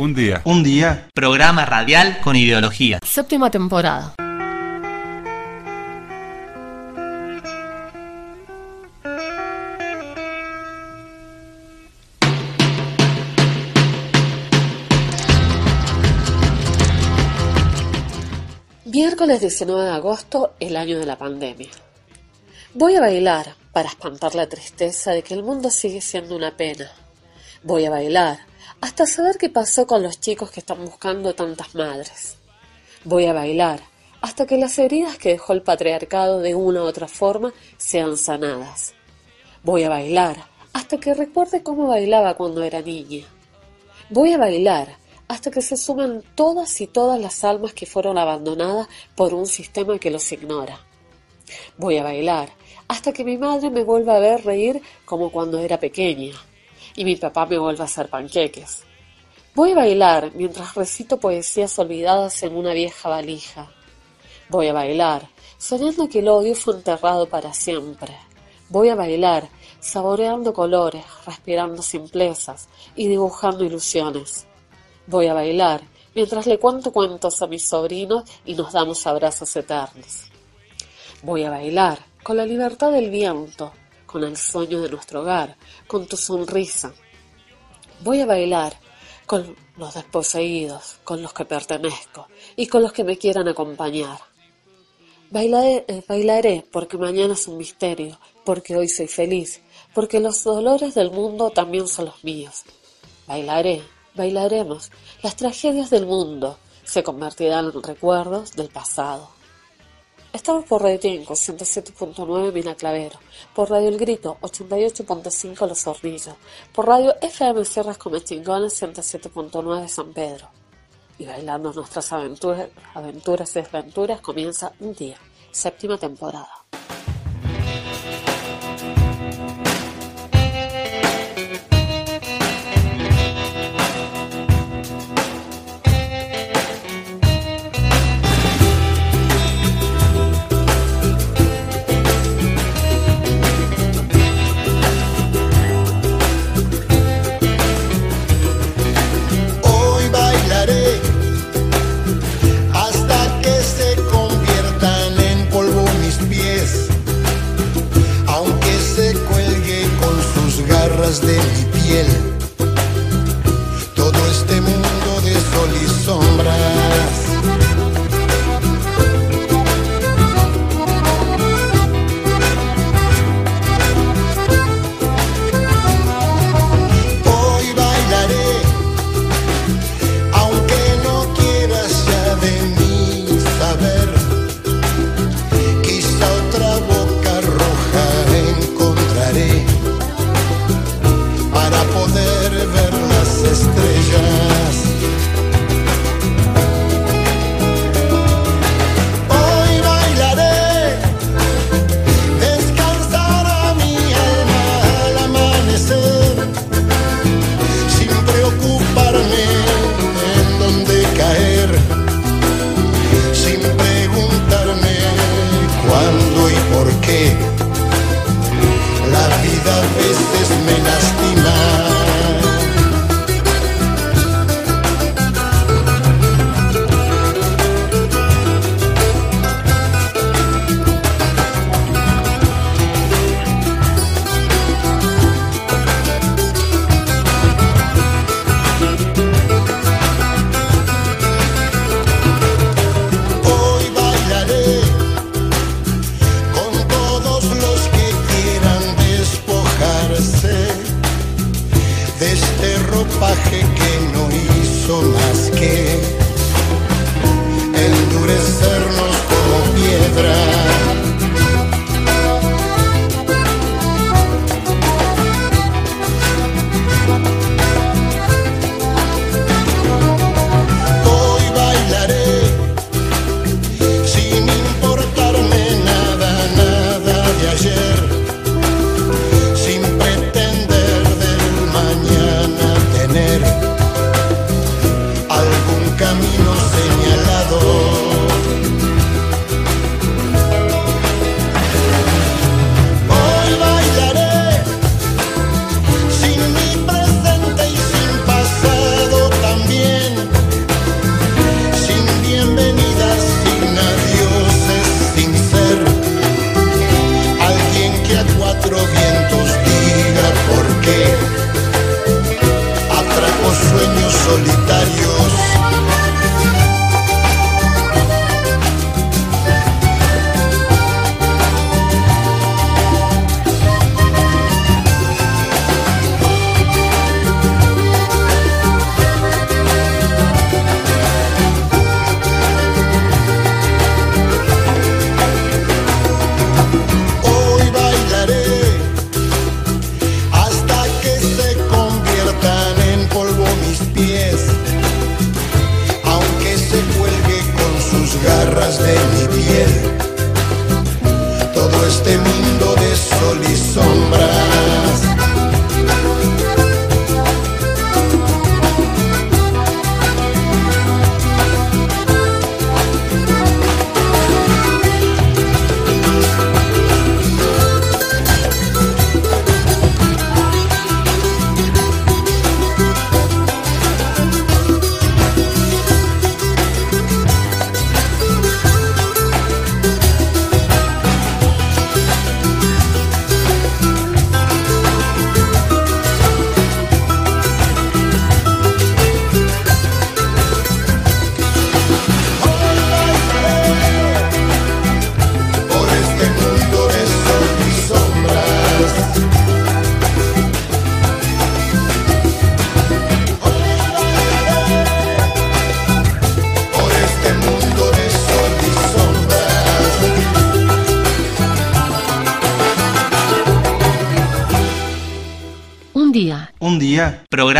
Un día. Un día. Programa radial con ideología. Séptima temporada. Miércoles 19 de agosto, el año de la pandemia. Voy a bailar para espantar la tristeza de que el mundo sigue siendo una pena. Voy a bailar hasta saber qué pasó con los chicos que están buscando tantas madres. Voy a bailar hasta que las heridas que dejó el patriarcado de una u otra forma sean sanadas. Voy a bailar hasta que recuerde cómo bailaba cuando era niña. Voy a bailar hasta que se sumen todas y todas las almas que fueron abandonadas por un sistema que los ignora. Voy a bailar hasta que mi madre me vuelva a ver reír como cuando era pequeña y mi papá me vuelva a hacer panqueques. Voy a bailar mientras recito poesías olvidadas en una vieja valija. Voy a bailar soñando que el odio fue enterrado para siempre. Voy a bailar saboreando colores, respirando simplezas y dibujando ilusiones. Voy a bailar mientras le cuento cuentos a mis sobrinos y nos damos abrazos eternos. Voy a bailar con la libertad del viento, con el sueño de nuestro hogar, con tu sonrisa. Voy a bailar con los desposeídos, con los que pertenezco y con los que me quieran acompañar. Bailaré, eh, bailaré porque mañana es un misterio, porque hoy soy feliz, porque los dolores del mundo también son los míos. Bailaré, bailaremos, las tragedias del mundo se convertirán en recuerdos del pasado. Estamos por Radio Tinco, 107.9 Mina Clavero, por Radio El Grito, 88.5 Los Hornillos, por Radio FM Sierras Comechingones, 107.9 San Pedro. Y bailando nuestras aventuras, aventuras y desventuras comienza un día, séptima temporada.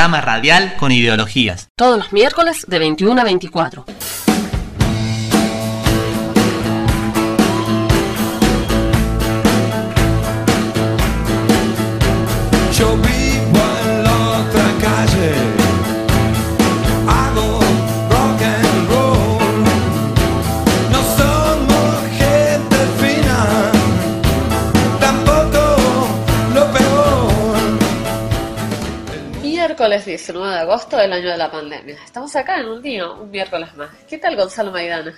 Programa radial con ideologías. Todos los miércoles de 21 a 24. 19 de agosto del año de la pandemia. Estamos acá en un día, un miércoles más. ¿Qué tal Gonzalo Maidana?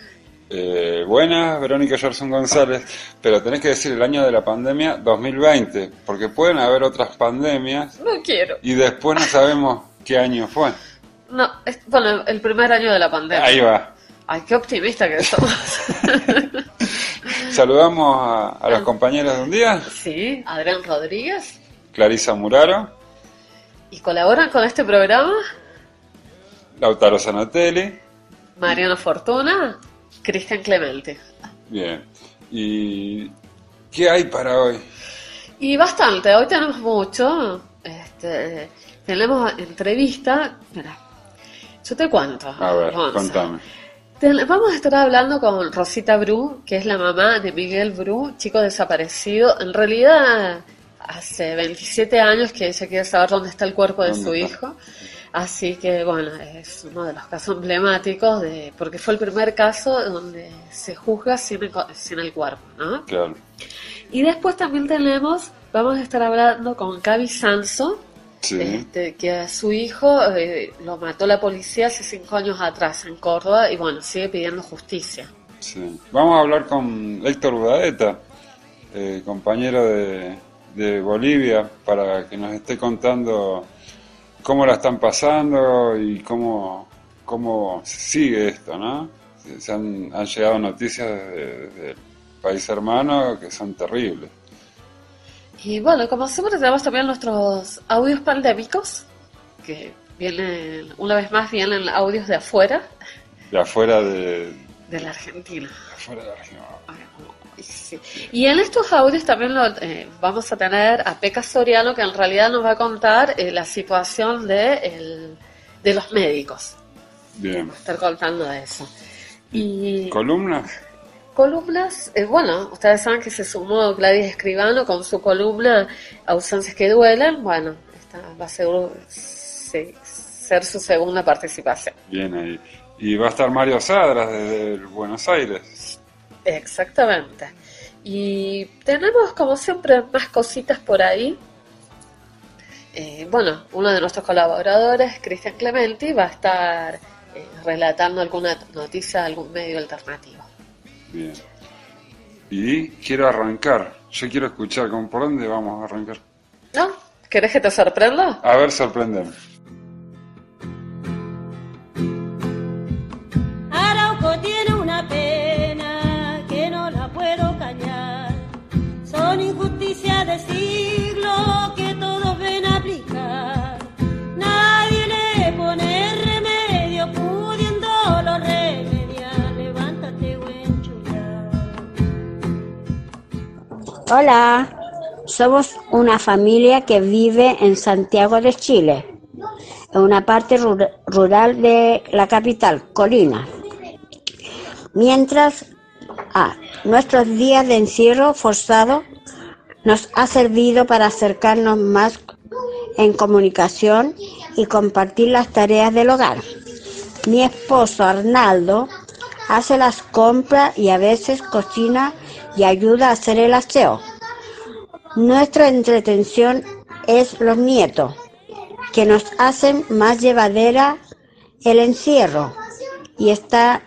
Eh, buenas, Verónica Gerson González, pero tenés que decir el año de la pandemia 2020, porque pueden haber otras pandemias No quiero. y después no sabemos qué año fue. No, es- bueno, el primer año de la pandemia. Ahí va. Ay, qué optimista que somos. Saludamos a, a los compañeros de un día, sí, Adrián Rodríguez. Clarisa Muraro, Y colaboran con este programa Lautaro Zanatelli, Mariano Fortuna, Cristian Clemente. bien. ¿Y qué hay para hoy? Y bastante, hoy tenemos mucho. Este, tenemos entrevista. Mira, yo te cuento. A ver, Gonza. contame. Vamos a estar hablando con Rosita Bru, que es la mamá de Miguel Bru, chico desaparecido. En realidad, hace 27 años que ella quiere saber dónde está el cuerpo de ¿Dónde su está? hijo. Así que, bueno, es uno de los casos emblemáticos, de porque fue el primer caso donde se juzga sin el, co- sin el cuerpo, ¿no? Claro. Y después también tenemos, vamos a estar hablando con Cavi Sanso, Sí. este, que a su hijo eh, lo mató la policía hace cinco años atrás en Córdoba y bueno, sigue pidiendo justicia. Sí. Vamos a hablar con Héctor Budaeta, eh, compañero de, de Bolivia, para que nos esté contando cómo la están pasando y cómo, cómo sigue esto, ¿no? Se- han, han llegado noticias de- del país hermano que son terribles. Y bueno, como siempre tenemos también nuestros audios pandémicos, que vienen, una vez más vienen audios de afuera, De afuera de, de la Argentina. de afuera de la región. Sí. Y en estos audios también lo, eh, vamos a tener a Peca Soriano, que en realidad nos va a contar eh, la situación de, el- de los médicos. Bien. Va a estar contando de eso. Y ¿Columnas? columnas, eh, bueno, ustedes saben que se sumó Gladys Escribano con su columna Ausencias que duelen. Bueno, esta va a ser, sí, ser su segunda participación. Bien ahí. Y va a estar Mario Sadras desde Buenos Aires. Exactamente. Y tenemos, como siempre, más cositas por ahí. Eh, bueno, uno de nuestros colaboradores, Cristian Clementi, va a estar eh, relatando alguna noticia de algún medio alternativo. Bien. Y quiero arrancar. Yo quiero escuchar con por dónde vamos a arrancar. ¿No? ¿Querés que te sorprenda? A ver, sorprendeme. Arauco tiene de siglo que todos ven aplicar. Nadie le pone remedio pudiéndolo remediar. Levántate, buen chulá. Hola, somos una familia que vive en Santiago de Chile, en una parte ru- rural de la capital, Colina. Mientras ah, nuestros días de encierro forzado nos ha servido para acercarnos más en comunicación y compartir las tareas del hogar. Mi esposo Arnaldo hace las compras y a veces cocina y ayuda a hacer el aseo. Nuestra entretención es los nietos, que nos hacen más llevadera el encierro. Y está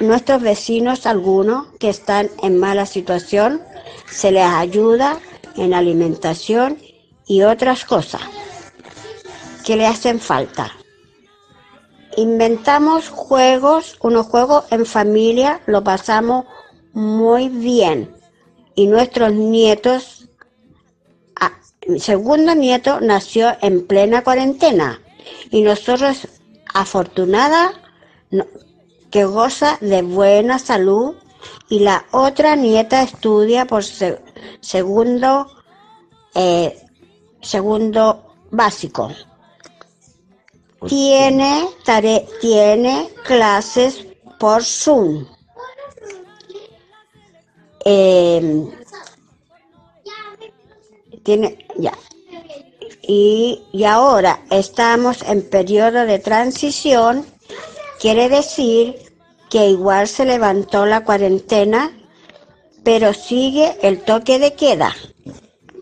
nuestros vecinos, algunos que están en mala situación, se les ayuda en alimentación y otras cosas que le hacen falta. Inventamos juegos, unos juegos en familia, lo pasamos muy bien. Y nuestros nietos, mi segundo nieto nació en plena cuarentena. Y nosotros, afortunada, no- que goza de buena salud. Y la otra nieta estudia por se- segundo, eh, segundo básico. Tiene, tare- tiene clases por Zoom. Eh, tiene, ya. Y, y ahora estamos en periodo de transición, quiere decir que igual se levantó la cuarentena, pero sigue el toque de queda.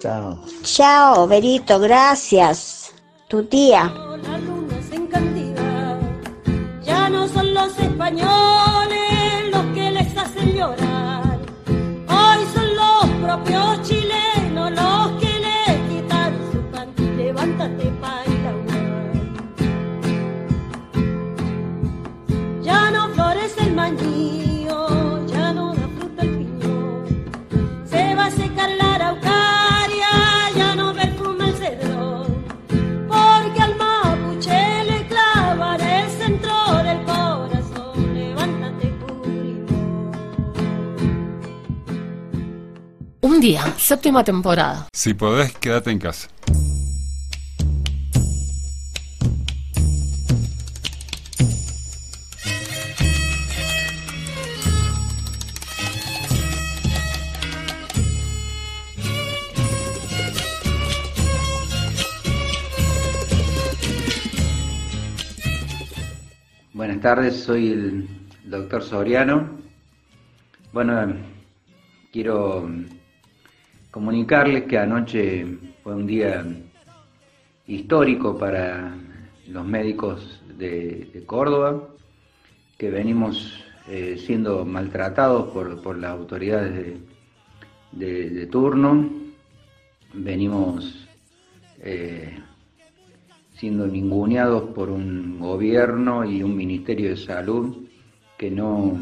Chao. Chao, Berito, gracias. Tu tía. Las lunas en cantidad. Ya no son los españoles los que les hacen llorar. Hoy son los propios chilenos Un día, séptima temporada. Si podés, quédate en casa. Buenas tardes, soy el doctor Soriano. Bueno, quiero comunicarles que anoche fue un día histórico para los médicos de, Córdoba, que venimos eh, siendo maltratados por, por las autoridades de, de- turno. Venimos eh, siendo ninguneados por un gobierno y un ministerio de salud que no,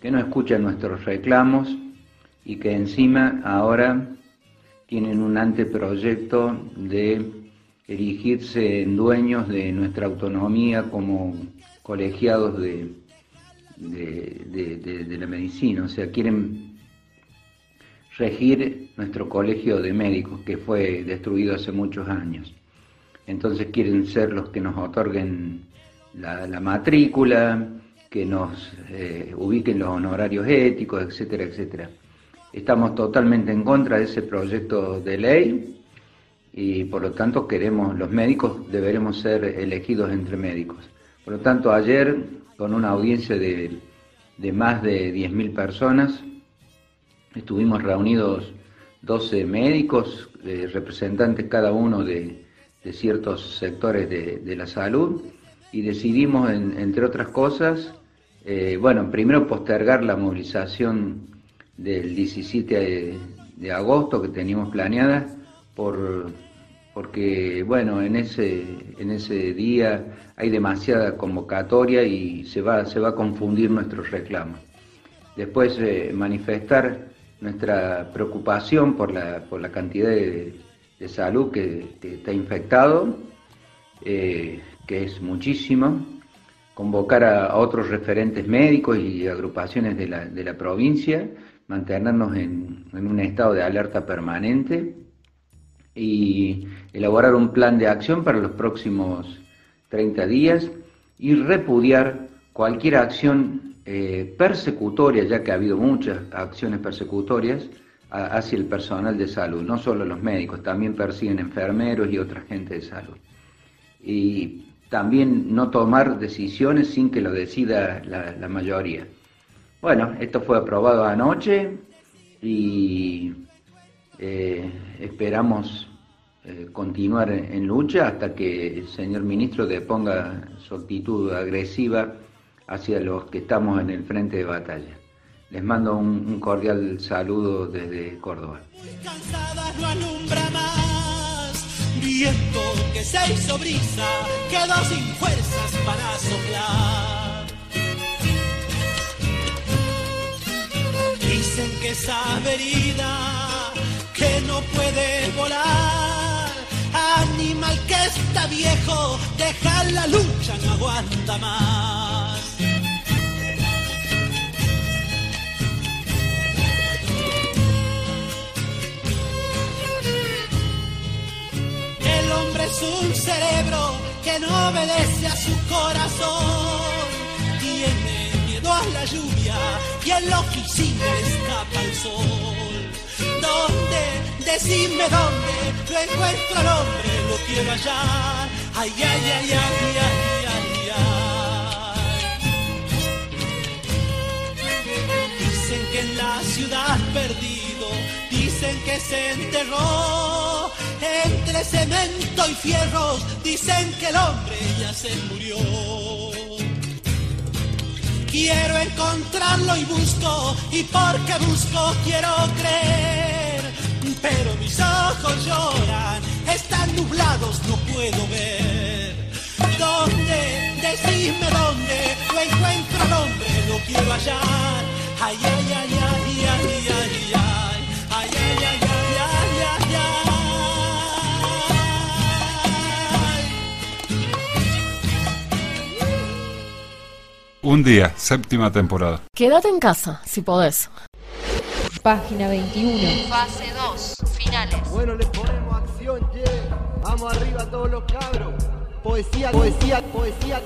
que no escuchan nuestros reclamos y que encima ahora tienen un anteproyecto de erigirse en dueños de nuestra autonomía como colegiados de, de, la medicina, o sea, quieren regir nuestro colegio de médicos que fue destruido hace muchos años. Entonces quieren ser los que nos otorguen la, la matrícula, que nos eh, ubiquen los honorarios éticos, etcétera, etcétera. Estamos totalmente en contra de ese proyecto de ley y por lo tanto queremos, los médicos deberemos ser elegidos entre médicos. Por lo tanto, ayer, con una audiencia de, de más de 10.000 personas, estuvimos reunidos 12 médicos, eh, representantes cada uno de, de ciertos sectores de, de la salud, y decidimos, en- entre otras cosas, eh, bueno, primero postergar la movilización del 17 de, agosto que teníamos planeada, por, porque, bueno, en ese, en ese día hay demasiada convocatoria y se va, se va a confundir nuestros reclamos. Después eh, manifestar nuestra preocupación por la, por la cantidad de, salud que, que está infectado, eh, que es muchísimo, convocar a, a otros referentes médicos y agrupaciones de la, de la provincia, mantenernos en, en un estado de alerta permanente y elaborar un plan de acción para los próximos 30 días y repudiar cualquier acción eh, persecutoria, ya que ha habido muchas acciones persecutorias hacia el personal de salud, no solo los médicos, también persiguen enfermeros y otra gente de salud. Y también no tomar decisiones sin que lo decida la mayoría. Bueno, esto fue aprobado anoche y eh, esperamos eh, continuar en, lucha hasta que el señor ministro deponga su actitud agresiva hacia los que estamos en el frente de batalla. Les mando un, cordial saludo desde Córdoba. Dicen que esa herida que no puede volar, animal que está viejo, deja la lucha, no aguanta más. obedece a su corazón. Tiene la lluvia y en la oficina escapa el sol. ¿Dónde? Decime dónde. Lo encuentro al hombre, lo quiero hallar. Ay, ay, ay, ay, ay, ay, ay. Dicen que en la ciudad perdido, dicen que se enterró entre cemento y fierros, dicen que el hombre ya se murió. Quiero encontrarlo y busco, y porque busco quiero creer, pero mis ojos lloran, están nublados, no puedo ver. ¿Dónde? Decime dónde, lo encuentro hombre, lo quiero hallar. Ay, ay, ay, ay, ay, ay, ay, ay, ay, ay, ay, ay, Un día, séptima temporada. Quédate en casa, si podés. Página 21. Fase 2. Finales. Bueno, le ponemos acción, ye. Vamos arriba todos los cabros. Poesía, poesía, poesía.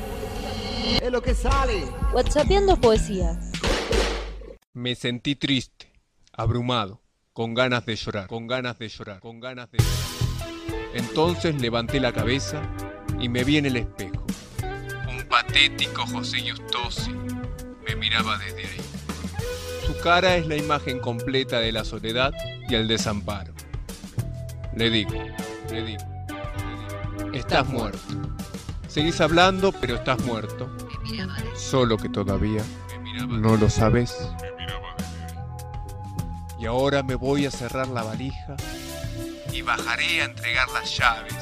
Es lo que sale. WhatsAppeando poesía. Me sentí triste, abrumado, con ganas de llorar, con ganas de llorar, con ganas de llorar. Entonces levanté la cabeza y me vi en el espejo. Patético José Justosi me miraba desde ahí. Su cara es la imagen completa de la soledad y el desamparo. Le digo, le digo, le digo, estás muerto. Seguís hablando, pero estás muerto. Solo que todavía no lo sabes. Y ahora me voy a cerrar la valija y bajaré a entregar las llaves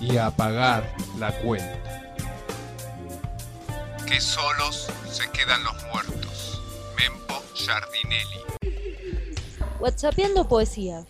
y a pagar la cuenta. Que solos se quedan los muertos. Mempo Giardinelli. WhatsAppeando poesía.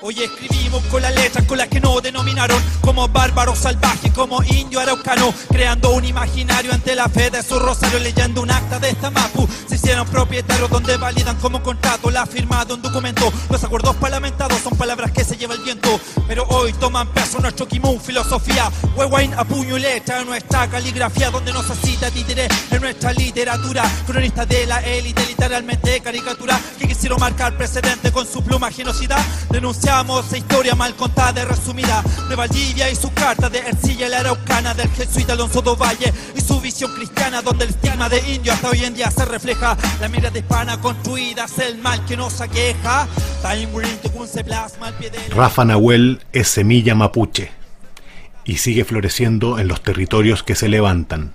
Hoy escribimos con las letras con las que nos denominaron como bárbaros salvajes, como indio araucano, creando un imaginario ante la fe de su rosario, leyendo un acta de esta mapu. Se hicieron propietarios donde validan como contrato la firma de un documento. Los acuerdos parlamentados son palabras que se lleva el viento, pero hoy toman peso nuestro kimun, filosofía. Huehuain a puño y letra en nuestra caligrafía, donde nos cita títere en nuestra literatura. Cronistas de la élite, literalmente caricatura, que quisieron marcar precedente con su pluma genocida. Denunciamos la historia mal contada y resumida de Valdivia y su carta de Ercilla y la Araucana, del jesuita Alonso do Valle y su visión cristiana, donde el estigma de indio hasta hoy en día se refleja. La mirada hispana construida es el mal que nos aqueja. Rafa Nahuel es semilla mapuche y sigue floreciendo en los territorios que se levantan.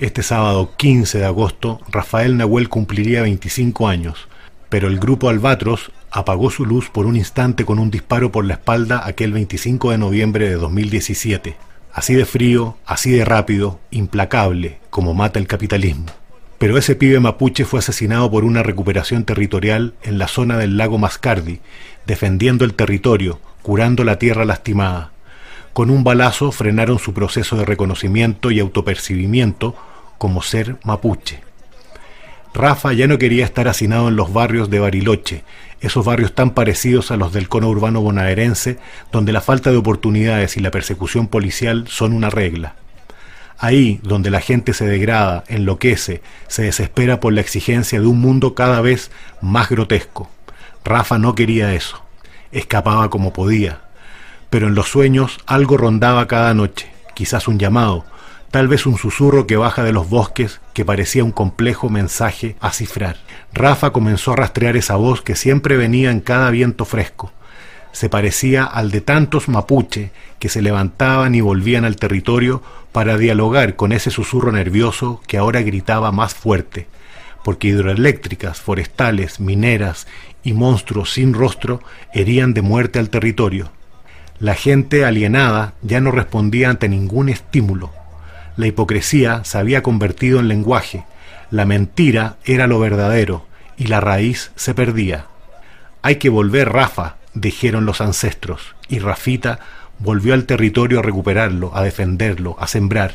Este sábado 15 de agosto, Rafael Nahuel cumpliría 25 años, pero el grupo Albatros apagó su luz por un instante con un disparo por la espalda aquel 25 de noviembre de 2017. Así de frío, así de rápido, implacable, como mata el capitalismo. Pero ese pibe mapuche fue asesinado por una recuperación territorial en la zona del lago Mascardi, defendiendo el territorio, curando la tierra lastimada. Con un balazo frenaron su proceso de reconocimiento y autopercibimiento como ser mapuche. Rafa ya no quería estar hacinado en los barrios de Bariloche, esos barrios tan parecidos a los del cono urbano bonaerense, donde la falta de oportunidades y la persecución policial son una regla. Ahí, donde la gente se degrada, enloquece, se desespera por la exigencia de un mundo cada vez más grotesco. Rafa no quería eso. Escapaba como podía. Pero en los sueños algo rondaba cada noche, quizás un llamado, tal vez un susurro que baja de los bosques que parecía un complejo mensaje a cifrar. Rafa comenzó a rastrear esa voz que siempre venía en cada viento fresco. Se parecía al de tantos mapuche que se levantaban y volvían al territorio para dialogar con ese susurro nervioso que ahora gritaba más fuerte, porque hidroeléctricas, forestales, mineras y monstruos sin rostro herían de muerte al territorio. La gente alienada ya no respondía ante ningún estímulo. La hipocresía se había convertido en lenguaje, la mentira era lo verdadero y la raíz se perdía. Hay que volver, Rafa, dijeron los ancestros, y Rafita volvió al territorio a recuperarlo, a defenderlo, a sembrar.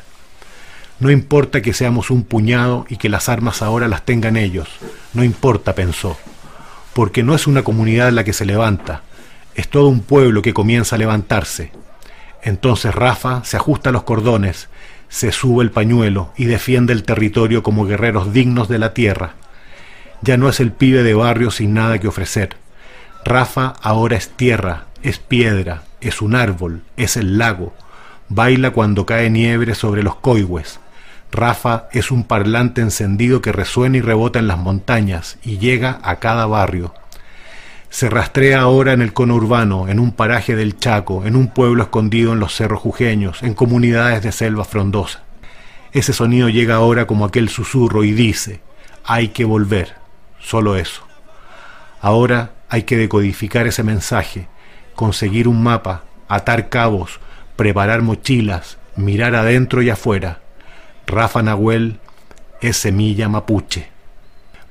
No importa que seamos un puñado y que las armas ahora las tengan ellos, no importa, pensó, porque no es una comunidad la que se levanta, es todo un pueblo que comienza a levantarse. Entonces Rafa se ajusta los cordones, se sube el pañuelo y defiende el territorio como guerreros dignos de la tierra. Ya no es el pibe de barrio sin nada que ofrecer. Rafa ahora es tierra, es piedra, es un árbol, es el lago. Baila cuando cae nieve sobre los coigües. Rafa es un parlante encendido que resuena y rebota en las montañas y llega a cada barrio. Se rastrea ahora en el cono urbano, en un paraje del Chaco, en un pueblo escondido en los cerros jujeños, en comunidades de selva frondosa. Ese sonido llega ahora como aquel susurro y dice, hay que volver, solo eso. Ahora hay que decodificar ese mensaje, conseguir un mapa, atar cabos, preparar mochilas, mirar adentro y afuera. Rafa Nahuel es semilla mapuche.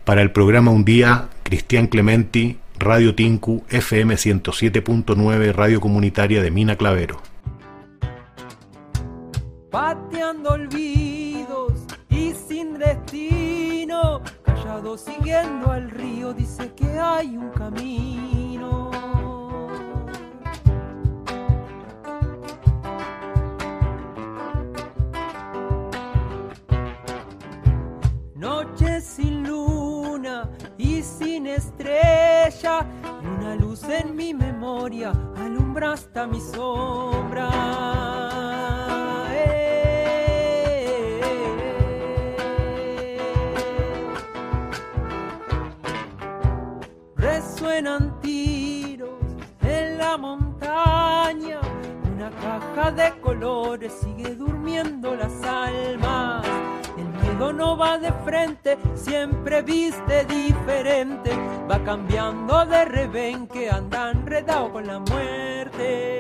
Para el programa Un Día, Cristian Clementi, Radio Tinku, FM 107.9, Radio Comunitaria de Mina Clavero. pateando olvidos y sin destino, callado siguiendo al río, dice que hay un camino. Noche sin y sin estrella, y una luz en mi memoria alumbra hasta mi sombra. Resuenan tiros en la montaña, una caja de colores sigue durmiendo las almas. Miedo no va de frente, siempre viste diferente, va cambiando de rebenque, anda enredado con la muerte.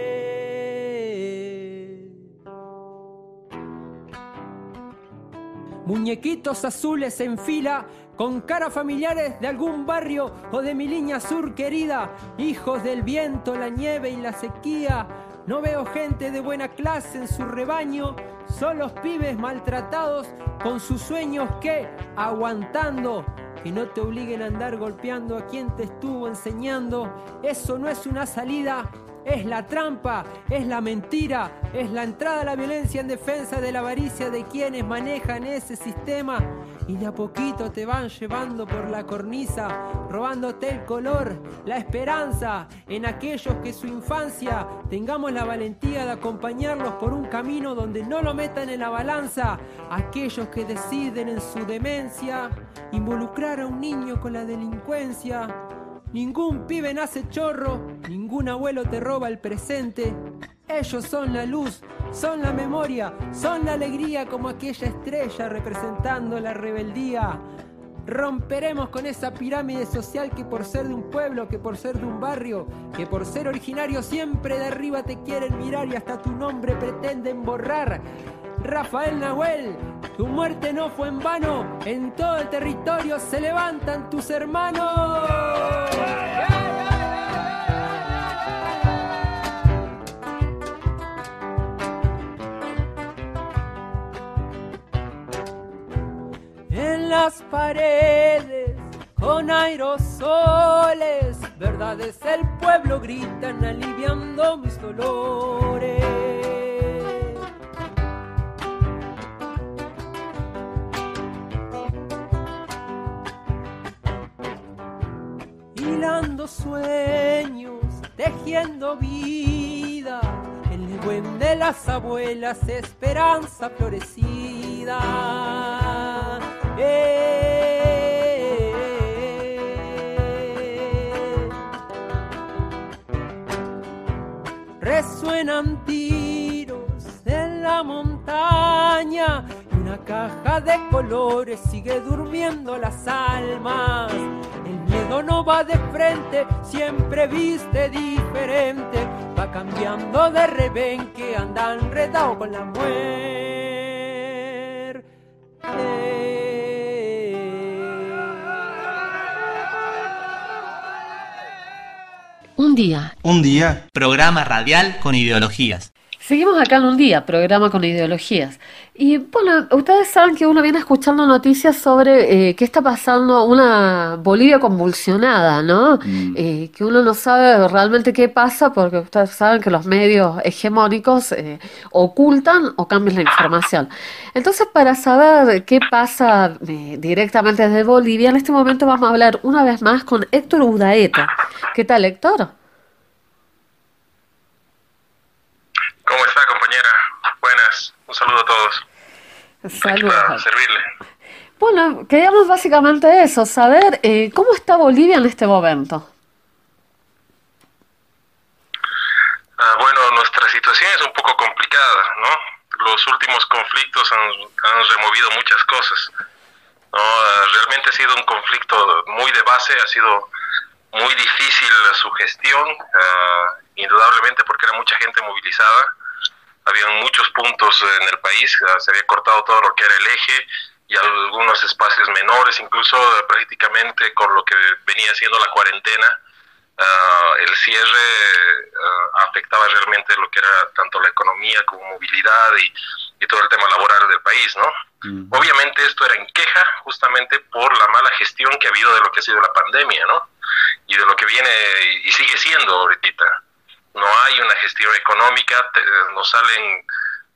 Muñequitos azules en fila con caras familiares de algún barrio o de mi línea sur querida, hijos del viento, la nieve y la sequía. No veo gente de buena clase en su rebaño, solo pibes maltratados con sus sueños que, aguantando, que no te obliguen a andar golpeando a quien te estuvo enseñando. Eso no es una salida, es la trampa, es la mentira, es la entrada a la violencia en defensa de la avaricia de quienes manejan ese sistema y de a poquito te van llevando por la cornisa, robándote el color, la esperanza en aquellos que su infancia tengamos la valentía de acompañarlos por un camino donde no lo metan en la balanza, aquellos que deciden en su demencia involucrar a un niño con la delincuencia. Ningún pibe nace chorro, ningún abuelo te roba el presente. Ellos son la luz, son la memoria, son la alegría como aquella estrella representando la rebeldía. Romperemos con esa pirámide social que por ser de un pueblo, que por ser de un barrio, que por ser originario siempre de arriba te quieren mirar y hasta tu nombre pretenden borrar. Rafael Nahuel, tu muerte no fue en vano, en todo el territorio se levantan tus hermanos. En las paredes con aerosoles, verdades el pueblo gritan aliviando mis dolores. Sueños, tejiendo vida, en el buen de las abuelas, esperanza florecida. Eh. Resuenan tiros en la montaña y una caja de colores sigue durmiendo las almas. Miedo no va de frente, siempre viste diferente. Va cambiando de rebenque, anda enredado con la muerte. Un día. Un día. Programa radial con ideologías. Seguimos acá en un día, programa con ideologías. Y bueno, ustedes saben que uno viene escuchando noticias sobre eh, qué está pasando, una Bolivia convulsionada, ¿no? Eh, que uno no sabe realmente qué pasa porque ustedes saben que los medios hegemónicos eh, ocultan o cambian la información. Entonces, para saber qué pasa directamente desde Bolivia, en este momento vamos a hablar una vez más con Héctor Udaeta. ¿Qué tal, Héctor? ¿Cómo está, compañera? Buenas. Un saludo a todos. Saludos. Para servirle. Bueno, queríamos básicamente eso, saber eh, cómo está Bolivia en este momento. Ah, bueno, nuestra situación es un poco complicada, ¿no? Los últimos conflictos han, han removido muchas cosas. ¿no? Ah, realmente ha sido un conflicto muy de base, ha sido muy difícil su gestión, ah, indudablemente porque era mucha gente movilizada, habían muchos puntos en el país, ah, se había cortado todo lo que era el eje y algunos espacios menores, incluso eh, prácticamente con lo que venía siendo la cuarentena, ah, el cierre ah, afectaba realmente lo que era tanto la economía como movilidad y, y todo el tema laboral del país, ¿no? Obviamente esto era en queja justamente por la mala gestión que ha habido de lo que ha sido la pandemia, ¿no? Y de lo que viene y sigue siendo ahorita. No hay una gestión económica, te- nos salen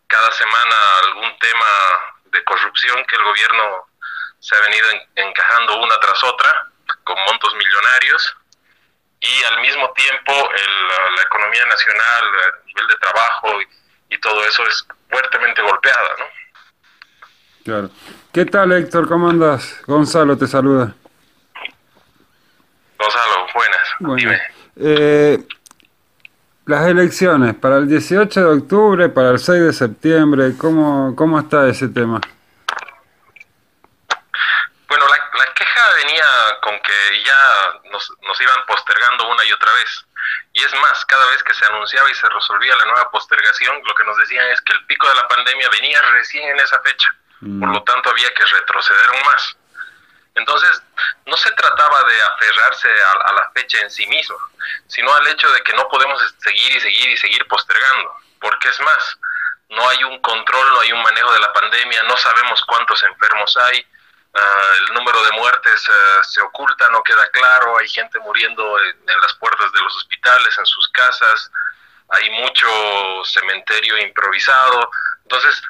cada semana algún tema de corrupción que el gobierno se ha venido en- encajando una tras otra con montos millonarios y al mismo tiempo el- la, la economía nacional, el nivel de trabajo y, y todo eso es fuertemente golpeada, ¿no? Claro. ¿Qué tal, Héctor? ¿Cómo andas? Gonzalo te saluda. Gonzalo, buenas. Bueno, eh, las elecciones para el 18 de octubre, para el 6 de septiembre, ¿cómo, cómo está ese tema? Bueno, la, la queja venía con que ya nos, nos iban postergando una y otra vez. Y es más, cada vez que se anunciaba y se resolvía la nueva postergación, lo que nos decían es que el pico de la pandemia venía recién en esa fecha. Por lo tanto, había que retroceder aún más. Entonces, no se trataba de aferrarse a, a la fecha en sí misma, sino al hecho de que no podemos seguir y seguir y seguir postergando, porque es más, no hay un control, no hay un manejo de la pandemia, no sabemos cuántos enfermos hay, ah, el número de muertes ah, se oculta, no queda claro, hay gente muriendo en, en las puertas de los hospitales, en sus casas, hay mucho cementerio improvisado, entonces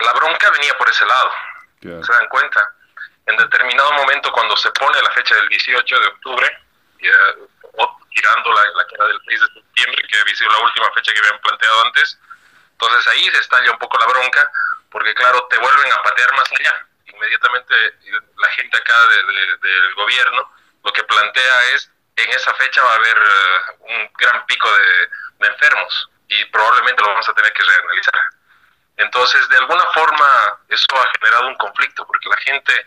la bronca venía por ese lado, ¿se dan cuenta? En determinado momento cuando se pone la fecha del 18 de octubre, ya, o girando la, la del 6 de septiembre, que había sido la última fecha que habían planteado antes, entonces ahí se estalla un poco la bronca, porque claro, te vuelven a patear más allá. Inmediatamente la gente acá de- de- del gobierno lo que plantea es, en esa fecha va a haber eh, un gran pico de enfermos y probablemente lo vamos a tener que reanalizar. Entonces, de alguna forma, eso ha generado un conflicto, porque la gente,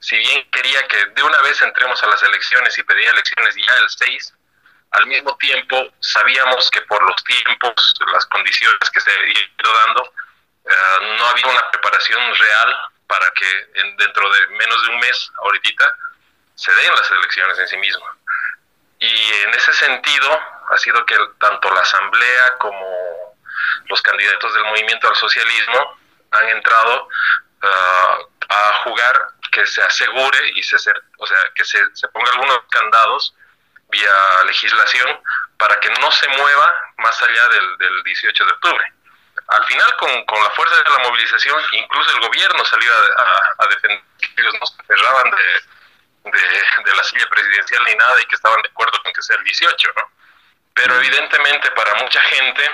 si bien quería que de una vez entremos a las elecciones y pedía elecciones ya el 6, al mismo tiempo sabíamos que por los tiempos, las condiciones que se habían ido dando, eh, no había una preparación real para que en- dentro de menos de un mes, ahorita, se den las elecciones en sí mismas. Y en ese sentido ha sido que tanto la Asamblea como los candidatos del movimiento al socialismo han entrado ah, a jugar que se asegure y se, o sea, que se, se ponga algunos candados vía legislación para que no se mueva más allá del, del 18 de octubre. Al final, con, con la fuerza de la movilización, incluso el gobierno salió a, a- a defender que ellos no se aferraban de, de, de la silla presidencial ni nada y que estaban de acuerdo con que sea el 18, ¿no? Pero evidentemente para mucha gente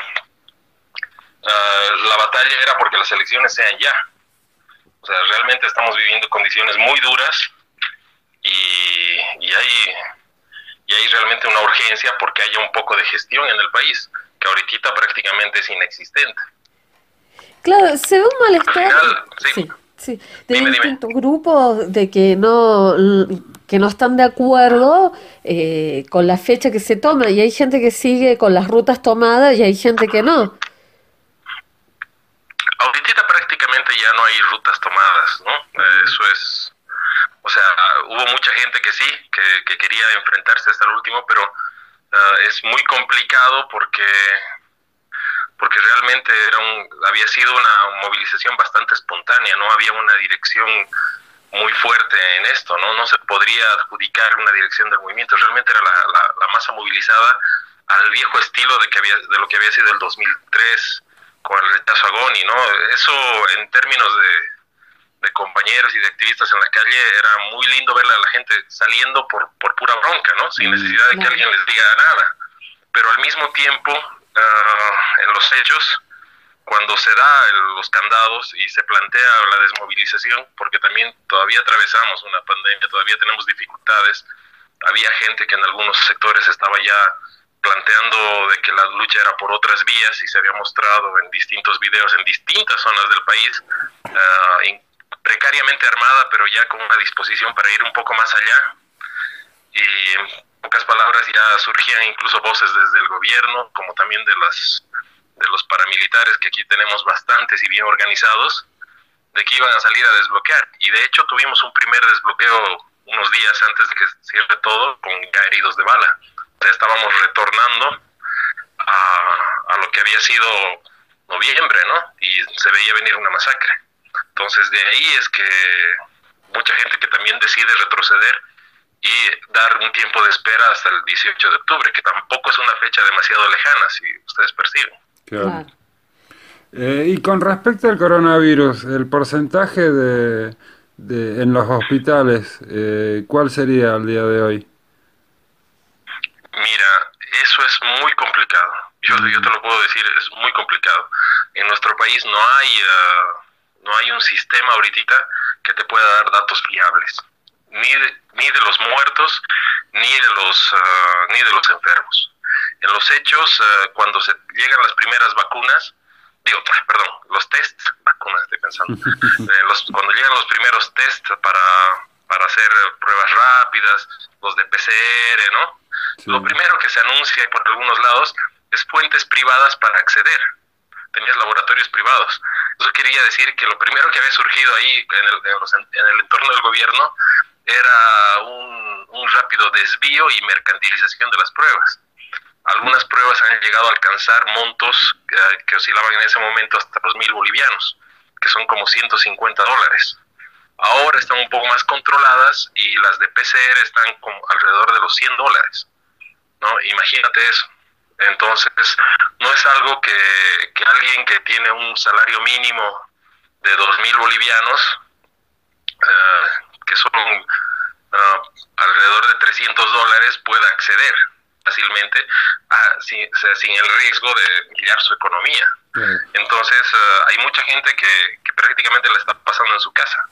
ah, la batalla era porque las elecciones sean ya. O sea, realmente estamos viviendo condiciones muy duras y, y hay y hay realmente una urgencia porque haya un poco de gestión en el país, que ahorita prácticamente es inexistente. Claro, se ve un malestar. Sí, sí, de distintos grupos de que no que no están de acuerdo eh, con la fecha que se toma y hay gente que sigue con las rutas tomadas y hay gente que no. Ahorita prácticamente ya no hay rutas tomadas, ¿no? Eh, Eso es, o sea, hubo mucha gente que sí, que, que quería enfrentarse hasta el último, pero ah, es muy complicado porque porque realmente era un, había sido una movilización bastante espontánea, no había una dirección muy fuerte en esto, no no se podría adjudicar una dirección del movimiento, realmente era la, masa movilizada al viejo estilo de que había de lo que había sido el 2003 con el rechazo a Goni, ¿no? Eso en términos de, de compañeros y de activistas en la calle era muy lindo ver a la gente saliendo por, por pura bronca, ¿no? Sin necesidad de que alguien les diga nada. Pero al mismo tiempo, ah, en los hechos, cuando se da el- los candados y se plantea la desmovilización, porque también todavía atravesamos una pandemia, todavía tenemos dificultades, había gente que en algunos sectores estaba ya planteando de que la lucha era por otras vías y se había mostrado en distintos videos en distintas zonas del país, in- precariamente armada, pero ya con una disposición para ir un poco más allá. Y en pocas palabras ya surgían incluso voces desde el gobierno, como también de las de los paramilitares que aquí tenemos bastantes y bien organizados, de que iban a salir a desbloquear. Y de hecho tuvimos un primer desbloqueo unos días antes de que cierre todo, con ya heridos de bala. O sea, estábamos retornando a, a lo que había sido noviembre, ¿no? Y se veía venir una masacre. Entonces de ahí es que mucha gente que también decide retroceder y dar un tiempo de espera hasta el 18 de octubre, que tampoco es una fecha demasiado lejana, si ustedes perciben. Claro. Eh, y con respecto al coronavirus, el porcentaje de, de- en los hospitales, eh, ¿cuál sería al día de hoy? Mira, eso es muy complicado. Yo, yo te lo puedo decir, es muy complicado. En nuestro país no hay, eh, no hay un sistema ahorita que te pueda dar datos fiables, ni de, ni de los muertos, ni de los, eh, ni de los enfermos. En los hechos, eh, cuando se llegan las primeras vacunas, digo, perdón, los tests, vacunas estoy pensando, Eh, los- cuando llegan los primeros tests para, para hacer pruebas rápidas, los de PCR, ¿no? Lo primero que se anuncia por algunos lados es fuentes privadas para acceder. Tenías laboratorios privados. Eso quería decir que lo primero que había surgido ahí en el, en los- en el entorno del gobierno era un, un rápido desvío y mercantilización de las pruebas. Algunas pruebas han llegado a alcanzar montos eh, que oscilaban en ese momento hasta los mil bolivianos, que son como 150 dólares. Ahora están un poco más controladas y las de PCR están como alrededor de los 100 dólares. ¿no? Imagínate eso. Entonces, no es algo que, que alguien que tiene un salario mínimo de 2.000 bolivianos, eh, que son ah, alrededor de 300 dólares, pueda acceder fácilmente a- sin, el riesgo de guiar su economía. Entonces, eh, hay mucha gente que, que prácticamente la está pasando en su casa.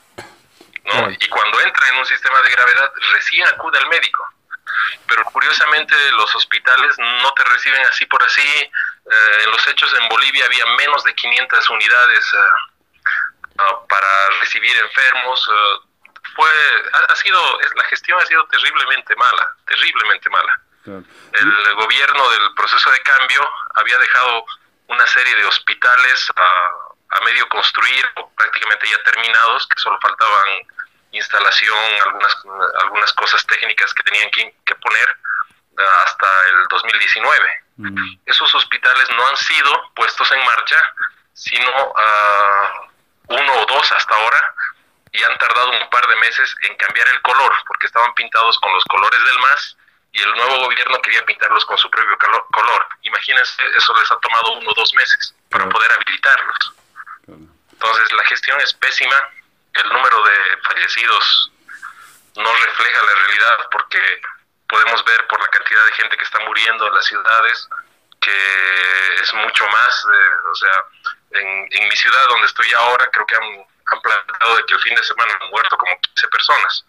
¿no? Y cuando entra en un sistema de gravedad, recién acude al médico. Pero curiosamente los hospitales no te reciben así por así. Eh, en los hechos en Bolivia había menos de 500 unidades eh, ah, para recibir enfermos. eh, fue, ha, ha sido, es- la gestión ha sido terriblemente mala, terriblemente mala. El gobierno del proceso de cambio había dejado una serie de hospitales a, a medio construir, o prácticamente ya terminados, que solo faltaban instalación, algunas, algunas cosas técnicas que tenían que, que poner eh, hasta el 2019. Esos hospitales no han sido puestos en marcha, sino ah, uno o dos hasta ahora, y han tardado un par de meses en cambiar el color, porque estaban pintados con los colores del MAS y el nuevo gobierno quería pintarlos con su propio color. Imagínense, eso les ha tomado uno o dos meses para poder habilitarlos. Entonces, la gestión es pésima, el número de fallecidos no refleja la realidad porque podemos ver por la cantidad de gente que está muriendo en las ciudades que es mucho más, eh, o sea, en, en mi ciudad donde estoy ahora creo que han, han planteado de que el fin de semana han muerto como 15 personas.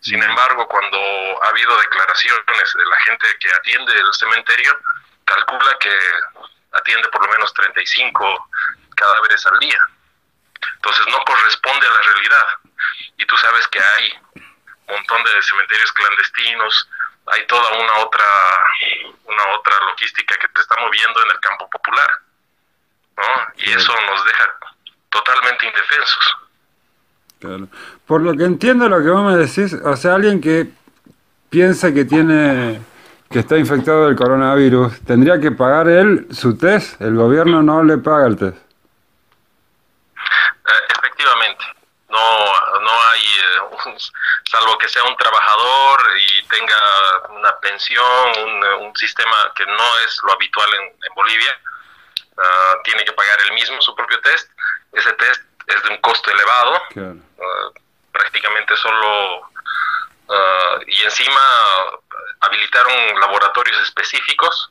Sin embargo, cuando ha habido declaraciones de la gente que atiende el cementerio, calcula que atiende por lo menos 35 cadáveres al día. Entonces no corresponde a la realidad. Y tú sabes que hay un montón de cementerios clandestinos, hay toda una otra una otra logística que te está moviendo en el campo popular. ¿no? Y eso nos deja totalmente indefensos. Claro. Por lo que entiendo lo que vos me decís, o sea, alguien que piensa que tiene que está infectado del coronavirus, tendría que pagar él su test, el gobierno no le paga el test. Eh, efectivamente, no, no hay, eh, un- salvo que sea un trabajador y tenga una pensión, un, eh, un sistema que no es lo habitual en, en Bolivia, ah, tiene que pagar él mismo su propio test. Ese test es de un costo elevado, Claro. ah, prácticamente solo, ah, y encima habilitaron laboratorios específicos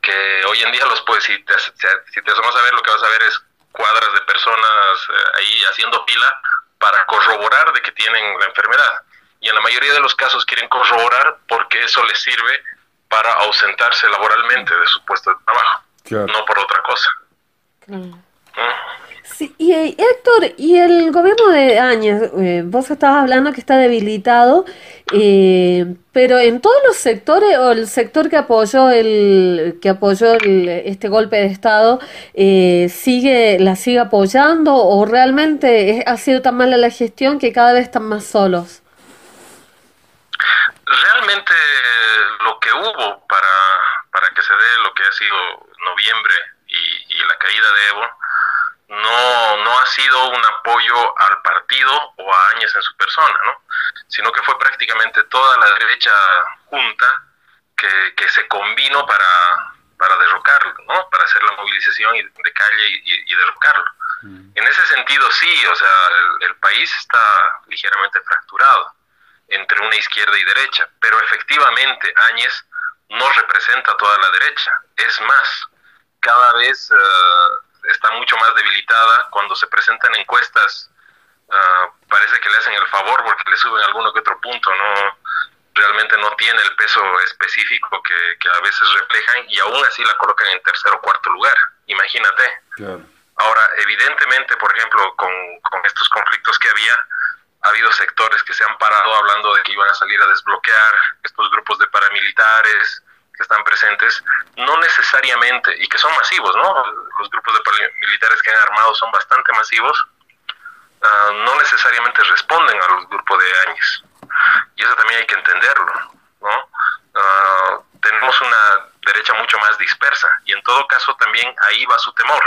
que hoy en día los puedes, si te, si te asomas a ver, lo que vas a ver es cuadras de personas eh, ahí haciendo fila para corroborar de que tienen la enfermedad. Y en la mayoría de los casos quieren corroborar porque eso les sirve para ausentarse laboralmente de su puesto de trabajo, Claro. no por otra cosa. Sí, y eh, Héctor, y el gobierno de Áñez, eh, vos estabas hablando que está debilitado, eh, pero en todos los sectores o el sector que apoyó el que apoyó el- este golpe de estado eh, sigue la sigue apoyando o realmente ha sido tan mala la gestión que cada vez están más solos. Realmente lo que hubo para, para que se dé lo que ha sido noviembre y, y la caída de Evo no, no ha sido un apoyo al partido o a Áñez en su persona, ¿no? sino que fue prácticamente toda la derecha junta que, que se combinó para, para derrocarlo, ¿no? para hacer la movilización de calle y, y- derrocarlo. En ese sentido sí, o sea, el, el país está ligeramente fracturado entre una izquierda y derecha, pero efectivamente Áñez no representa a toda la derecha. Es más, cada vez eh, está mucho más debilitada. Cuando se presentan encuestas, ah, parece que le hacen el favor porque le suben alguno que otro punto, no realmente no tiene el peso específico que, que a veces reflejan y aún así la colocan en tercer o cuarto lugar. Imagínate. Claro. Ahora, evidentemente, por ejemplo, con, con estos conflictos que había, ha habido sectores que se han parado hablando de que iban a salir a desbloquear estos grupos de paramilitares que están presentes, no necesariamente, y que son masivos, ¿no? Los grupos de paramilitares que han armado son bastante masivos, ah, no necesariamente responden al grupo de Áñez. y eso también hay que entenderlo, ¿no? Ah, tenemos una derecha mucho más dispersa y en todo caso también ahí va su temor,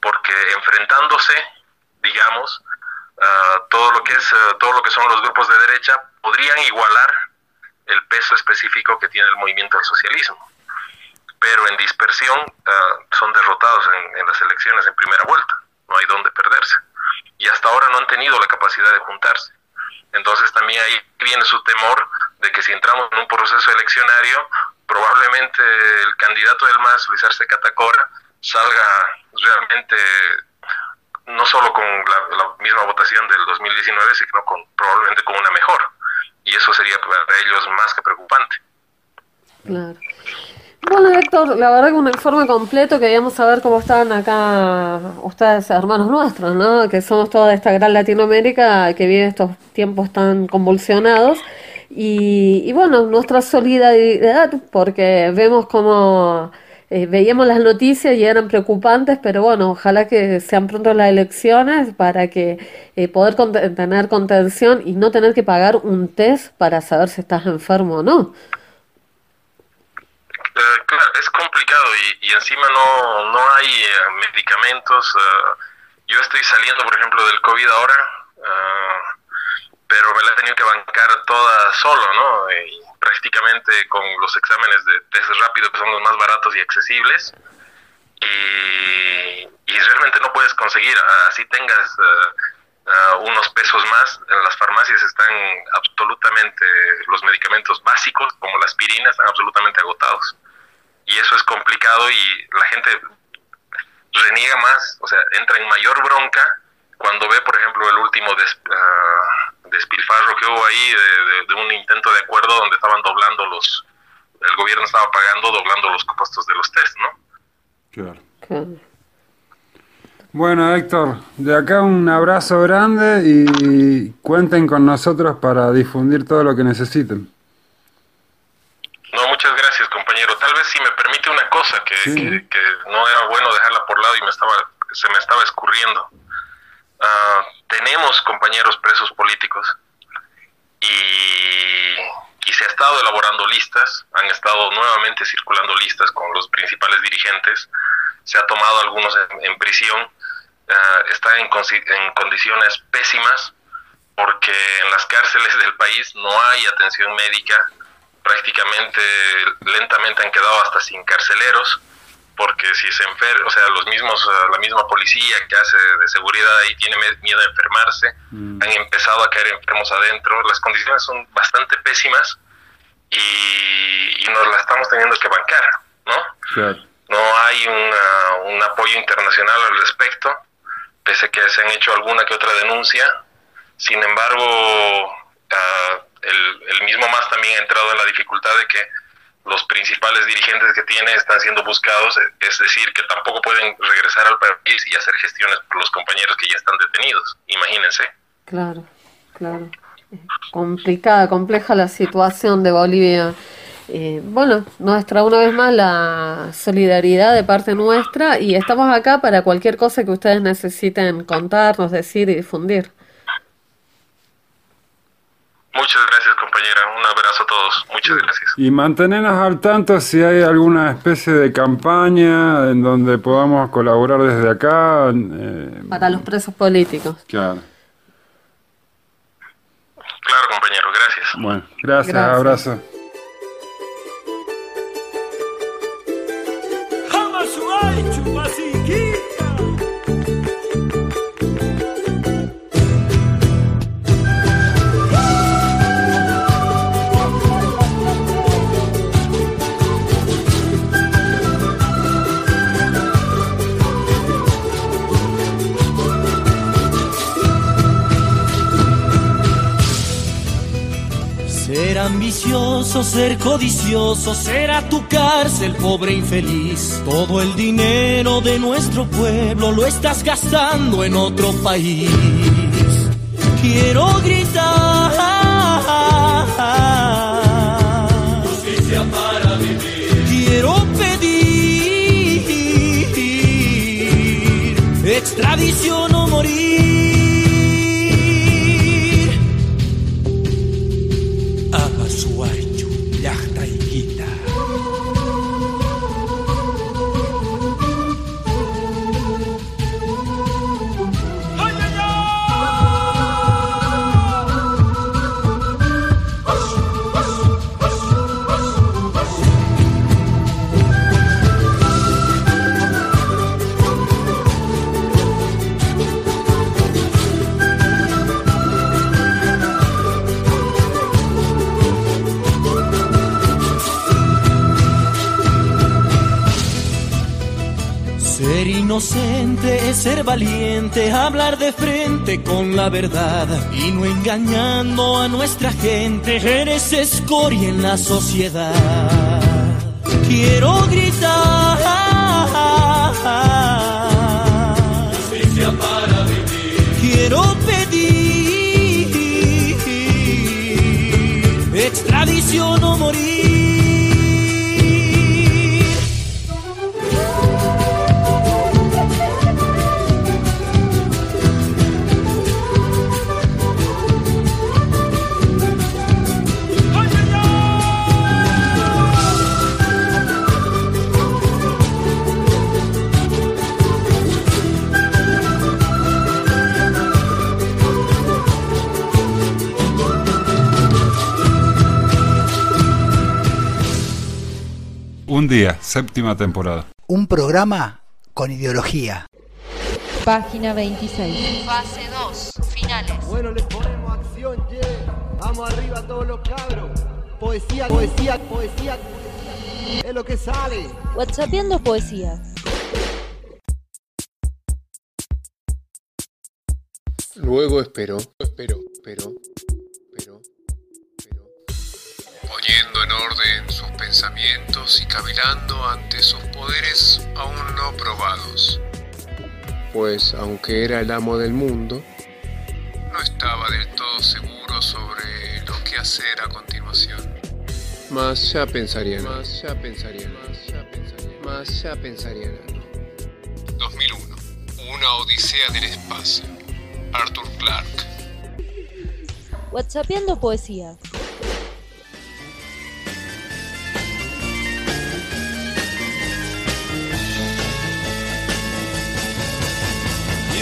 porque enfrentándose, digamos, ah, todo lo que es ah, todo lo que son los grupos de derecha podrían igualar el peso específico que tiene el movimiento del socialismo, pero en dispersión ah, son derrotados en, en las elecciones en primera vuelta, no hay dónde perderse y hasta ahora no han tenido la capacidad de juntarse. Entonces también ahí viene su temor de que si entramos en un proceso eleccionario, probablemente el candidato del MAS, Luis Arce Catacora, salga realmente no solo con la, la misma votación del 2019, sino con, probablemente con una mejor. Y eso sería para ellos más que preocupante. Claro. Bueno, Héctor, la verdad que un informe completo, queríamos saber cómo están acá ustedes, hermanos nuestros, ¿no? Que somos toda esta gran Latinoamérica que vive estos tiempos tan convulsionados. Y, y bueno, nuestra solidaridad, porque vemos como eh, veíamos las noticias y eran preocupantes, pero bueno, ojalá que sean pronto las elecciones para que eh, poder cont- tener contención y no tener que pagar un test para saber si estás enfermo o no. Eh, claro, es complicado y, y encima no, no hay eh, medicamentos. yo estoy saliendo, por ejemplo, del COVID ahora, pero me la he tenido que bancar toda solo, ¿no? Prácticamente con los exámenes de test rápido, que son los más baratos y accesibles. Y, realmente no puedes conseguir, así tengas eh, ah, unos pesos más, en las farmacias están absolutamente, los medicamentos básicos, como la aspirina, están absolutamente agotados y eso es complicado y la gente reniega más, o sea, entra en mayor bronca cuando ve, por ejemplo, el último des- ah, despilfarro que hubo ahí de, de- de un intento de acuerdo donde estaban doblando los, el gobierno estaba pagando, doblando los costos de los test, ¿no? Claro. Bueno, Héctor, de acá un abrazo grande y cuenten con nosotros para difundir todo lo que necesiten. No, muchas gracias, compañero. Tal vez si me permite una cosa que, Sí. que- que no era bueno dejarla por lado y me estaba, se me estaba escurriendo. Ah, tenemos compañeros presos políticos y, y se ha estado elaborando listas, han estado nuevamente circulando listas con los principales dirigentes, se ha tomado algunos en, prisión, ah, están en, en condiciones pésimas porque en las cárceles del país no hay atención médica, prácticamente lentamente han quedado hasta sin carceleros, porque si se enferma, o sea, los mismos, la misma policía que hace de seguridad ahí tiene miedo de enfermarse, han empezado a caer enfermos adentro, las condiciones son bastante pésimas y, y nos la estamos teniendo que bancar, ¿no? Claro. No hay una- un apoyo internacional al respecto, pese a que se han hecho alguna que otra denuncia. Sin embargo, ah, el, el mismo MAS también ha entrado en la dificultad de que los principales dirigentes que tiene están siendo buscados, es decir, que tampoco pueden regresar al país y hacer gestiones por los compañeros que ya están detenidos. Imagínense. Claro, claro. Complicada, compleja la situación de Bolivia. Eh, bueno, nuestra, una vez más, la solidaridad de parte nuestra y estamos acá para cualquier cosa que ustedes necesiten contarnos, decir y difundir. Muchas gracias, compañera. Un abrazo a todos. Muchas gracias. Y mantenernos al tanto si hay alguna especie de campaña en donde podamos colaborar desde acá. eh, Para los presos políticos. claro. Claro, compañero. Gracias. Bueno, gracias, Gracias. abrazo. Ambicioso, ser codicioso, será tu cárcel, pobre infeliz. Todo el dinero de nuestro pueblo lo estás gastando en otro país. Quiero gritar. Justicia para vivir. Quiero pedir extradición inocente es ser valiente, hablar de frente con la verdad y no engañando a nuestra gente. Eres escoria en la sociedad. Quiero gritar. Justicia para. Quiero Un día, séptima temporada. Un programa con ideología. Página 26. Fase 2. Finales. Bueno, le ponemos acción, ye. Vamos arriba todos los cabros. Poesía, poesía, poesía. Es lo que sale. Whatsappeando poesía. Luego esperó, esperó, esperó, Poniendo en orden sus pensamientos y cavilando ante sus poderes aún no probados. Pues aunque era el amo del mundo, no estaba del todo seguro sobre lo que hacer a continuación. Más ya pensaría en más ya pensaría en más ya pensaría en más ya pensaría en algo. 2001. Una odisea del espacio. Arthur Clarke. Whatsappeando poesía.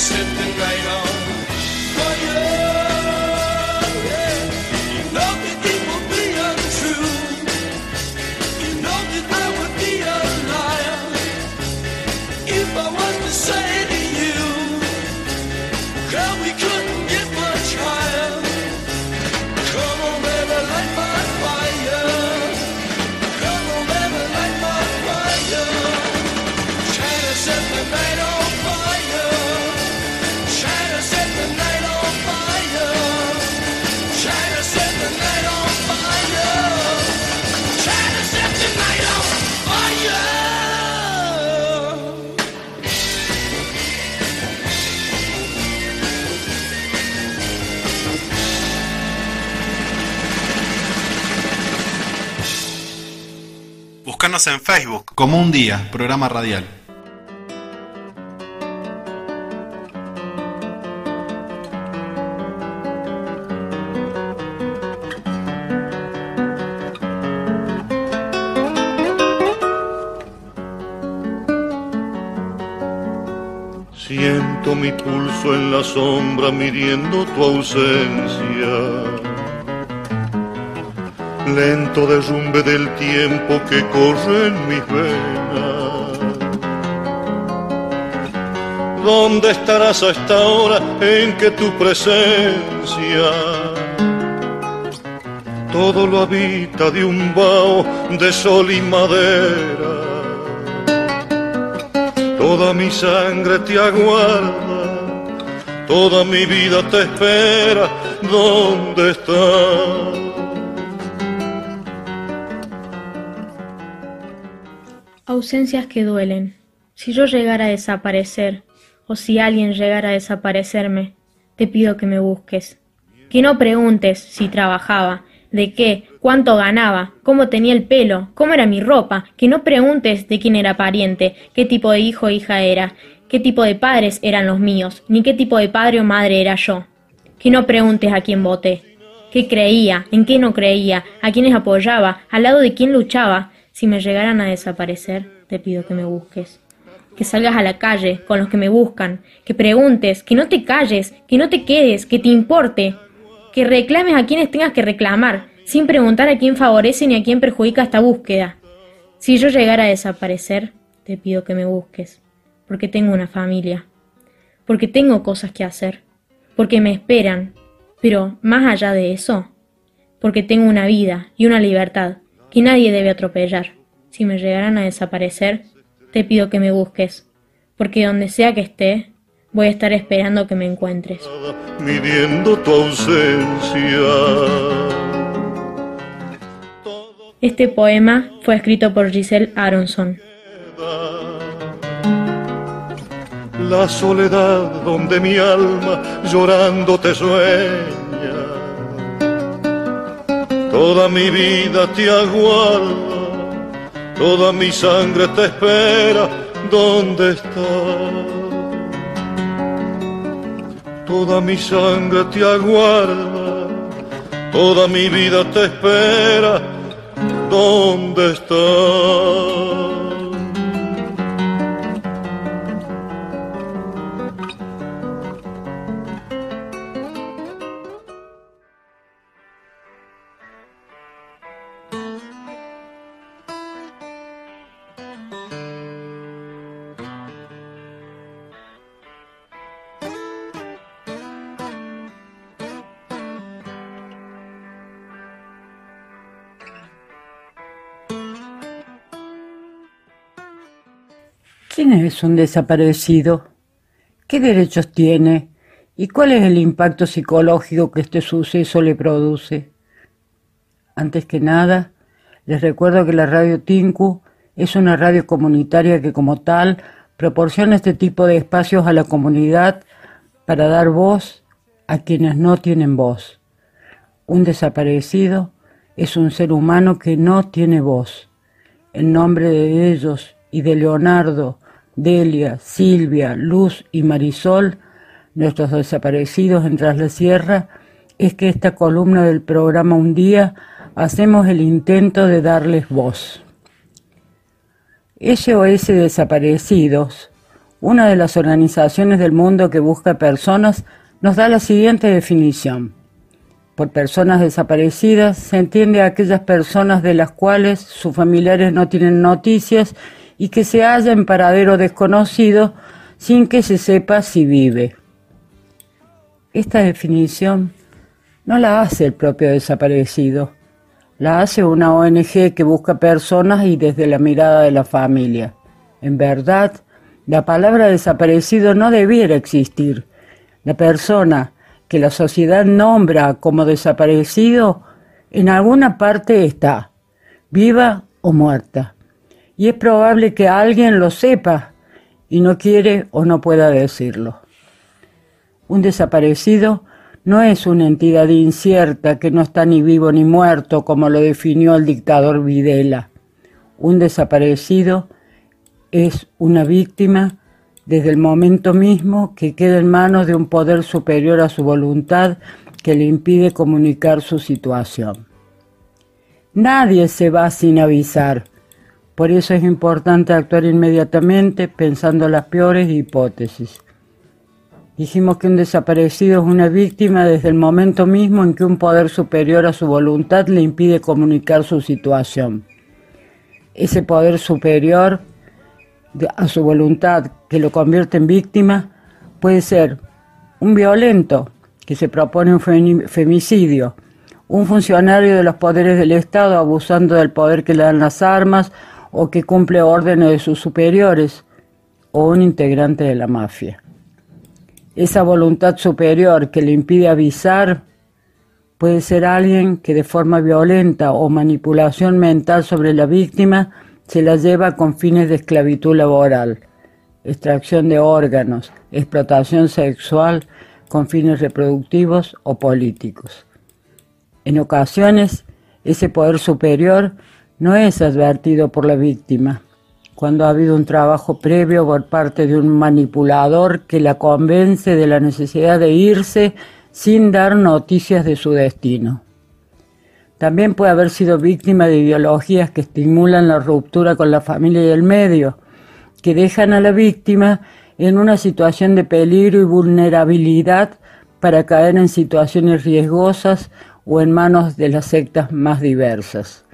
slipped como un día, programa radial. Siento mi pulso en la sombra midiendo tu ausencia. Lento derrumbe del tiempo que corre en mis venas. ¿Dónde estarás a esta hora en que tu presencia todo lo habita de un vaho de sol y madera? Toda mi sangre te aguarda, toda mi vida te espera. ¿Dónde estás? Ausencias que duelen. Si yo llegara a desaparecer, o si alguien llegara a desaparecerme, te pido que me busques. Que no preguntes si trabajaba, de qué, cuánto ganaba, cómo tenía el pelo, cómo era mi ropa, que no preguntes de quién era pariente, qué tipo de hijo o hija era, qué tipo de padres eran los míos, ni qué tipo de padre o madre era yo. Que no preguntes a quién voté, qué creía, en qué no creía, a quiénes apoyaba, al lado de quién luchaba. Si me llegaran a desaparecer, te pido que me busques. Que salgas a la calle con los que me buscan, que preguntes, que no te calles, que no te quedes, que te importe, que reclames a quienes tengas que reclamar, sin preguntar a quién favorece ni a quién perjudica esta búsqueda. Si yo llegara a desaparecer, te pido que me busques, porque tengo una familia, porque tengo cosas que hacer, porque me esperan, pero más allá de eso, porque tengo una vida y una libertad que nadie debe atropellar. Si me llegaran a desaparecer, te pido que me busques, porque donde sea que esté, voy a estar esperando que me encuentres. midiendo tu ausencia. Este poema fue escrito por Giselle Aronson. La soledad donde mi alma llorando te sueña. Toda mi vida te aguarda, toda mi sangre te espera. ¿Dónde estás? Toda mi sangre te aguarda, toda mi vida te espera. ¿Dónde estás? ¿Quién es un desaparecido? ¿Qué derechos tiene? ¿Y cuál es el impacto psicológico que este suceso le produce? Antes que nada, les recuerdo que la radio Tinku es una radio comunitaria que como tal proporciona este tipo de espacios a la comunidad para dar voz a quienes no tienen voz. Un desaparecido es un ser humano que no tiene voz. En nombre de ellos y de Leonardo, Delia, Silvia, Luz y Marisol, nuestros desaparecidos en Tras la Sierra, es que esta columna del programa Un Día hacemos el intento de darles voz. SOS Desaparecidos, una de las organizaciones del mundo que busca personas, nos da la siguiente definición. Por personas desaparecidas se entiende a aquellas personas de las cuales sus familiares no tienen noticias y que se halla en paradero desconocido sin que se sepa si vive. Esta definición no la hace el propio desaparecido, la hace una ONG que busca personas y desde la mirada de la familia. En verdad, la palabra desaparecido no debiera existir. La persona que la sociedad nombra como desaparecido en alguna parte está, viva o muerta. Y es probable que alguien lo sepa y no quiere o no pueda decirlo. Un desaparecido no es una entidad incierta que no está ni vivo ni muerto, como lo definió el dictador Videla. Un desaparecido es una víctima desde el momento mismo que queda en manos de un poder superior a su voluntad que le impide comunicar su situación. Nadie se va sin avisar, por eso es importante actuar inmediatamente pensando las peores hipótesis. Dijimos que un desaparecido es una víctima desde el momento mismo en que un poder superior a su voluntad le impide comunicar su situación. Ese poder superior a su voluntad que lo convierte en víctima puede ser un violento que se propone un femicidio, un funcionario de los poderes del Estado abusando del poder que le dan las armas o que cumple órdenes de sus superiores, o un integrante de la mafia. Esa voluntad superior que le impide avisar puede ser alguien que de forma violenta o manipulación mental sobre la víctima se la lleva con fines de esclavitud laboral, extracción de órganos, explotación sexual con fines reproductivos o políticos. En ocasiones, ese poder superior no es advertido por la víctima cuando ha habido un trabajo previo por parte de un manipulador que la convence de la necesidad de irse sin dar noticias de su destino. También puede haber sido víctima de ideologías que estimulan la ruptura con la familia y el medio, que dejan a la víctima en una situación de peligro y vulnerabilidad para caer en situaciones riesgosas o en manos de las sectas más diversas.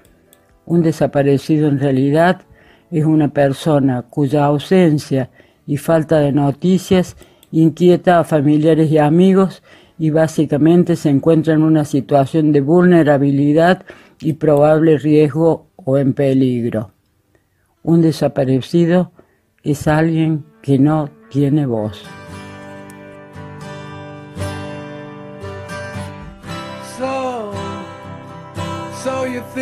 Un desaparecido en realidad es una persona cuya ausencia y falta de noticias inquieta a familiares y amigos y básicamente se encuentra en una situación de vulnerabilidad y probable riesgo o en peligro. Un desaparecido es alguien que no tiene voz.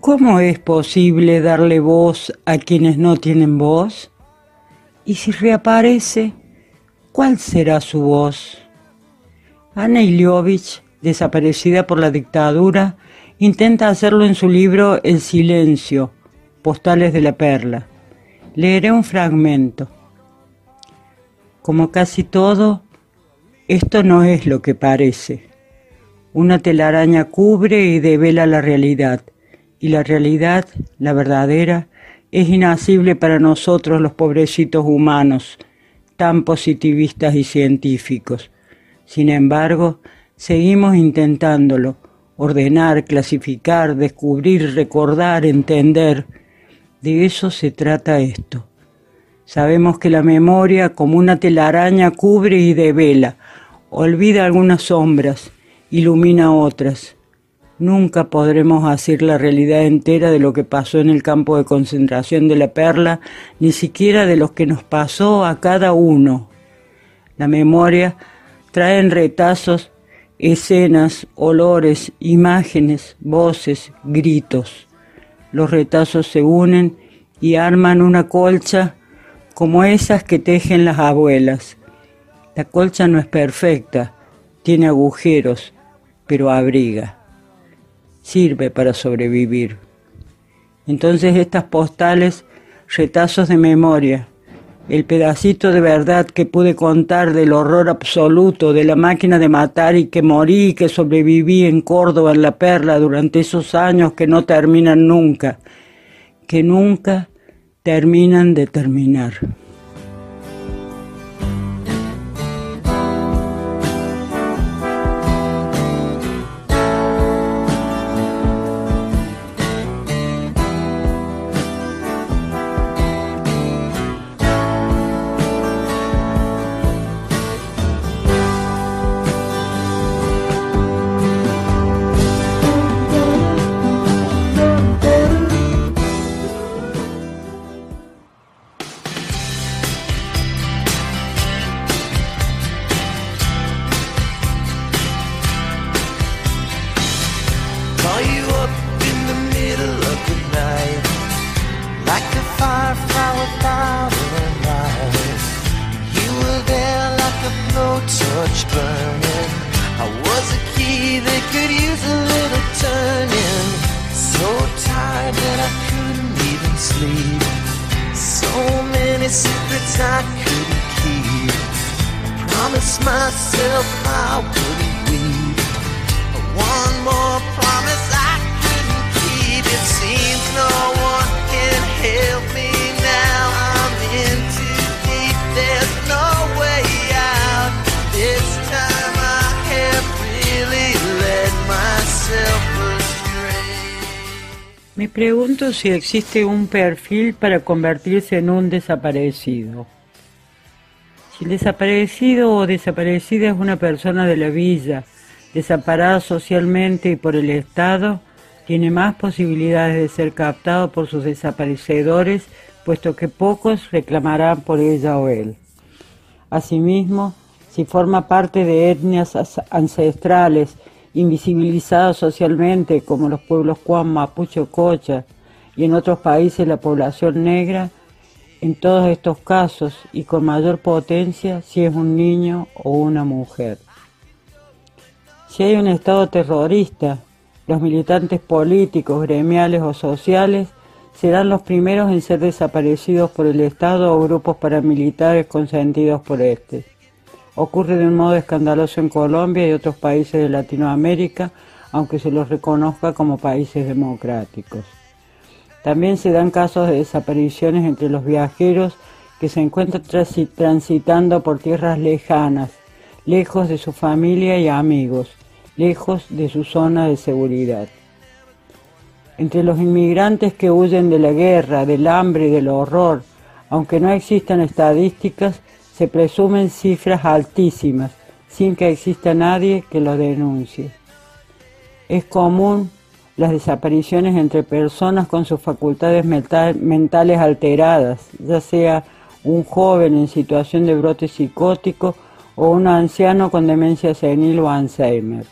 ¿Cómo es posible darle voz a quienes no tienen voz? Y si reaparece, ¿cuál será su voz? Ana Iliovich, desaparecida por la dictadura, intenta hacerlo en su libro El silencio, Postales de la Perla. Leeré un fragmento. Como casi todo, esto no es lo que parece. Una telaraña cubre y devela la realidad, y la realidad, la verdadera, es inasible para nosotros los pobrecitos humanos, tan positivistas y científicos. Sin embargo, seguimos intentándolo, ordenar, clasificar, descubrir, recordar, entender. De eso se trata esto. Sabemos que la memoria, como una telaraña, cubre y devela, olvida algunas sombras ilumina otras. Nunca podremos hacer la realidad entera de lo que pasó en el campo de concentración de la perla, ni siquiera de lo que nos pasó a cada uno. La memoria trae en retazos escenas, olores, imágenes, voces, gritos. Los retazos se unen y arman una colcha como esas que tejen las abuelas. La colcha no es perfecta, tiene agujeros, pero abriga sirve para sobrevivir. Entonces estas postales, retazos de memoria, el pedacito de verdad que pude contar del horror absoluto de la máquina de matar y que morí y que sobreviví en Córdoba, en La Perla, durante esos años que no terminan nunca, que nunca terminan de terminar. Si existe un perfil para convertirse en un desaparecido. Si el desaparecido o desaparecida es una persona de la villa, desamparada socialmente y por el Estado, tiene más posibilidades de ser captado por sus desaparecedores, puesto que pocos reclamarán por ella o él. Asimismo, si forma parte de etnias as- ancestrales invisibilizadas socialmente, como los pueblos Cuam, Mapuche o Cocha, y en otros países la población negra, en todos estos casos y con mayor potencia si es un niño o una mujer. Si hay un Estado terrorista, los militantes políticos, gremiales o sociales serán los primeros en ser desaparecidos por el Estado o grupos paramilitares consentidos por este. Ocurre de un modo escandaloso en Colombia y otros países de Latinoamérica, aunque se los reconozca como países democráticos. También se dan casos de desapariciones entre los viajeros que se encuentran transi- transitando por tierras lejanas, lejos de su familia y amigos, lejos de su zona de seguridad. Entre los inmigrantes que huyen de la guerra, del hambre y del horror, aunque no existan estadísticas, se presumen cifras altísimas, sin que exista nadie que lo denuncie. Es común las desapariciones entre personas con sus facultades mental- mentales alteradas, ya sea un joven en situación de brote psicótico o un anciano con demencia senil o Alzheimer,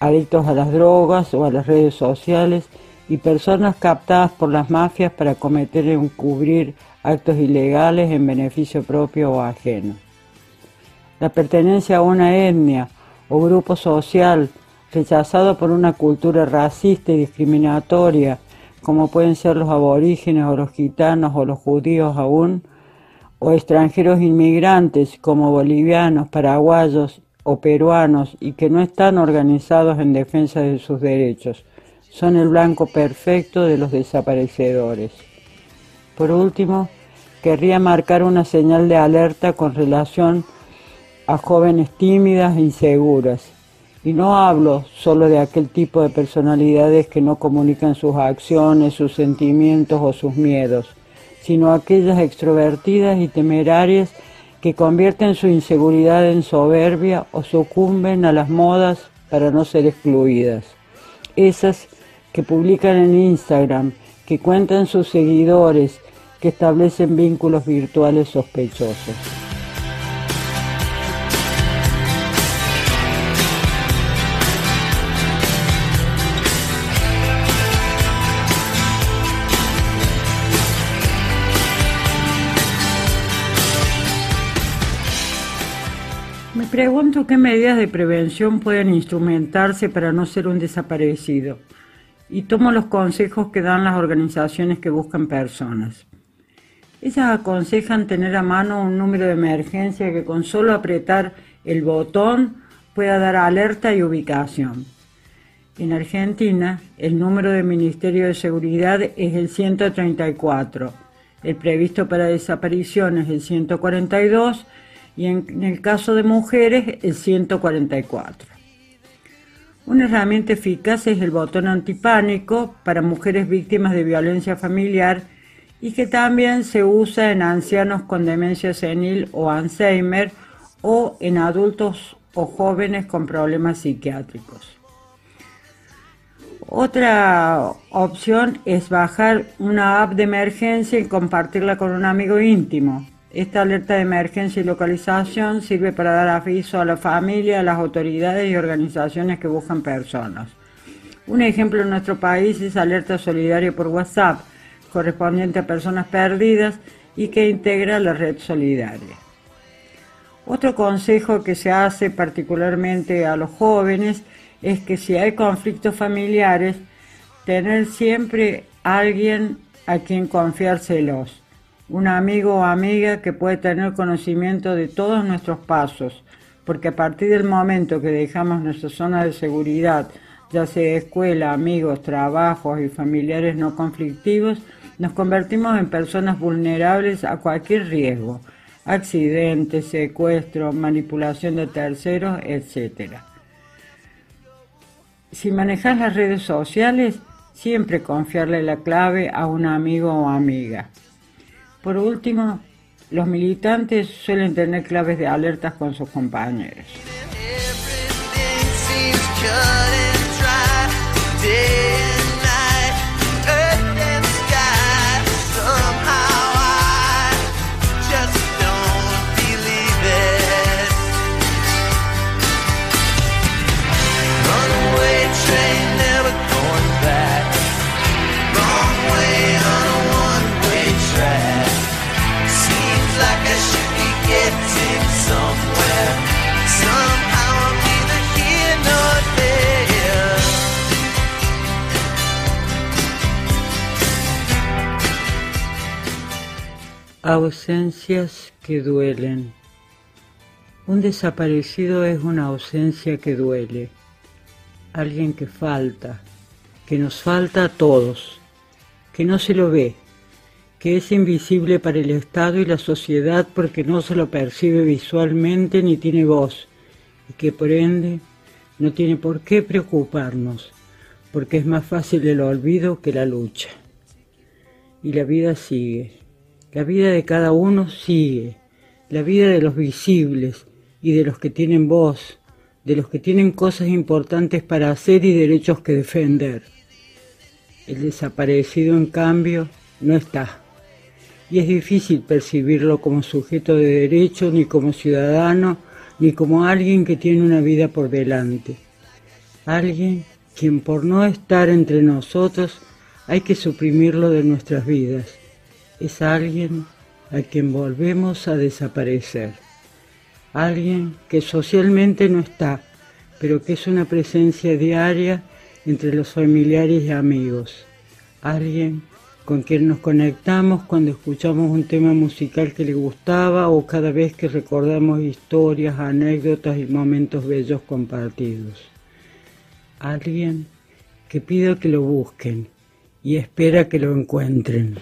adictos a las drogas o a las redes sociales y personas captadas por las mafias para cometer o encubrir actos ilegales en beneficio propio o ajeno. La pertenencia a una etnia o grupo social rechazado por una cultura racista y discriminatoria, como pueden ser los aborígenes o los gitanos o los judíos aún, o extranjeros inmigrantes como bolivianos, paraguayos o peruanos y que no están organizados en defensa de sus derechos, son el blanco perfecto de los desaparecedores. Por último, querría marcar una señal de alerta con relación a jóvenes tímidas e inseguras. Y no hablo solo de aquel tipo de personalidades que no comunican sus acciones, sus sentimientos o sus miedos, sino aquellas extrovertidas y temerarias que convierten su inseguridad en soberbia o sucumben a las modas para no ser excluidas. Esas que publican en Instagram, que cuentan sus seguidores, que establecen vínculos virtuales sospechosos. Pregunto qué medidas de prevención pueden instrumentarse para no ser un desaparecido y tomo los consejos que dan las organizaciones que buscan personas. Ellas aconsejan tener a mano un número de emergencia que con solo apretar el botón pueda dar alerta y ubicación. En Argentina, el número del Ministerio de Seguridad es el 134, el previsto para desapariciones el 142 y en, el caso de mujeres el 144. Una herramienta eficaz es el botón antipánico para mujeres víctimas de violencia familiar y que también se usa en ancianos con demencia senil o Alzheimer o en adultos o jóvenes con problemas psiquiátricos. Otra opción es bajar una app de emergencia y compartirla con un amigo íntimo. Esta alerta de emergencia y localización sirve para dar aviso a la familia, a las autoridades y organizaciones que buscan personas. Un ejemplo en nuestro país es Alerta Solidaria por WhatsApp, correspondiente a personas perdidas y que integra la red solidaria. Otro consejo que se hace particularmente a los jóvenes es que si hay conflictos familiares, tener siempre alguien a quien confiárselos un amigo o amiga que puede tener conocimiento de todos nuestros pasos, porque a partir del momento que dejamos nuestra zona de seguridad, ya sea escuela, amigos, trabajos y familiares no conflictivos, nos convertimos en personas vulnerables a cualquier riesgo, accidentes, secuestro, manipulación de terceros, etc. Si manejas las redes sociales, siempre confiarle la clave a un amigo o amiga. Por último, los militantes suelen tener claves de alertas con sus compañeros. Ausencias que duelen. Un desaparecido es una ausencia que duele. Alguien que falta, que nos falta a todos, que no se lo ve, que es invisible para el Estado y la sociedad porque no se lo percibe visualmente ni tiene voz, y que por ende no tiene por qué preocuparnos, porque es más fácil el olvido que la lucha. Y la vida sigue la vida de cada uno sigue, la vida de los visibles y de los que tienen voz, de los que tienen cosas importantes para hacer y derechos que defender. El desaparecido, en cambio, no está. Y es difícil percibirlo como sujeto de derecho, ni como ciudadano, ni como alguien que tiene una vida por delante. Alguien quien por no estar entre nosotros hay que suprimirlo de nuestras vidas es alguien a quien volvemos a desaparecer. Alguien que socialmente no está, pero que es una presencia diaria entre los familiares y amigos. Alguien con quien nos conectamos cuando escuchamos un tema musical que le gustaba o cada vez que recordamos historias, anécdotas y momentos bellos compartidos. Alguien que pide que lo busquen y espera que lo encuentren.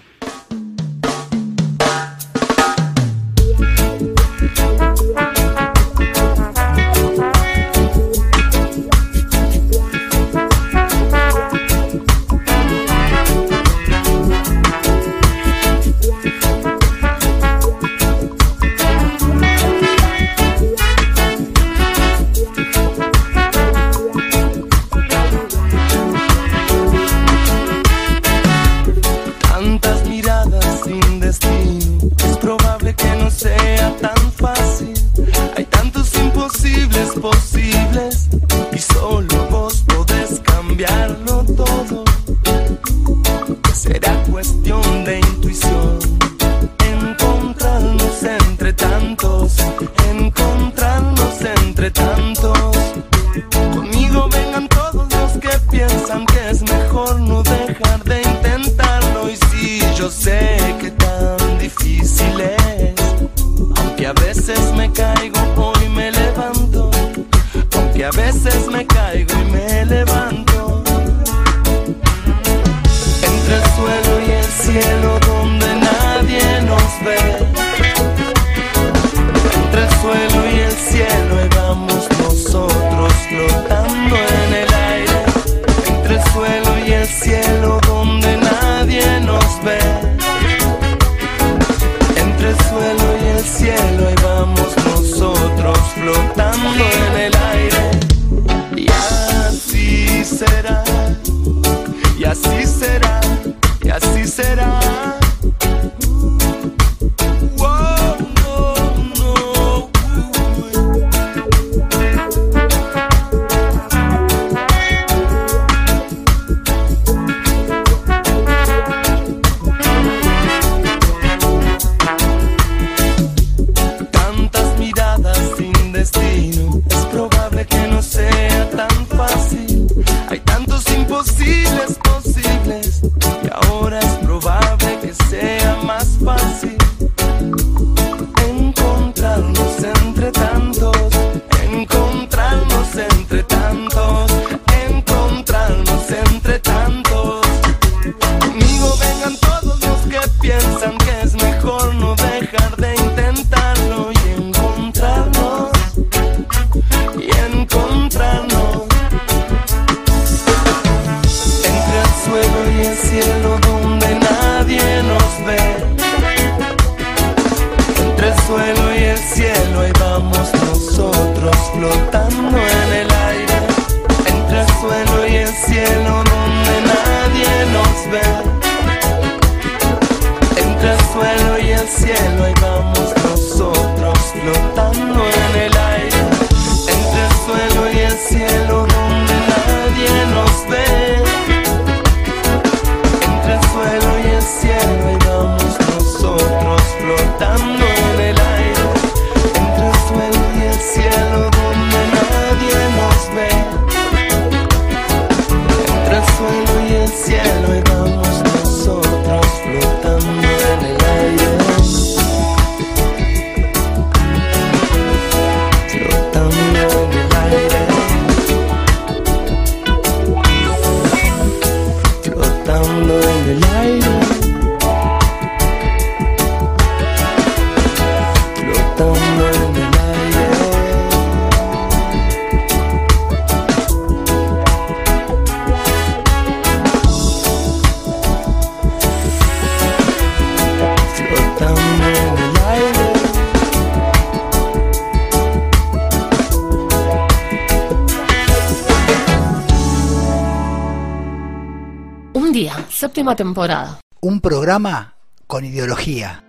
Temporada. Un programa con ideología.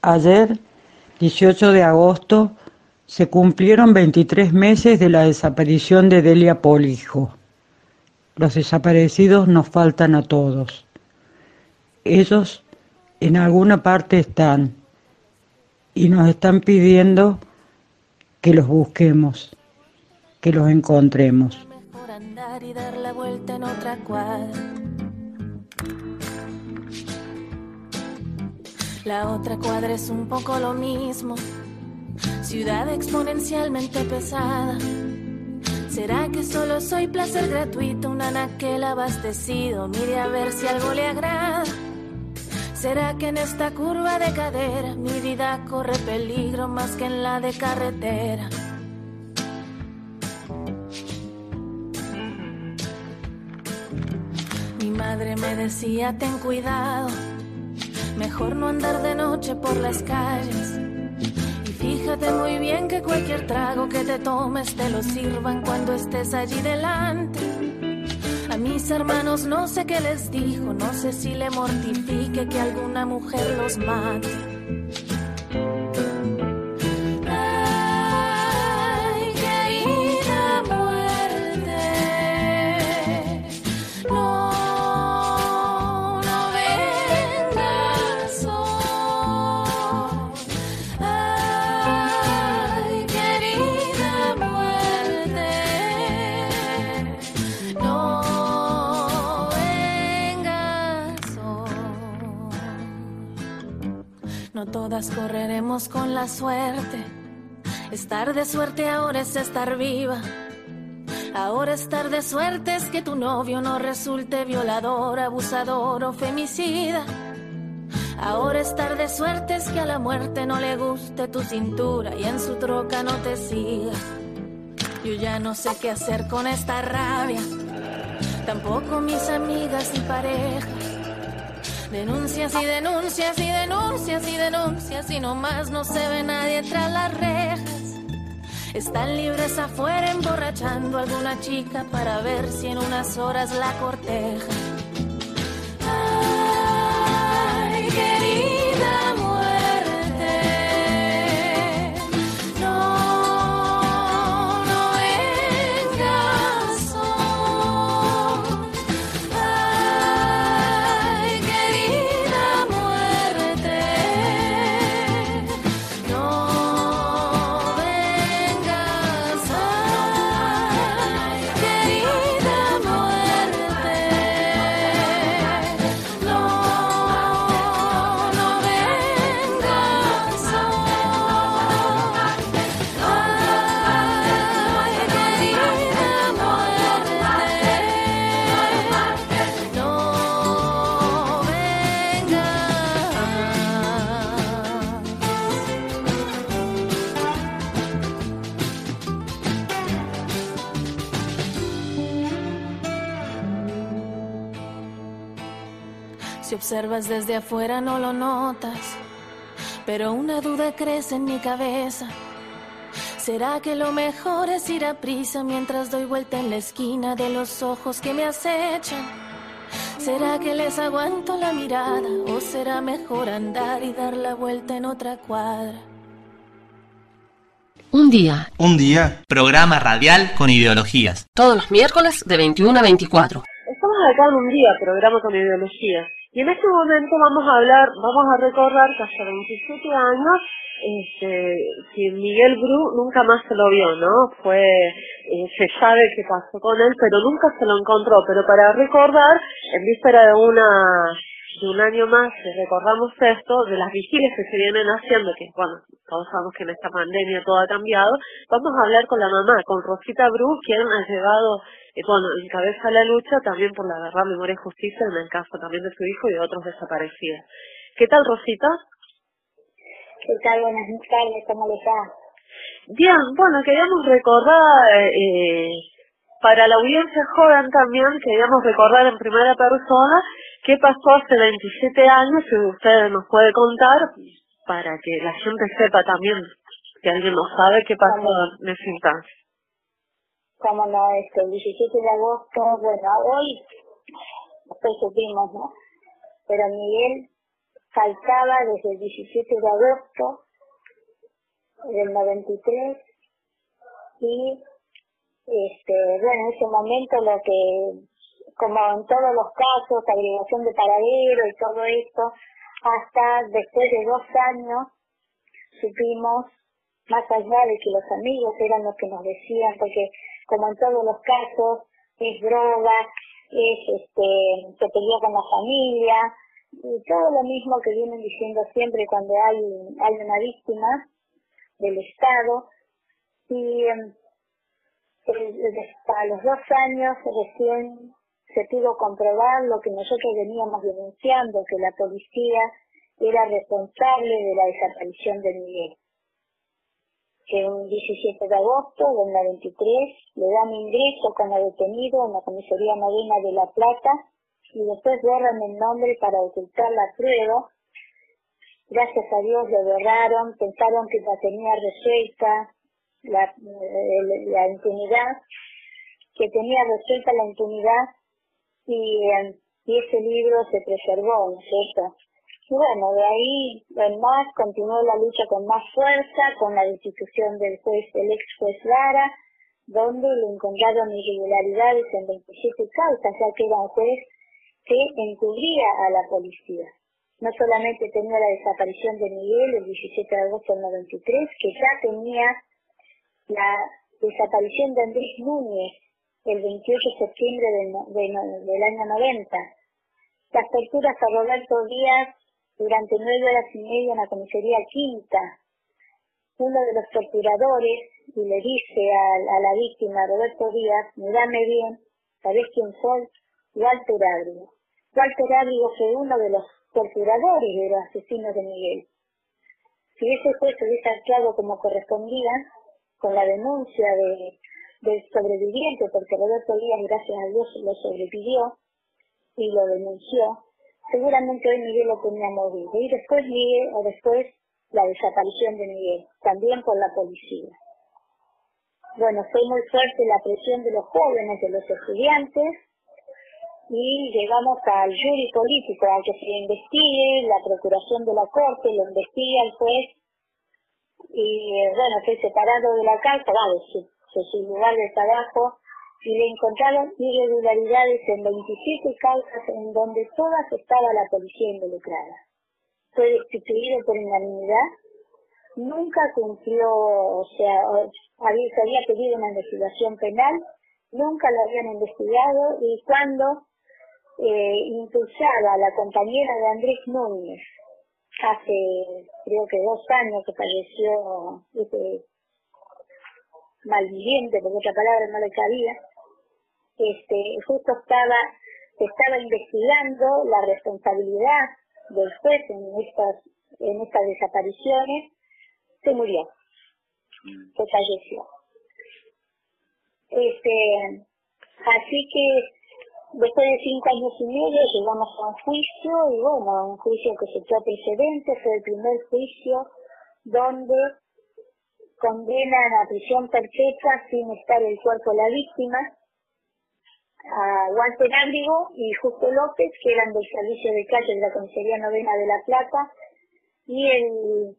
Ayer, 18 de agosto, se cumplieron 23 meses de la desaparición de Delia Polijo. Los desaparecidos nos faltan a todos. Ellos en alguna parte están y nos están pidiendo que los busquemos, que los encontremos. por andar y dar la vuelta en otra cuadra. La otra cuadra es un poco lo mismo, ciudad exponencialmente pesada. ¿Será que solo soy placer gratuito, un anaquel abastecido? Mire a ver si algo le agrada. ¿Será que en esta curva de cadera mi vida corre peligro más que en la de carretera? Mi madre me decía, ten cuidado, mejor no andar de noche por las calles. Y fíjate muy bien que cualquier trago que te tomes te lo sirvan cuando estés allí delante. Mis hermanos no sé qué les dijo, no sé si le mortifique que alguna mujer los mate. Todas correremos con la suerte. Estar de suerte ahora es estar viva. Ahora estar de suerte es que tu novio no resulte violador, abusador o femicida. Ahora estar de suerte es que a la muerte no le guste tu cintura y en su troca no te siga. Yo ya no sé qué hacer con esta rabia, tampoco mis amigas y parejas. Denuncias y denuncias y denuncias y denuncias y nomás no se ve nadie tras las rejas. Están libres afuera emborrachando a alguna chica para ver si en unas horas la corteja. Ay, querida observas desde afuera no lo notas, pero una duda crece en mi cabeza. ¿Será que lo mejor es ir a prisa mientras doy vuelta en la esquina de los ojos que me acechan? ¿Será que les aguanto la mirada o será mejor andar y dar la vuelta en otra cuadra? Un día. Un día. Programa radial con ideologías. Todos los miércoles de 21 a 24. Estamos acá en un día, programa con ideología. Y en este momento vamos a hablar, vamos a recordar que hace 27 años, este, que Miguel Bru nunca más se lo vio, ¿no? Fue, eh, se sabe qué pasó con él, pero nunca se lo encontró. Pero para recordar, en víspera de una, de un año más, recordamos esto, de las vigilias que se vienen haciendo, que bueno, todos sabemos que en esta pandemia todo ha cambiado, vamos a hablar con la mamá, con Rosita Bru, quien ha llevado eh, bueno, encabeza la lucha también por la verdad, memoria y justicia en el caso también de su hijo y de otros desaparecidos. ¿Qué tal, Rosita? ¿Qué tal? Buenas tardes, ¿cómo les va? Bien, bueno, queríamos recordar, eh, para la audiencia joven también, queríamos recordar en primera persona qué pasó hace 27 años, si usted nos puede contar, para que la gente sepa también, si alguien no sabe qué pasó en ese instante. Como no, este, el 17 de agosto, bueno, hoy después supimos, ¿no? Pero Miguel faltaba desde el 17 de agosto del 93 y este bueno en ese momento lo que como en todos los casos agregación de paradero y todo esto hasta después de dos años supimos más allá de que los amigos eran los que nos decían porque como en todos los casos es droga es este se peleó con la familia y todo lo mismo que vienen diciendo siempre cuando hay hay una víctima del Estado y em, a los dos años recién se pudo comprobar lo que nosotros veníamos denunciando, que la policía era responsable de la desaparición de Miguel. Que un 17 de agosto del 93 le dan ingreso como detenido en la comisaría novena de La Plata y después borran el nombre para ocultar la prueba gracias a Dios lo borraron, pensaron que la tenía resuelta la, la impunidad, que tenía resuelta la impunidad y, eh, y ese libro se preservó, ¿no? Y bueno, de ahí en más continuó la lucha con más fuerza, con la destitución del juez, el ex juez Lara, donde le encontraron irregularidades en 27 causas, ya que era un juez que encubría a la policía. No solamente tenía la desaparición de Miguel el 17 de agosto del 93, que ya tenía la desaparición de Andrés Núñez el 28 de septiembre del, del año 90, las torturas a Roberto Díaz durante nueve horas y media en la comisaría quinta. Uno de los torturadores y le dice a, la víctima, Roberto Díaz, mirame bien, ¿sabés quién soy? Walter Ábrigo. Walter Ábrigo fue uno de los torturadores de los asesinos de Miguel. Si ese juez hubiese actuado como correspondía, con la denuncia de, del sobreviviente, porque Roberto Díaz, gracias a Dios, lo sobrevivió y lo denunció, seguramente hoy Miguel lo teníamos vivo. Y después Miguel, o después la desaparición de Miguel, también por la policía. Bueno, fue muy fuerte la presión de los jóvenes, de los estudiantes, y llegamos al jury político, a que se investigue, la procuración de la corte, lo investiga el juez, y eh, bueno, fue separado de la casa, va, de su, su lugar de trabajo, y le encontraron irregularidades en 27 causas en donde todas estaba la policía involucrada. Fue destituido por unanimidad, nunca cumplió, o sea, había, se había pedido una investigación penal, nunca lo habían investigado. Y cuando eh, impulsaba a la compañera de Andrés Núñez, hace creo que dos años que falleció este malviviente, porque otra palabra no le cabía, este, justo estaba, se estaba investigando la responsabilidad del juez en estas, en estas desapariciones, se murió, se falleció. Este, así que después de cinco años y medio llegamos a un juicio y bueno, un juicio que se echó precedente, fue el primer juicio donde condenan a prisión perpetua sin estar el cuerpo de la víctima a Walter Ábrigo y Justo López, que eran del servicio de calle de la Comisaría Novena de La Plata, y, el,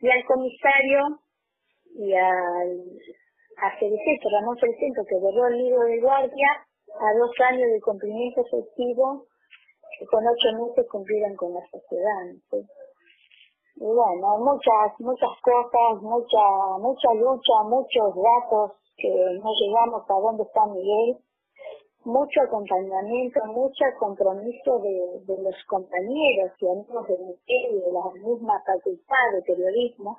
y al comisario y al a Ramón Felcento, que borró el libro de guardia, a dos años de cumplimiento efectivo, que con ocho meses cumplieron con la sociedad. Y bueno, muchas, muchas cosas, mucha, mucha lucha, muchos datos que no llegamos a dónde está Miguel, mucho acompañamiento, mucho compromiso de, los compañeros y amigos de Miguel y de la misma facultad de periodismo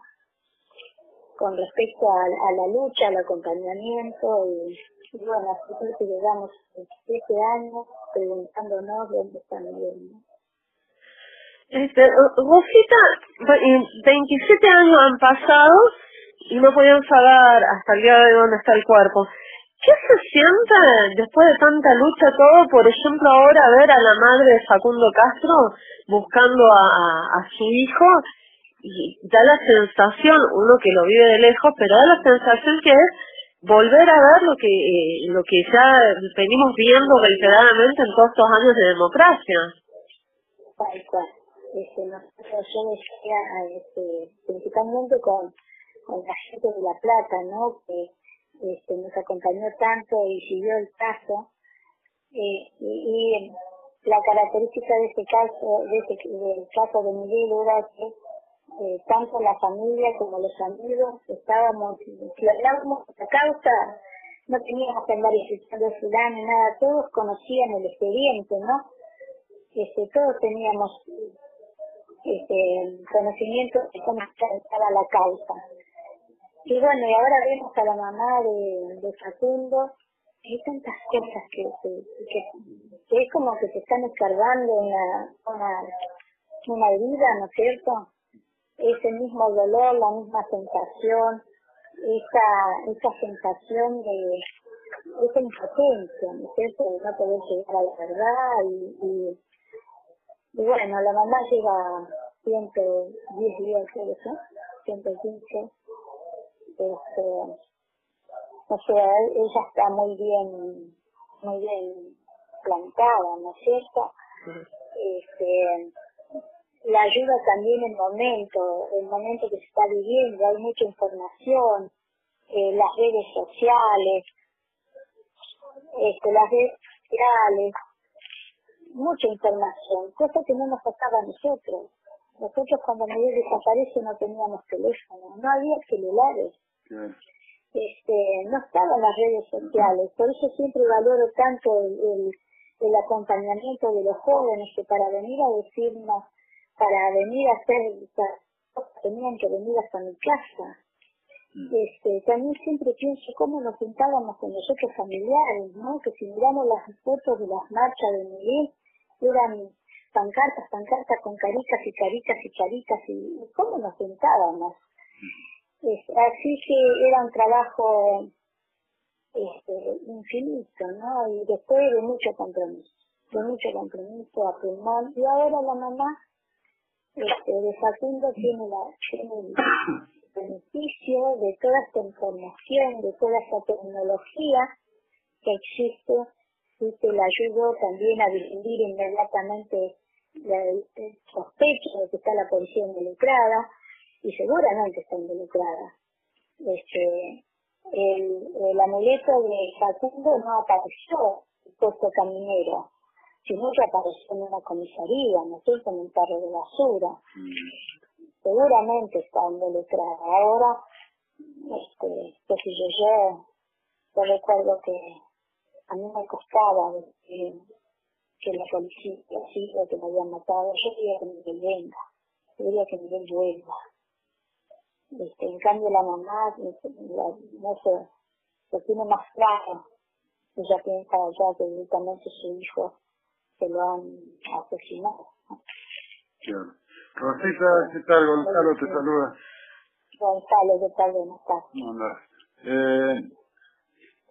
con respecto a, la lucha, al acompañamiento y, bueno, así que llegamos 27 años preguntándonos dónde está Miguel. ¿no? Este, Rosita, 27 años han pasado y no podían saber hasta el día de dónde está el cuerpo. ¿Qué se siente después de tanta lucha todo, por ejemplo, ahora ver a la madre de Facundo Castro buscando a, su hijo y da la sensación, uno que lo vive de lejos, pero da la sensación que es volver a ver lo que eh, lo que ya venimos viendo reiteradamente en todos estos años de democracia. Tal cual. Este, nosotros, yo decía, este, principalmente con, con la de La Plata, ¿no? Que este, nos acompañó tanto y siguió el caso. Eh, y, la característica de este caso, de este, del caso de Miguel era que eh, tanto la familia como los amigos estábamos, si hablábamos de la causa, no teníamos que andar escuchando fulano ni nada, todos conocían el expediente, ¿no? Este, todos teníamos este, conocimiento de cómo estaba la causa. Y bueno, ahora vemos a la mamá de, de Facundo, hay tantas cosas que, que, es como que se están escarbando una, una, una herida, ¿no es cierto? ese mismo dolor, la misma sensación, esa, esa sensación de esa impotencia, ¿no es cierto?, de no poder llegar a la verdad y, y, bueno, la mamá lleva 110 días, creo que 115, este, o sea, ella está muy bien, muy bien plantada, ¿no es cierto? Este, la ayuda también el momento, el momento que se está viviendo, hay mucha información, eh, las redes sociales, este, las redes sociales, mucha información, cosa que no nos pasaba a nosotros. Nosotros cuando Miguel desaparece no teníamos teléfono, no había celulares. Este, no estaban las redes sociales, por eso siempre valoro tanto el, el, el acompañamiento de los jóvenes que para venir a decirnos para venir a hacer, para- tenían que venir hasta mi casa. Este, también siempre pienso cómo nos juntábamos con los otros familiares, ¿no? Que si miramos las fotos de las marchas de Miguel, eran pancartas, pancartas con caricas y caricas y caricas, y, y cómo nos juntábamos. Es- así que era un trabajo este, infinito, ¿no? Y después de mucho compromiso, de mucho compromiso a pulmón. Y ahora la mamá este, de Facundo tiene, la, tiene el beneficio de toda esta información, de toda esta tecnología que existe y que le ayudó también a difundir inmediatamente la, el sospecho de que está la policía involucrada y seguramente está involucrada. Este, el, el amuleto de Facundo no apareció en el puesto caminero, sino que apareció en una comisaría, no sé, en un carro de basura. Seguramente está involucrada. Ahora, este, qué sé yo, yo, yo recuerdo que a mí me costaba que, que la policía sí, que me habían matado. Yo quería que Miguel venga, yo quería que Miguel vuelva. Este, en cambio la mamá, la- no sé, lo tiene más claro. Ella piensa ya que directamente su hijo se lo han asesinado. Claro. Rosita, ¿qué tal? Gonzalo te saluda. Gonzalo, ¿qué tal? Buenas tardes. Eh,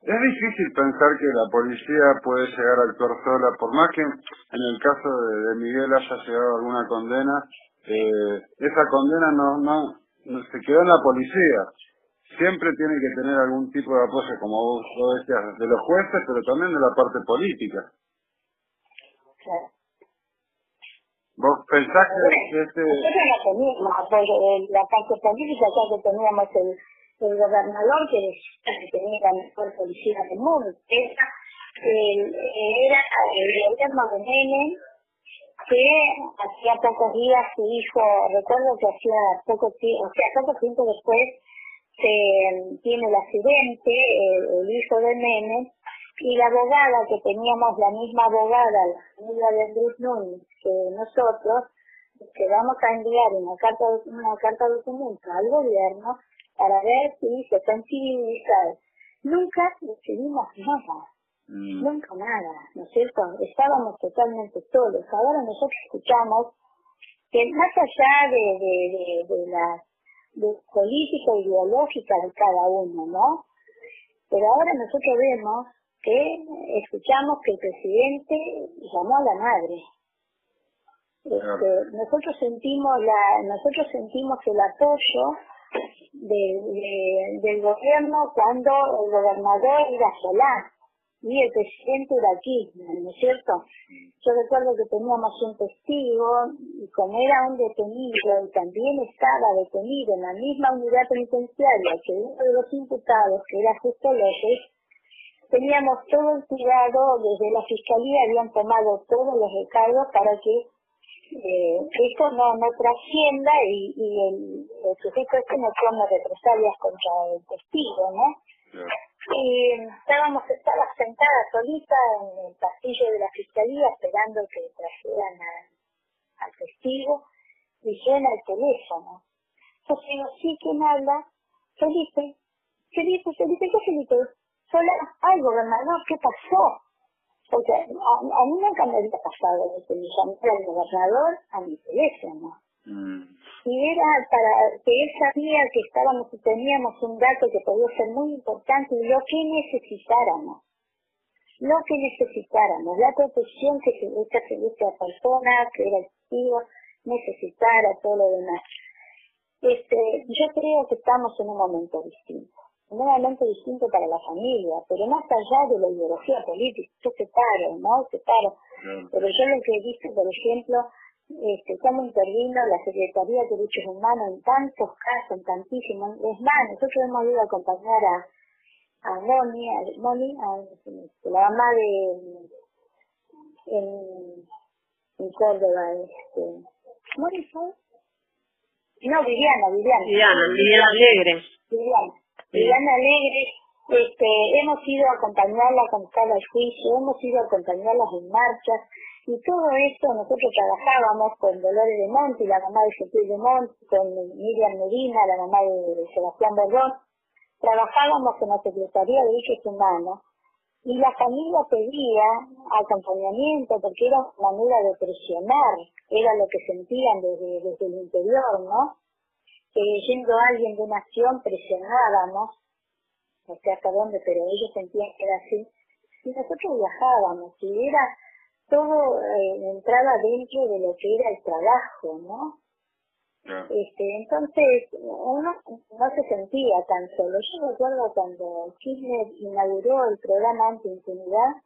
es difícil pensar que la policía puede llegar a actuar sola, por más que en el caso de, de Miguel haya llegado alguna condena, eh, esa condena no, no, no se quedó en la policía. Siempre tiene que tener algún tipo de apoyo, como vos, vos decías, de los jueces, pero también de la parte política. ¿Vos pensás que, que este... Nosotros no teníamos apoyo de la parte política, ya que teníamos el, el gobernador que tenía la mejor policía del mundo. Era el, era el gobierno de Menem que hacía pocos días su hijo, recuerdo que hacía poco tiempo, o sea, poco tiempo después se tiene el accidente, el, hijo de Menem, y la abogada que teníamos, la misma abogada, la familia de Andrés Núñez, que nosotros, que vamos a enviar una carta, una carta documento al gobierno para ver si se sensibiliza. Nunca recibimos nada, nunca nada, ¿no es cierto? Estábamos totalmente solos. Ahora nosotros escuchamos que más allá de, de, de, de la de política ideológica de cada uno, ¿no? Pero ahora nosotros vemos que escuchamos que el presidente llamó a la madre. Este, nosotros sentimos la, nosotros sentimos el apoyo de- de- del gobierno cuando el gobernador era Solá y el presidente era Kirchner, ¿no es cierto? Yo recuerdo que teníamos un testigo y como era un detenido y también estaba detenido en la misma unidad penitenciaria que uno de los imputados, que era Justo López, teníamos todo el cuidado, desde la fiscalía habían tomado todos los recargos para que eh, esto no, no trascienda y, y el, el sujeto este no tome represalias contra el testigo, ¿no? Y estábamos, estaba sentada solita en el pasillo de la fiscalía esperando que trajeran a- al testigo y suena el teléfono. Yo digo, sí, ¿quién habla? Felipe. Felipe, Felipe, ¿qué Felipe? Sola, ay, gobernador, ¿qué pasó? Porque a, a mí nunca me había pasado de que me llamara el gobernador a mi teléfono. Y era para que él sabía que estábamos y teníamos un dato que podía ser muy importante y lo que necesitáramos. Lo que necesitáramos, la protección que se esta persona, que era el testigo, necesitara, todo lo demás. Este, yo creo que estamos en un momento distinto, en un momento distinto para la familia, pero más allá de la ideología política, yo separo, ¿no? Separo. Pero yo lo que he visto, por ejemplo, este, cómo intervino la Secretaría de Derechos Humanos en tantos casos, en tantísimos. Es más, nosotros hemos ido a acompañar a, a Moni, a, Moni, a, este, la mamá de en, en Córdoba, este, Moni fue? No, Viviana, Viviana. Viviana, Viviana Alegre. Viviana. Viviana Alegre Este, hemos ido a acompañarla cuando estaba el juicio, hemos ido a acompañarlas en marchas, y todo esto nosotros trabajábamos con Dolores de Monte, la mamá de Jesús de Monte, con Miriam Medina, la mamá de Sebastián Bordón, trabajábamos con la Secretaría de Derechos Humanos y la familia pedía acompañamiento porque era una manera de presionar, era lo que sentían desde, desde el interior, ¿no? Yendo alguien de una acción presionábamos, no sé hasta dónde, pero ellos sentían que era así, y nosotros viajábamos, y era todo eh, entraba dentro de lo que era el trabajo, ¿no? Este, entonces uno no se sentía tan solo. Yo recuerdo cuando Kirchner inauguró el programa anti-impunidad,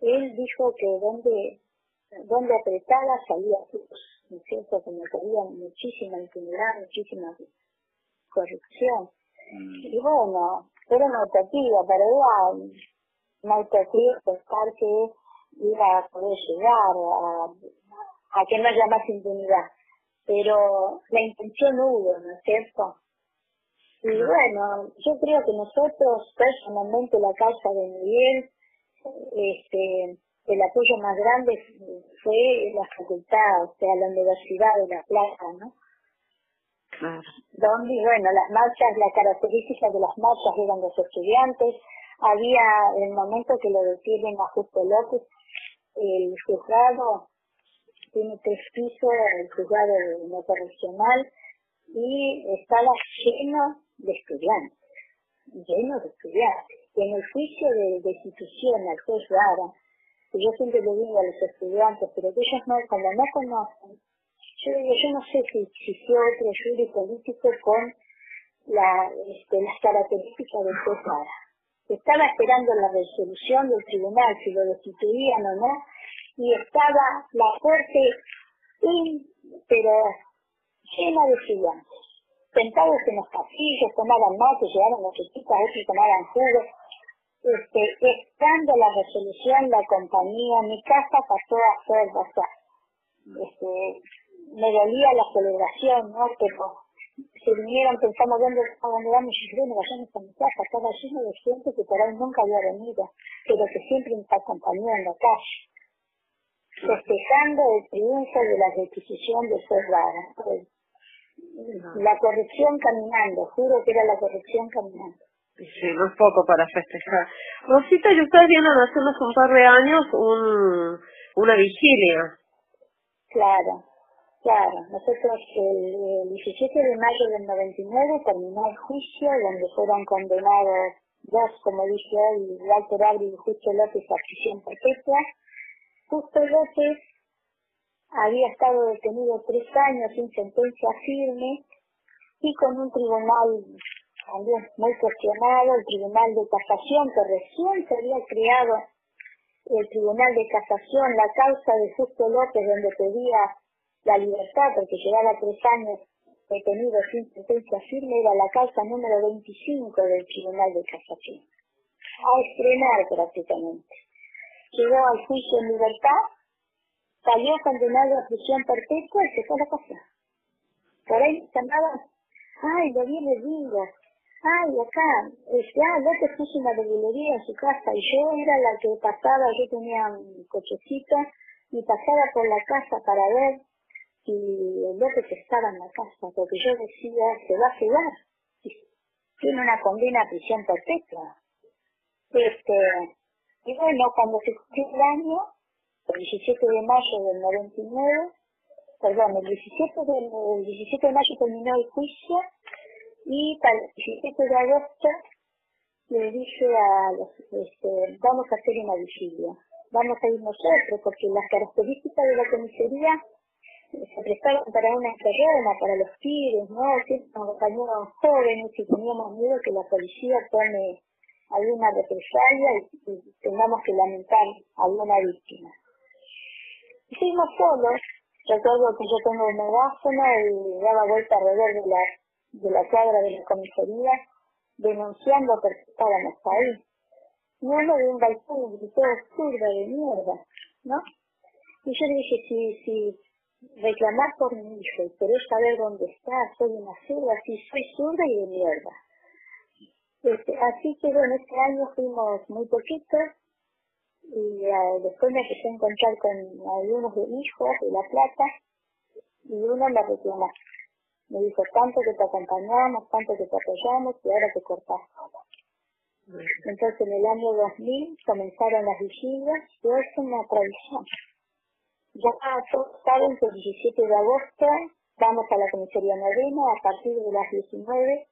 él dijo que donde, donde apretaba salía luz, ¿no es cierto? Como que había muchísima impunidad, muchísima corrupción. Y bueno, era una utopía, pero era una utopía pensar que iba a poder llegar a, a que no haya más impunidad pero la intención hubo, ¿no es cierto? Y bueno, yo creo que nosotros, personalmente, la causa de Miguel, este, el apoyo más grande fue la facultad, o sea, la Universidad de La Plata, ¿no? Donde, bueno, las marchas, la característica de las marchas eran los estudiantes. Había el momento que lo detienen a Justo López, el juzgado tiene tres pisos, el juzgado no y estaba lleno de estudiantes, lleno de estudiantes. en el juicio de destitución al juez Rara, que yo siempre le digo a los estudiantes, pero que ellos no, como no conocen, yo digo, yo no sé si existió otro jury político con este, las características juez Rara. Estaba esperando la resolución del tribunal, si lo destituían o no, y estaba la corte, pero llena de estudiantes, sentados en los pasillos, tomaban mate, llevaban las chicas, otros tomaban jugo, este, estando la resolución, la compañía, mi casa pasó a ser, o sea, este, me dolía la celebración, ¿no? Pero se vinieron, pensamos dónde, a dónde vamos, y yo, me vayamos a mi casa, estaba lleno de gente que por ahí nunca había venido, pero que siempre me acompañó en la calle festejando el triunfo de la requisición de Ferrara. La corrupción caminando, juro que era la corrupción caminando. Sí, no poco para festejar. Rosita, y ustedes vienen hace un par de años un, una vigilia. Claro, claro. Nosotros el, 17 de mayo del 99 terminó el juicio donde fueron condenados dos, como dije hoy, Walter Abri y Justo López a prisión perpetua Justo López había estado detenido tres años sin sentencia firme y con un tribunal también muy cuestionado, el Tribunal de Casación, que recién se había creado el Tribunal de Casación, la causa de Justo López, donde pedía la libertad, porque llevaba tres años detenido sin sentencia firme, era la causa número 25 del Tribunal de Casación. A estrenar prácticamente llegó al juicio en libertad, salió condenado a prisión perpetua y se fue a la casa. Por ahí llamaban, ay, lo bien le ay, acá, este, ah, López puso una verdulería en su casa y yo era la que pasaba, yo tenía un cochecito y pasaba por la casa para ver si López estaba en la casa, porque yo decía, se va a jugar, tiene una condena a prisión perpetua. Este, y bueno, cuando se cumplió el año, el 17 de mayo del 99, perdón, el 17 de, el 17 de mayo terminó el juicio y para el 17 de agosto le dije a los, este, vamos a hacer una vigilia, vamos a ir nosotros, porque las características de la comisaría se prestaban para una encerrona, para los pibes, ¿no? Siempre nos acompañaban jóvenes y teníamos miedo que la policía tome alguna represalia y, tengamos que lamentar alguna víctima. Hicimos solos, recuerdo que yo tengo un megáfono y daba vuelta alrededor de la, de la cuadra de la comisaría denunciando que estábamos ahí. Y uno de un balcón gritó zurda de mierda, ¿no? Y yo dije, si, si reclamar por mi hijo y querés saber dónde está, soy una zurda, sí, soy zurda y de mierda Este, así que bueno, este año fuimos muy poquitos y eh, después me empecé a encontrar con algunos de hijos de La Plata y uno me reclamó. Me dijo, tanto que te acompañamos, tanto que te apoyamos y ahora te cortás. Entonces en el año 2000 comenzaron las vigilias y es una tradición. Ya todos saben que el 17 de agosto vamos a la comisaría novena a partir de las 19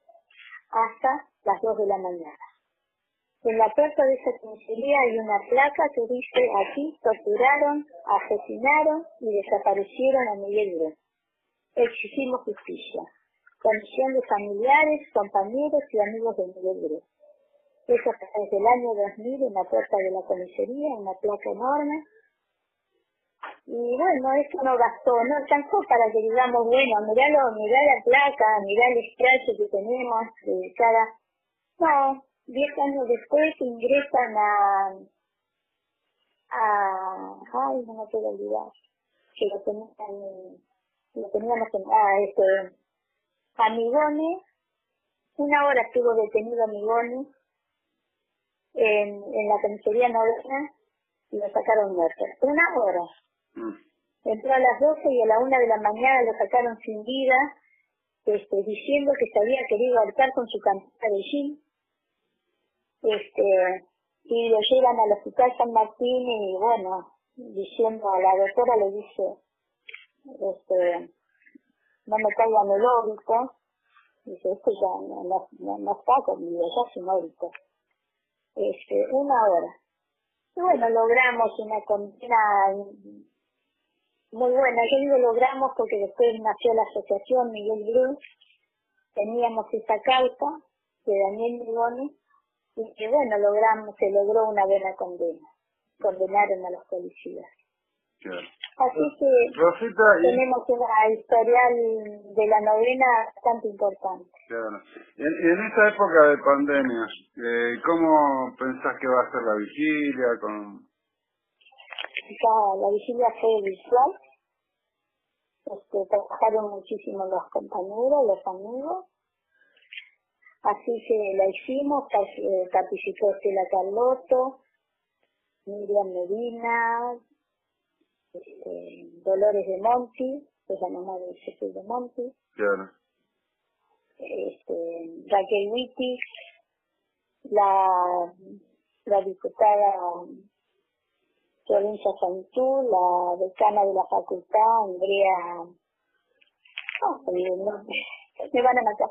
hasta las 2 de la mañana. En la puerta de esa comisaría hay una placa que dice aquí torturaron, asesinaron y desaparecieron a Miguel. Exigimos justicia. Comisión de familiares, compañeros y amigos de Miguel Bru. Eso desde el año 2000 en la puerta de la comisaría, una placa enorme. Y bueno, eso no gastó, no alcanzó para que digamos, bueno, miralo, mirá la placa, mirá el escrache que tenemos cada... No, diez años después ingresan a... ay, no me puedo olvidar, que lo lo teníamos en... Ah, este, a Migones, una hora estuvo detenido Migones en, en la comisaría novena y lo sacaron muerto. Una hora. Entró a las 12 y a la una de la mañana lo sacaron sin vida, este, diciendo que se había querido alzar con su cantidad de jean. Este, y lo llevan al hospital San Martín y bueno, diciendo a la doctora le dice, este, no me el óbito, dice, esto ya no, no, no, está conmigo, ya es un óbito. Este, una hora. Y bueno, logramos una condena muy buena. Yo digo logramos porque después nació la asociación Miguel Bru, teníamos esa causa de Daniel Migoni, y que bueno, logramos, se logró una buena condena. Condenaron a los policías. Así que Rosita, y- tenemos una historial de la novena bastante importante. Claro. En, en esta época de pandemia, eh, ¿cómo pensás que va a ser la vigilia? Con... Ya la vigilia fue virtual. Este, trabajaron muchísimo los compañeros, los amigos. Así que la hicimos, par- participó Estela Carlotto, Miriam Medina, este, Dolores de Monti, que es la mamá de Jesús de Monti, Claro. este, Raquel Wittig, la, la diputada Florencia Santú, la decana de la facultad, Andrea, no, nombre, me van a matar,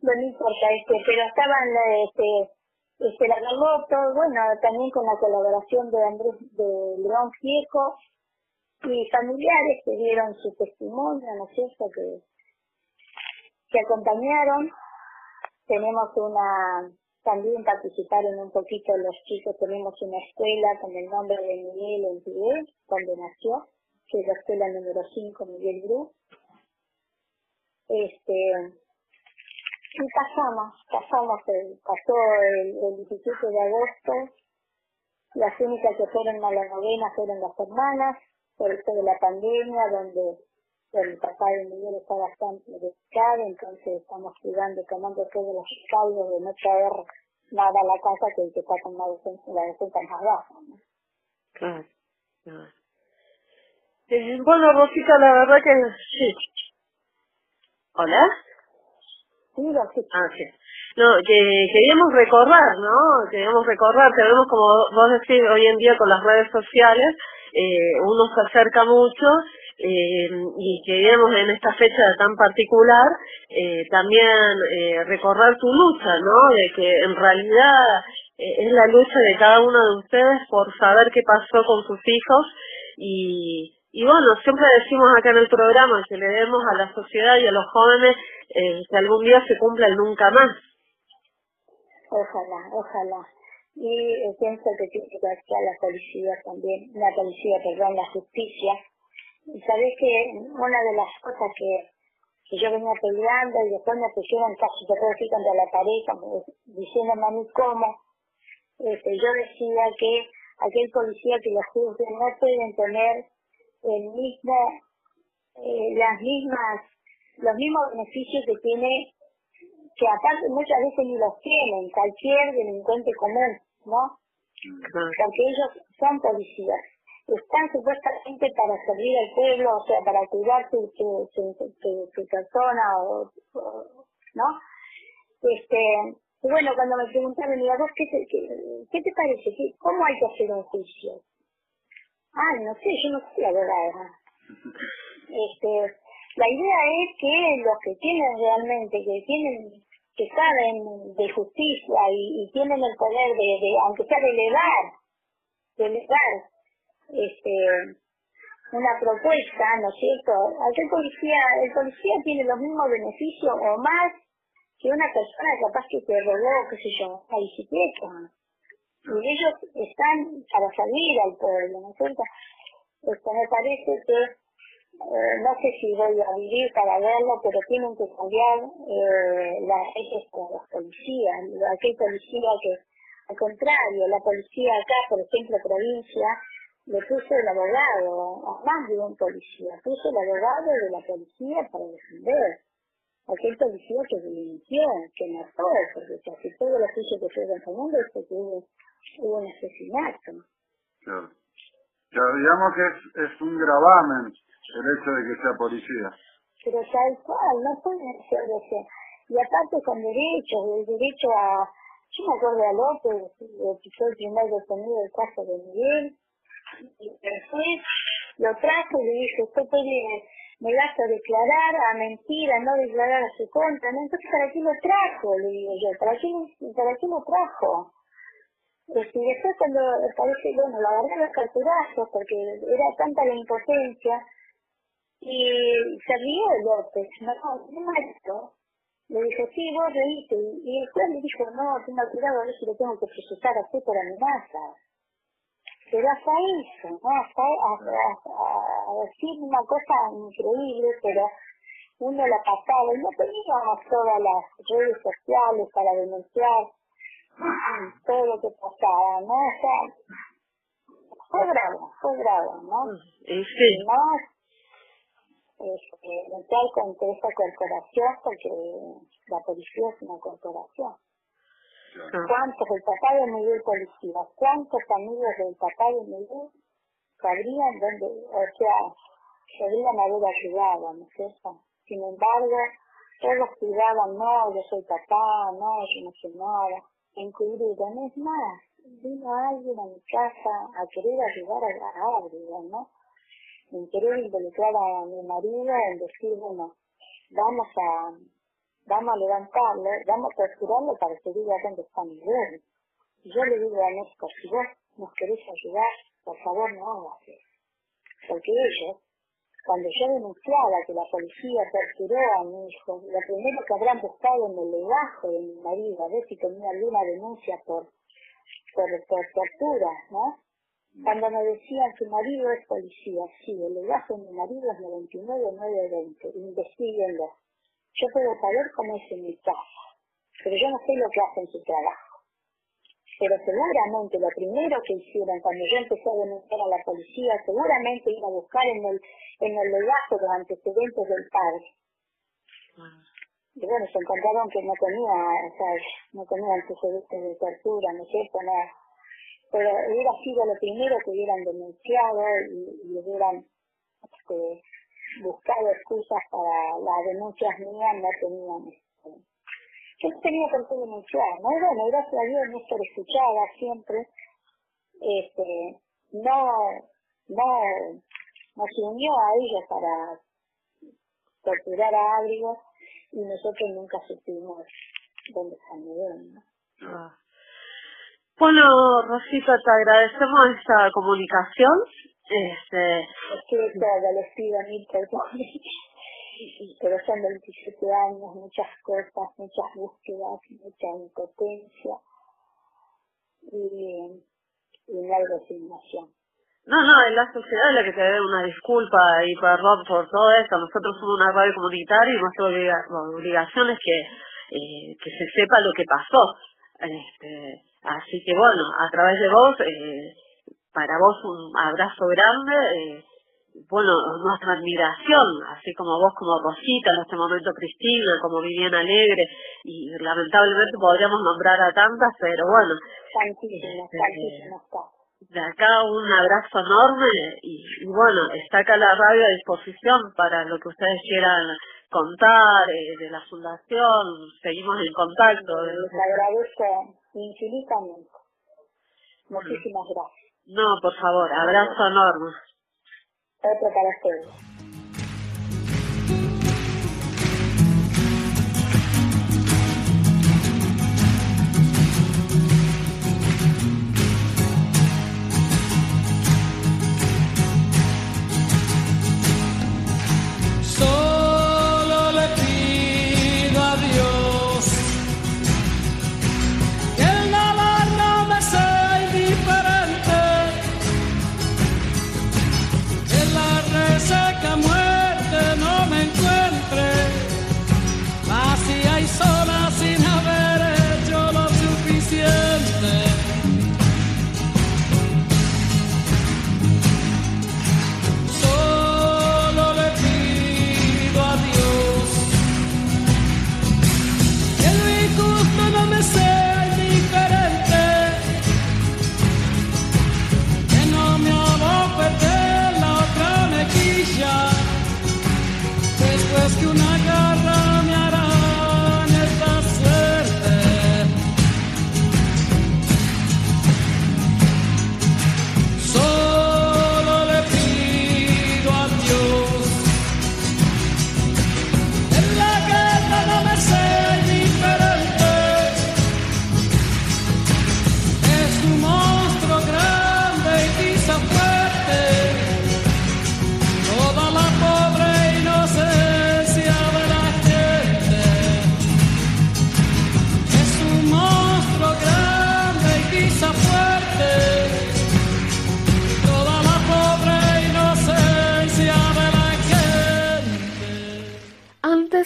no me importa, este, pero estaban este, este, la Galoto, bueno, también con la colaboración de Andrés de León Gieco y familiares que dieron su testimonio, ¿no es cierto?, que, que acompañaron. Tenemos una, también participaron un poquito los chicos, tenemos una escuela con el nombre de Miguel en Tibet, donde nació, que es la escuela número 5, Miguel Bru. Este, y pasamos, pasamos, el, pasó el, el 17 de agosto, las únicas que fueron a la novena fueron las hermanas, por esto de la pandemia, donde el papá de Miguel está bastante delicado, entonces estamos cuidando, tomando todos los recaudos de no traer nada a la casa que el que está con la defensa, la defensa más baja. ¿no? Claro, claro. Eh, Bueno, Rosita, la verdad que sí. ¿Hola? Sí, Rosita. Ah, sí. No, que queríamos recordar, ¿no? Queríamos recordar, tenemos como vos decís hoy en día con las redes sociales, eh, uno se acerca mucho eh, y queríamos en esta fecha tan particular eh, también eh, recordar tu lucha, ¿no? De que en realidad es la lucha de cada uno de ustedes por saber qué pasó con sus hijos y, y bueno, siempre decimos acá en el programa que le demos a la sociedad y a los jóvenes que algún día se cumpla el nunca más. Ojalá, ojalá. Y pienso que tiene que actuar la policía también, la policía, perdón, la justicia. Y sabés que una de las cosas que, que yo venía peleando y después me pusieron casi puedo decir contra la pared, como diciéndome a mí cómo, este, yo decía que aquel policía que los juzgue no pueden tener el mismo, eh, las mismas, los mismos beneficios que tiene que aparte muchas veces ni los tienen, cualquier delincuente común, ¿no? Porque ellos son policías, están supuestamente para servir al pueblo, o sea, para cuidar su, su, su, su- su persona, o, o- ¿no? Este, y bueno, cuando me preguntaron, mira, vos qué, qué, qué te parece? ¿Qué- ¿Cómo hay que hacer un juicio? Ah, no sé, yo no soy abogada. Este, la idea es que los que tienen realmente, que tienen, que saben de justicia y, tienen el poder de, de, aunque sea delegar, delegar, este, una propuesta, ¿no es cierto? Aquel policía, el policía tiene los mismos beneficios o más que una persona capaz que te robó, qué sé yo, una bicicleta. Y ellos están para servir al pueblo, ¿no es cierto? Este, me parece que, eh, no sé si voy a vivir para verlo, pero tienen que cambiar eh, las leyes para los policías. Aquel policía que, al contrario, la policía acá, por ejemplo, provincia, le puso el abogado, a más de un policía, puso el abogado de la policía para defender. Aquel policía que denunció, que mató, porque casi todos los juicios que fue en el mundo es porque hubo, hubo un asesinato. Claro. Claro, digamos que es, es un gravamen el hecho de que sea policía. pero tal cual, no pueden ser de. Y aparte con derechos, el derecho a, yo me acuerdo a López, que fue el primer detenido del caso de Miguel, y después lo trajo y le dije, usted puede negarse a declarar, a mentir, a no declarar a su contra. Entonces, ¿para qué lo trajo? Le digo yo, ¿para qué, para qué lo trajo? Este, y después cuando parece, bueno, lo agarré a los carturazos porque era tanta la impotencia, y se rió López, no, no maestro. Le dijo, sí, vos reíste. Y, y después le dijo, no, tenga cuidado a ver si lo tengo que procesar a usted por amenazas. Pero hasta eso, ¿no? Hasta, hasta, hasta a decir una cosa increíble, pero uno la pasaba y no teníamos todas las redes sociales para denunciar todo lo que pasaba, ¿no? O sea, fue bravo, fue bravo, ¿no? Sí. Y más este, luchar contra esa corporación porque la policía es una corporación. ¿Cuántos del papá de Miguel policía? ¿Cuántos amigos del papá de Miguel sabrían dónde, o sea, podrían haber ayudado, ¿no es cierto? Sin embargo, todos cuidaban, no, yo soy papá, no, yo no sé nada, incluido, no es más, vino alguien a mi casa a querer ayudar a, a Ábrega, ¿no? En querer involucrar a mi marido en decir, bueno, vamos a, vamos a levantarlo, vamos a torturarlo para que diga dónde está Miguel. Y yo le digo a Néstor, si vos nos querés ayudar, por favor no hagas eso. Porque ellos, cuando yo denunciaba que la policía torturó a mi hijo, lo primero que habrán buscado en el legajo de mi marido, a ver si tenía alguna denuncia por, por tortura, ¿no? Cuando me decían su marido es policía, sí, el legajo de mi marido es 99920, investiguenlo. Yo puedo saber cómo es en mi casa, pero yo no sé lo que hace en su trabajo. Pero seguramente lo primero que hicieron cuando yo empecé a denunciar a la policía, seguramente iba a buscar en el, en el legajo los antecedentes del padre. Y bueno, se encontraron que no tenía, o sea, no tenía antecedentes de tortura, ¿no cierto? Nada. Pero hubiera sido lo primero que hubieran denunciado y, y hubieran este, buscado excusas para las denuncias mías, no tenían este, yo no tenía por qué denunciar, ¿no? Y bueno, gracias a Dios Néstor escuchaba siempre, este, no, no, nos unió a ellos para torturar a Ábrigo y nosotros nunca supimos dónde Miguel, ¿no? Ah. Bueno, Rosita, te agradecemos esta comunicación. Este, Estuve mil perdones, pero son 27 años, muchas cosas, muchas búsquedas, mucha impotencia y, y una resignación. no, no, es la sociedad la que te debe una disculpa y perdón por todo esto. Nosotros somos una radio comunitaria y nuestra obliga- obligación es que, eh, que se sepa lo que pasó. Este, así que bueno, a través de vos, eh, para vos un abrazo grande, eh, bueno, nuestra admiración, así como vos, como Rosita, en este momento Cristina, como Viviana Alegre, y lamentablemente podríamos nombrar a tantas, pero bueno. Tantísimas, este, tantísimas de acá un abrazo enorme y, y, bueno, está acá la radio a disposición para lo que ustedes quieran contar eh, de la fundación, seguimos en contacto. Les agradezco infinitamente. Muchísimas gracias. No, por favor, abrazo enorme. Otro para ustedes.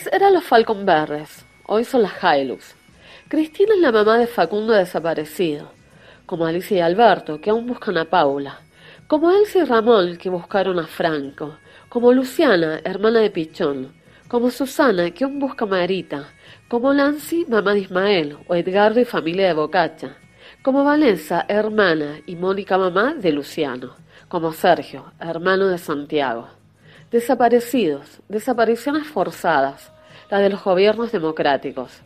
Antes eran los Falconberres, hoy son las Hilux. Cristina es la mamá de Facundo desaparecido, como Alicia y Alberto, que aún buscan a Paula, como Elsie y Ramón, que buscaron a Franco, como Luciana, hermana de Pichón, como Susana, que aún busca a Marita, como Nancy, mamá de Ismael, o Edgardo y familia de Bocacha, como Vanessa, hermana, y Mónica, mamá de Luciano, como Sergio, hermano de Santiago. Desaparecidos, desapariciones forzadas, la de los gobiernos democráticos.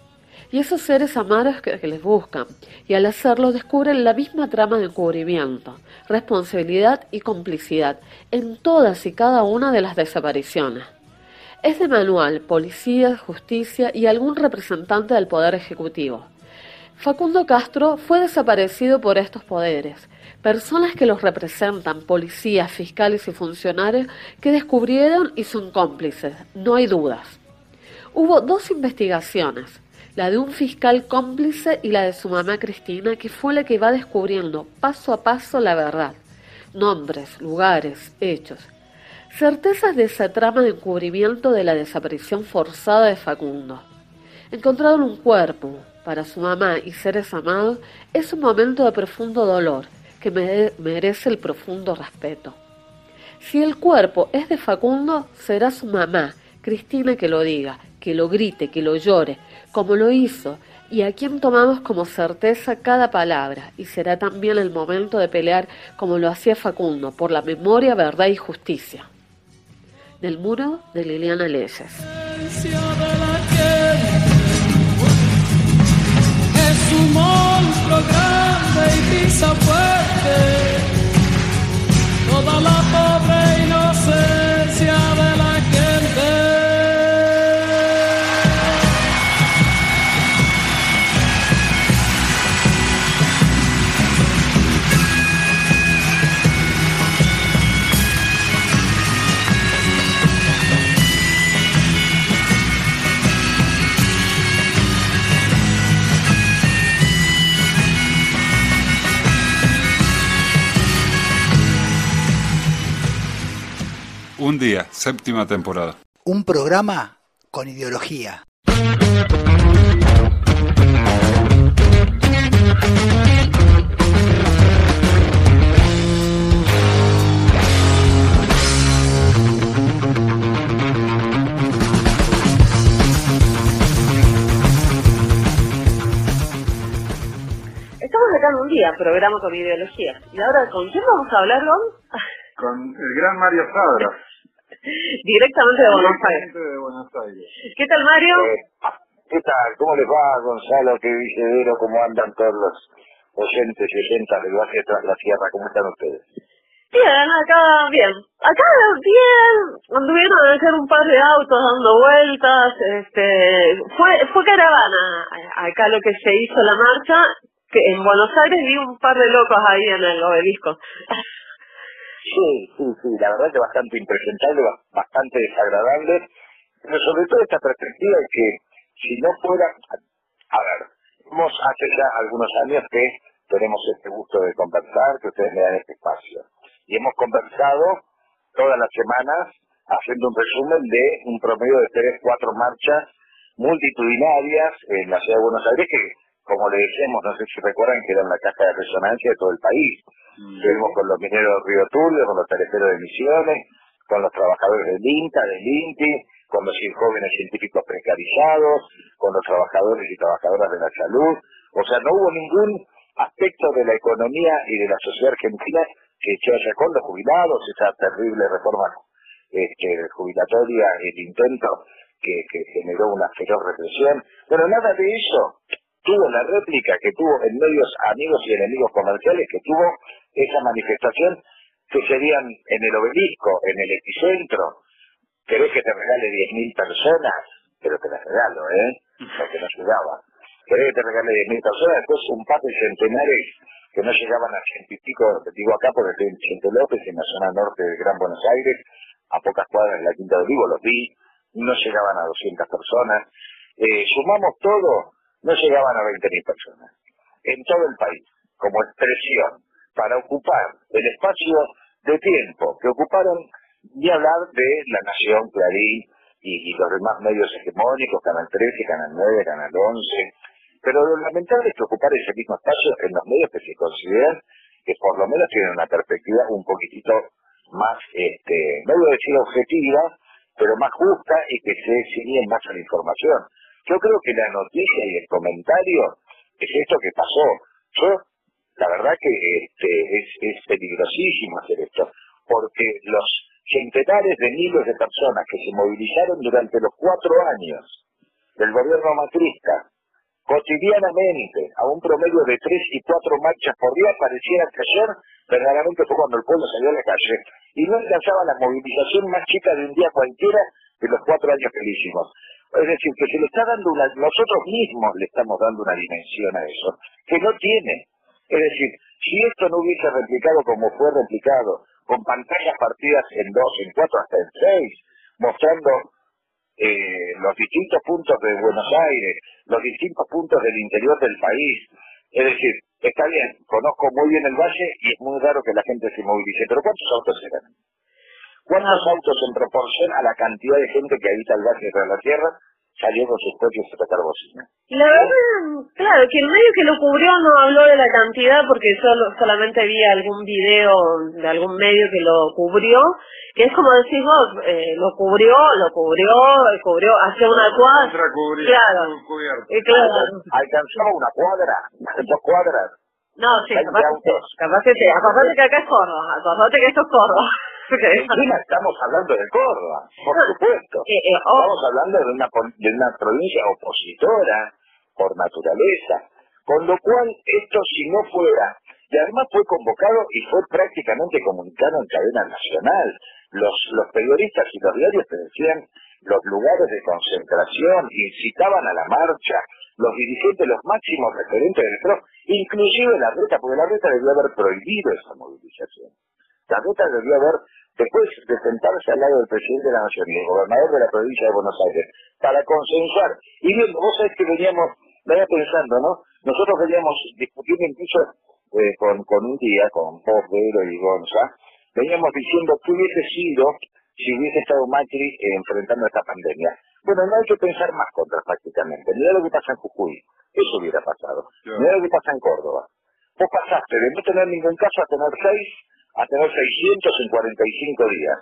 Y esos seres amados que, que les buscan, y al hacerlo descubren la misma trama de encubrimiento, responsabilidad y complicidad en todas y cada una de las desapariciones. Es de manual, policía, justicia y algún representante del Poder Ejecutivo. Facundo Castro fue desaparecido por estos poderes, personas que los representan, policías, fiscales y funcionarios que descubrieron y son cómplices, no hay dudas. Hubo dos investigaciones, la de un fiscal cómplice y la de su mamá Cristina, que fue la que va descubriendo paso a paso la verdad, nombres, lugares, hechos. Certezas de esa trama de encubrimiento de la desaparición forzada de Facundo. Encontraron un cuerpo, para su mamá y seres amados, es un momento de profundo dolor que mere- merece el profundo respeto. Si el cuerpo es de Facundo, será su mamá, Cristina, que lo diga, que lo grite, que lo llore, como lo hizo, y a quien tomamos como certeza cada palabra, y será también el momento de pelear como lo hacía Facundo, por la memoria, verdad y justicia. Del muro de Liliana Leyes. Es un monstruo grande y Un día, séptima temporada. Un programa con ideología. Estamos acá un día, programa con ideología. ¿Y ahora con quién vamos a hablar, Gon? Con el gran Mario Fabra. Directamente de Buenos Aires. De Buenos Aires. ¿Qué tal, Mario? ¿Qué tal? ¿Cómo les va, Gonzalo? ¿Qué Vicedero? ¿Cómo andan todos los oyentes y oyentas del tras la Sierra? ¿Cómo están ustedes? Bien, acá bien. Acá bien. Anduvieron a hacer un par de autos dando vueltas. Este, fue, fue caravana. Acá lo que se hizo la marcha, que en Buenos Aires vi un par de locos ahí en el obelisco. Sí, sí, sí, la verdad que bastante impresentable, ba- bastante desagradable, pero sobre todo esta perspectiva de que si no fuera, a ver, hemos hace ya algunos años que tenemos este gusto de conversar, que ustedes me dan este espacio, y hemos conversado todas las semanas haciendo un resumen de un promedio de tres, cuatro marchas multitudinarias en la ciudad de Buenos Aires que, como le decíamos, no sé si recuerdan que eran la caja de resonancia de todo el país. Estuvimos con los mineros de Río Turbio, con los teleferos de Misiones, con los trabajadores del INTA, del INTI, con los jóvenes científicos precarizados, con los trabajadores y trabajadoras de la salud. O sea, no hubo ningún aspecto de la economía y de la sociedad argentina que se haya con los jubilados, esa terrible reforma este, jubilatoria, el intento que, que generó una feroz represión. Pero nada de eso tuvo la réplica que tuvo en medios amigos y enemigos comerciales, que tuvo esa manifestación que serían en el obelisco, en el epicentro. ¿Querés que te regale 10.000 personas? Pero te las regalo, ¿eh? Porque no llegaba. ¿Querés que te regale 10.000 personas? Después un par de centenares que no llegaban a ciento y pico, te digo acá porque estoy en Vicente López, en la zona norte del Gran Buenos Aires, a pocas cuadras de la Quinta de Olivo, los vi, no llegaban a 200 personas. Eh, sumamos todo, no llegaban a 20.000 personas. En todo el país, como expresión, para ocupar el espacio de tiempo que ocuparon, ni hablar de La Nación, Clarín y, y los demás medios hegemónicos, Canal 13, Canal 9, Canal 11. Pero lo lamentable es que ocupar ese mismo espacio en los medios que se consideran que por lo menos tienen una perspectiva un poquitito más, este, no voy a decir objetiva, pero más justa y que se ciñen más a la información. Yo creo que la noticia y el comentario es esto que pasó. Yo, la verdad que este, es, peligrosísimo hacer esto, porque los centenares de miles de personas que se movilizaron durante los cuatro años del gobierno macrista, cotidianamente, a un promedio de tres y cuatro marchas por día, pareciera que ayer verdaderamente fue cuando el pueblo salió a la calle y no alcanzaba la movilización más chica de un día cualquiera de los cuatro años que le hicimos. Es decir, que se le está dando una, nosotros mismos le estamos dando una dimensión a eso, que no tiene. Es decir, si esto no hubiese replicado como fue replicado, con pantallas partidas en dos, en cuatro, hasta en seis, mostrando eh, los distintos puntos de Buenos Aires, los distintos puntos del interior del país. Es decir, está bien, conozco muy bien el valle y es muy raro que la gente se movilice, pero ¿cuántos autos eran? ¿Cuántos autos en proporción a la cantidad de gente que habita el valle de la tierra salió con sus coches a tocar bocina? La verdad, claro, que el medio que lo cubrió no habló de la cantidad porque solo, solamente vi algún video de algún medio que lo cubrió, que es como decís vos, eh, lo cubrió, lo cubrió, cubrió hacia una cuadra. Claro, eh, claro. ¿Alcanzaba una cuadra? ¿Dos cuadras? No, sí, capaz, capaz que sí, acordate que acá es Córdoba, acordate que esto es Córdoba. Encima estamos hablando de Córdoba, por supuesto. Eh, eh, oh. Estamos hablando de una, pol- de una provincia opositora por naturaleza. Con lo cual, esto si no fuera, y además fue convocado y fue prácticamente comunicado en cadena nacional. Los, los periodistas y los diarios te decían los lugares de concentración, incitaban a la marcha, los dirigentes, los máximos referentes del PRO, inclusive la reta, porque la reta debió haber prohibido esa movilización. La reta debió haber, después de sentarse al lado del presidente de la Nación y del gobernador de la provincia de Buenos Aires, para consensuar. Y bien, vos sabés que veníamos, venía pensando, ¿no? Nosotros veníamos discutiendo incluso eh, con, con un día, con vos, Vero y Gonza, veníamos diciendo qué hubiese sido si hubiese estado Macri eh, enfrentando esta pandemia. Bueno, no hay que pensar más contrafácticamente. Mira lo que pasa en Jujuy. Eso hubiera pasado. Mira lo que pasa en Córdoba. Vos pasaste de no tener ningún caso a tener seis, a tener 600 en 45 días.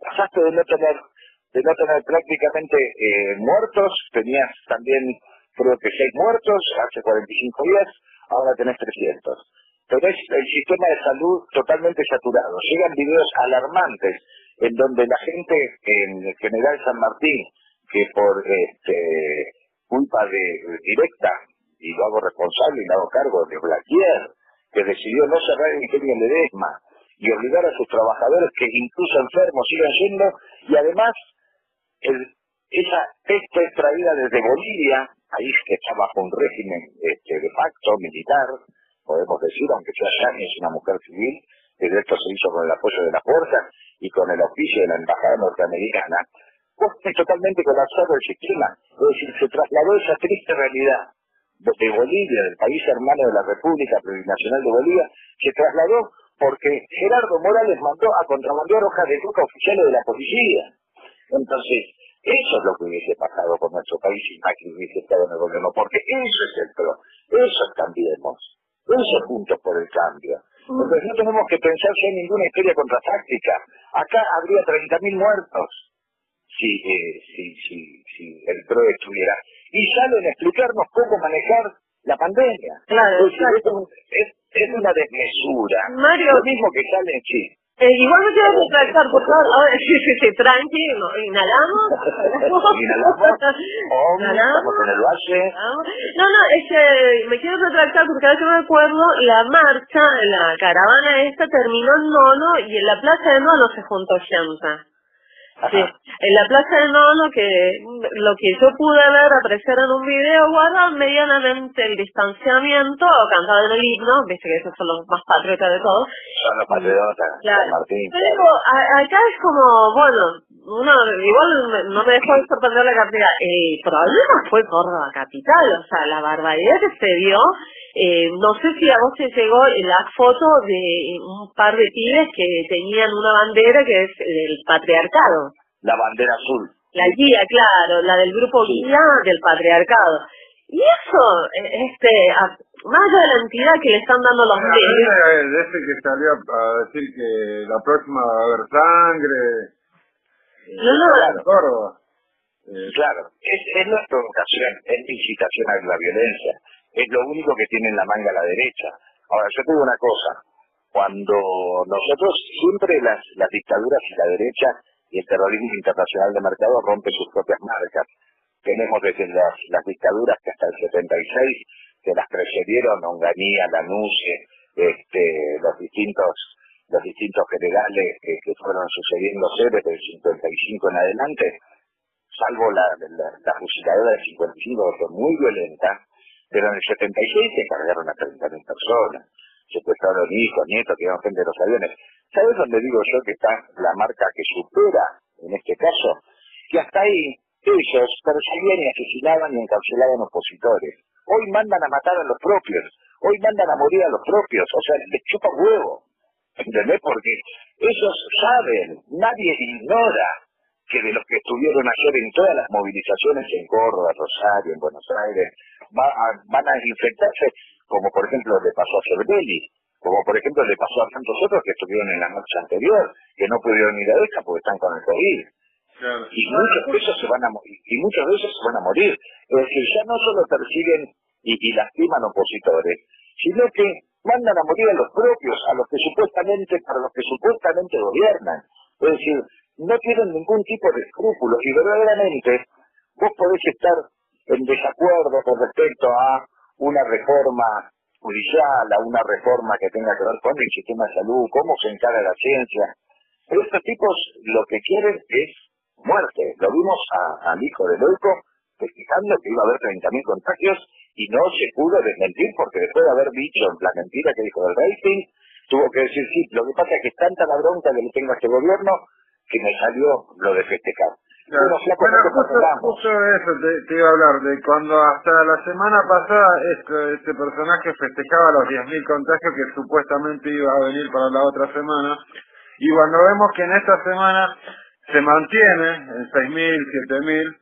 Pasaste de no tener, de no tener prácticamente eh, muertos, tenías también creo que seis muertos hace 45 días, ahora tenés 300. tenés el sistema de salud totalmente saturado. Llegan videos alarmantes en donde la gente en General San Martín, que por este, culpa de directa, y lo hago responsable y lo hago cargo de Blaquier, que decidió no cerrar el ingenio de Ledesma y obligar a sus trabajadores que incluso enfermos sigan yendo, y además el, esa peste extraída desde Bolivia, país que está bajo un régimen este, de facto militar, podemos decir, aunque sea Yáñez una mujer civil, de esto se hizo con el apoyo de la fuerza y con el oficio de la embajada norteamericana, pues es totalmente colapsado el sistema. Es decir, se trasladó esa triste realidad de Bolivia, del país hermano de la República Plurinacional de Bolivia, se trasladó porque Gerardo Morales mandó a contrabandear hojas de ruta oficiales de la policía. Entonces, eso es lo que hubiese pasado con nuestro país si Macri hubiese estado en el gobierno, porque eso es el pro, eso es cambiemos, eso es juntos por el cambio. Entonces no tenemos que pensar si hay ninguna historia contrafáctica. Acá habría 30.000 muertos si, eh, si, si, si el PRO estuviera. Y salen a explicarnos cómo manejar la pandemia. Claro, es, una desmesura. Mario- Lo mismo que salen, sí. Eh, igual me quiero retractar, por favor. Ahora, sí, sí, sí, tranquilo. Inhalamos. Inhalamos. Om, Inhalamos. estamos en el valle. No, no, es que me quiero retractar porque vez que me acuerdo, la marcha, la caravana esta terminó en Nono y en la plaza de Nono se juntó gente. Sí, en la plaza de Nono, que lo que yo pude ver, apreciar en un video, guardaba medianamente el distanciamiento, en el himno, viste que esos son los más patriotas de todos, Son los patriotas, Claro. Martín. pero acá es como, bueno, uno igual no me dejó de sorprender la cantidad. El problema fue Córdoba Capital, o sea, la barbaridad que se vio. Eh, no sé si a vos te llegó la foto de un par de pibes que tenían una bandera que es el patriarcado. La bandera azul. La guía, claro, la del grupo guía del patriarcado. Y eso, eh, este, a- más allá de la entidad que le están dando los medios, de ese que salió a decir que la próxima va a haber sangre. No, no, Córdoba. Eh, Claro, es, es la provocación, es incitación a la violencia. Es lo único que tiene en la manga la derecha. Ahora, yo te digo una cosa. Cuando nosotros, siempre las, las dictaduras y la derecha y el terrorismo internacional de mercado rompen sus propias marcas. Tenemos desde las, las dictaduras que hasta el 76, que las precedieron, Onganía, Lanusse, este, los distintos los distintos generales que, que fueron sucediéndose desde el 55 en adelante, salvo la, la, la fusiladora del 55 que fue muy violenta, pero en el 76 se cargaron a 30.000 personas, secuestraron hijos, nietos, tiraron gente de los aviones. ¿Sabes dónde digo yo que está la marca que supera, en este caso? Que hasta ahí ellos perseguían y asesinaban y encarcelaban opositores. Hoy mandan a matar a los propios, hoy mandan a morir a los propios, o sea, les chupa huevo. ¿Entendés? Porque ellos saben, nadie ignora que de los que estuvieron ayer en todas las movilizaciones en Córdoba, Rosario, en Buenos Aires, va a- van a infectarse, como por ejemplo le pasó a Cervelli, como por ejemplo le pasó a tantos otros que estuvieron en la marcha anterior, que no pudieron ir a esta porque están con el COVID. Y muchos de ellos se van a y muchos de se van a morir. Es decir, ya no solo persiguen y, y lastiman opositores, sino que mandan a morir a los propios, a los que supuestamente, para los que supuestamente gobiernan. Es decir, no tienen ningún tipo de escrúpulos y verdaderamente vos podés estar en desacuerdo con respecto a una reforma judicial, a una reforma que tenga que ver con el sistema de salud, cómo se encara la ciencia. Pero estos tipos lo que quieren es muerte. Lo vimos a- al hijo de Leuco festejando que iba a haber 30.000 contagios y no se pudo desmentir porque después de haber dicho la mentira que dijo del rating, tuvo que decir sí, lo que pasa es que es tanta la bronca que le tengo a este gobierno que me salió lo de festejar. Claro. Bueno, justo, justo de eso te, te iba a hablar, de cuando hasta la semana pasada este, este personaje festejaba los 10.000 contagios que supuestamente iba a venir para la otra semana, y cuando vemos que en esta semana se mantiene en 6.000, 7.000,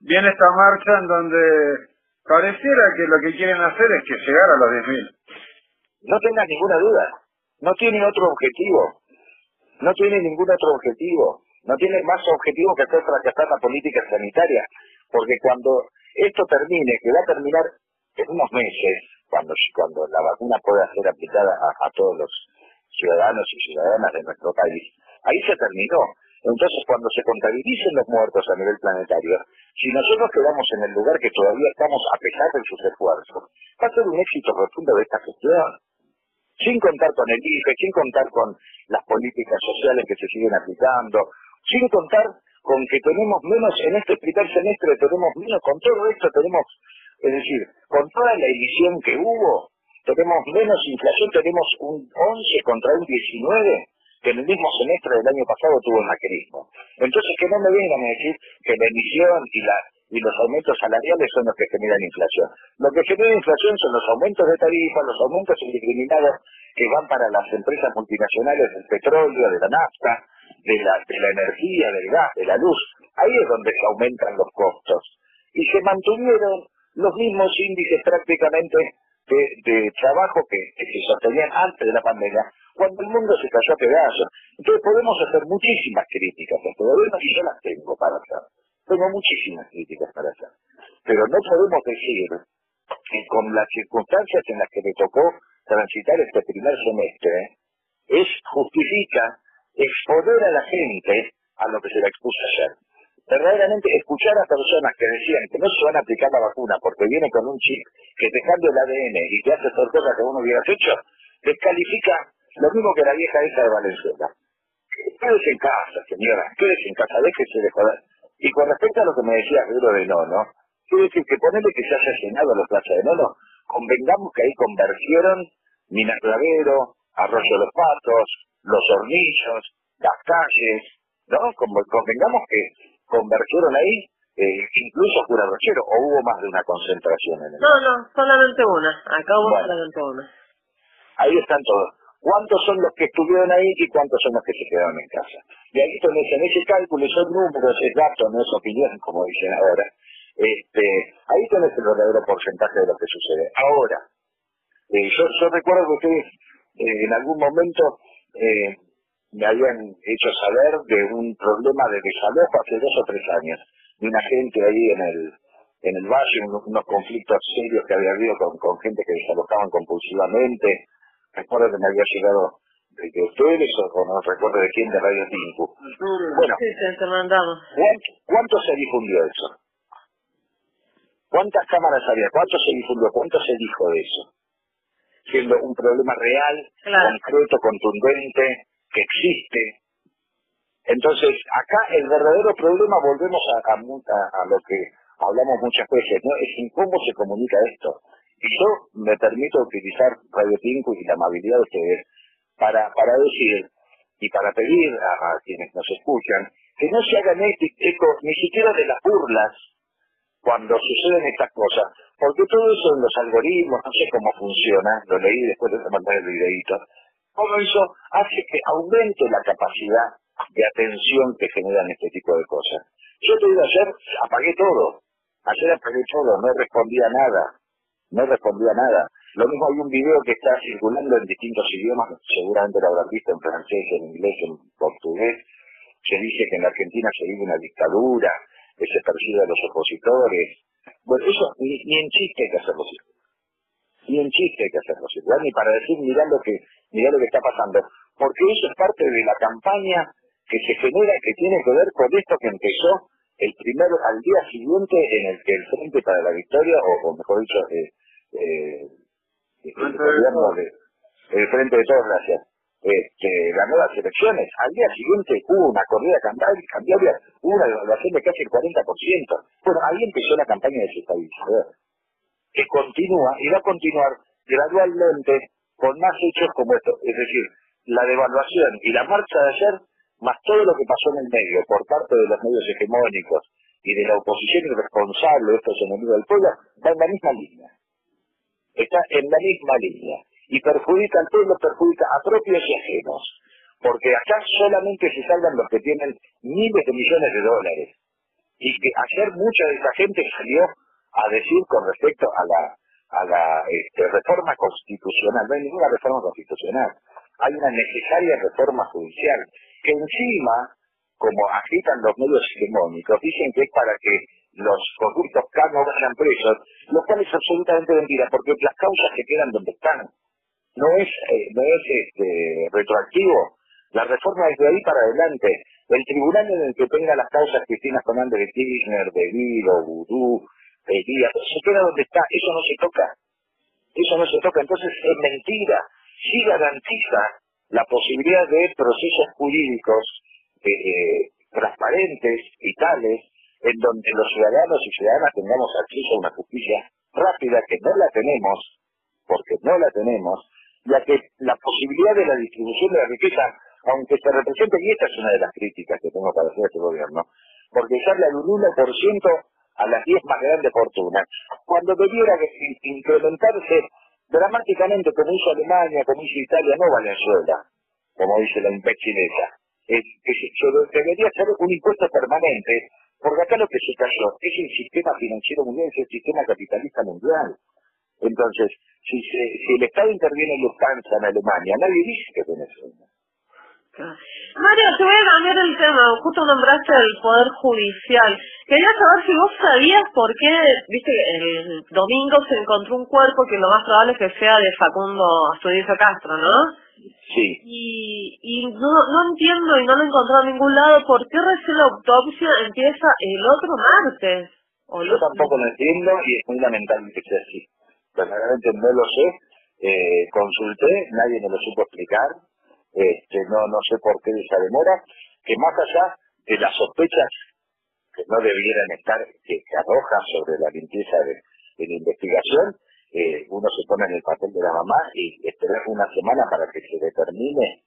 viene esta marcha en donde pareciera que lo que quieren hacer es que llegar a los 10.000. No tengas ninguna duda. No tiene otro objetivo. No tiene ningún otro objetivo. No tiene más objetivo que hacer fracasar la política sanitaria. Porque cuando esto termine, que va a terminar en unos meses, cuando, la vacuna pueda ser aplicada a, a todos los ciudadanos y ciudadanas de nuestro país, ahí se terminó. Entonces, cuando se contabilicen los muertos a nivel planetario, si nosotros quedamos en el lugar que todavía estamos a pesar de sus esfuerzos, va a ser un éxito profundo de esta gestión. Sin contar con el IFE, sin contar con las políticas sociales que se siguen aplicando, sin contar con que tenemos menos, en este primer semestre tenemos menos, con todo esto tenemos, es decir, con toda la edición que hubo, tenemos menos inflación, tenemos un 11 contra un 19 que en el mismo semestre del año pasado tuvo el macrismo. Entonces que no me vengan a decir que la emisión y la y los aumentos salariales son los que generan inflación. Lo que genera inflación son los aumentos de tarifas, los aumentos indiscriminados que van para las empresas multinacionales del petróleo, de la nafta, de la, energía, del gas, de la luz. Ahí es donde se aumentan los costos. Y se mantuvieron los mismos índices prácticamente de, trabajo que, que se sostenían antes de la pandemia, cuando el mundo se cayó a pedazos. Entonces podemos hacer muchísimas críticas a este gobierno y yo las tengo para hacer. Tengo muchísimas críticas para hacer. Pero no podemos decir que con las circunstancias en las que le tocó transitar este primer semestre, es justifica exponer a la gente a lo que se le expuso ayer. Verdaderamente escuchar a personas que decían que no se van a aplicar la vacuna porque viene con un chip que te cambia el ADN y te hace hacer cosas que uno hubiera hecho, descalifica lo mismo que la vieja esa de Valenzuela. Quédese en casa, señora, quédese en casa, déjese de joder. Y con respecto a lo que me decía Pedro de Nono, quiero decir que ponerle que se haya llenado la plaza de Nono, convengamos que ahí convergieron Minas Clavero, Arroyo de los Patos, Los Hornillos, las calles, ¿no? Convengamos que convergieron ahí eh, incluso Cura Rochero, o hubo más de una concentración en el... No, no, solamente una. Acá hubo Bueno. solamente una. Ahí están todos. ¿Cuántos son los que estuvieron ahí y cuántos son los que se quedaron en casa? Y ahí tenés, en ese cálculo, son números, es dato, no es opinión, como dicen ahora. Este, ahí tenés el verdadero porcentaje de lo que sucede. Ahora, eh, yo, recuerdo que ustedes eh, en algún momento eh, me habían hecho saber de un problema de desalojo hace dos o tres años, de una gente ahí en el en el valle, unos, unos conflictos serios que había habido con, con gente que desalojaban compulsivamente. Recuerdo que me había llegado de, ustedes o, o no recuerdo de quién de Radio Tincu. Bueno, Sí, sí, te mandamos. ¿cuánto, cuánto se difundió eso? ¿Cuántas cámaras había? ¿Cuánto se difundió? ¿Cuánto se dijo de eso? Siendo un problema real, Claro. concreto, contundente, que existe. Entonces, acá el verdadero problema, volvemos a, a mu- a- a lo que hablamos muchas veces, ¿no? Es en cómo se comunica esto. Y yo me permito utilizar Radio Tinco y la amabilidad de ustedes para, para decir y para pedir a, quienes nos escuchan que no se hagan este eco ni siquiera de las burlas cuando suceden estas cosas, porque todo eso en los algoritmos, no sé cómo funciona, lo leí después de mandar el videito, todo eso hace que aumente la capacidad de atención que generan este tipo de cosas. Yo te digo, ayer apagué todo, ayer apagué todo, no respondía nada, no respondía nada. Lo mismo hay un video que está circulando en distintos idiomas, seguramente lo habrán visto en francés, en inglés, en portugués, se dice que en la Argentina se vive una dictadura, que se persigue a los opositores. Bueno, eso ni, ni en chiste hay que hacerlo así. Ni en chiste hay que hacerlo así. Ni para decir, mirá lo que, lo que está pasando. Porque eso es parte de la campaña que se genera, que tiene que ver con esto que empezó el primer, al día siguiente en el que el Frente para la Victoria, o, o mejor dicho, eh, eh, el gobierno de, el Frente de Todos, gracias, este, ganó las elecciones. Al día siguiente hubo una corrida cambiaria, hubo una devaluación de casi el 40%. Bueno, ahí empezó la campaña de desestabilizador, que continúa y va a continuar gradualmente con más hechos como esto. Es decir, la devaluación y la marcha de ayer, más todo lo que pasó en el medio por parte de los medios hegemónicos y de la oposición irresponsable de estos enemigos del pueblo, va en la misma línea. Está en la misma línea y perjudica al pueblo, perjudica a propios y ajenos. Porque acá solamente se salvan los que tienen miles de millones de dólares. Y que ayer mucha de esa gente salió a decir con respecto a la, este, reforma constitucional. No hay ninguna reforma constitucional. Hay una necesaria reforma judicial que encima, como agitan los medios hegemónicos, dicen que es para que los corruptos K no vayan presos, lo cual es absolutamente mentira, porque las causas se quedan donde están. No es, eh, no es este, retroactivo. La reforma es de ahí para adelante. El tribunal en el que tenga las causas Cristina Fernández de Kirchner, de Guido, Vudú, de Díaz, se queda donde está. Eso no se toca. Eso no se toca. Entonces es mentira. Sí garantiza la posibilidad de procesos jurídicos eh, transparentes y tales en donde los ciudadanos y ciudadanas tengamos acceso a una justicia rápida que no la tenemos, porque no la tenemos, ya que la posibilidad de la distribución de la riqueza, aunque se represente, y esta es una de las críticas que tengo para hacer este gobierno, porque se habla de un 1% a las 10 más grandes fortunas, cuando debiera incrementarse dramáticamente como hizo Alemania, como hizo Italia, no Venezuela, como dice la impechineta. Es, se, debería ser un impuesto permanente, porque acá lo que se cayó es el sistema financiero mundial, es el sistema capitalista mundial. Entonces, si, si el Estado interviene en Lufthansa en Alemania, nadie dice que Venezuela. Mario, te voy a cambiar el tema. Justo nombraste el Poder Judicial. Quería saber si vos sabías por qué, viste, el domingo se encontró un cuerpo que lo más probable es que sea de Facundo Astudillo Castro, ¿no? Sí. Y, y no, no entiendo y no lo he encontrado en ningún lado por qué recién la autopsia empieza el otro martes. O Yo tampoco lo entiendo y es muy lamentable que sea así. Verdaderamente no lo sé. Eh, consulté, nadie me lo supo explicar este, no, no sé por qué esa demora, que más allá de las sospechas que no debieran estar, que, arrojan sobre la limpieza de, la investigación, eh, uno se pone en el papel de la mamá y esperar una semana para que se determine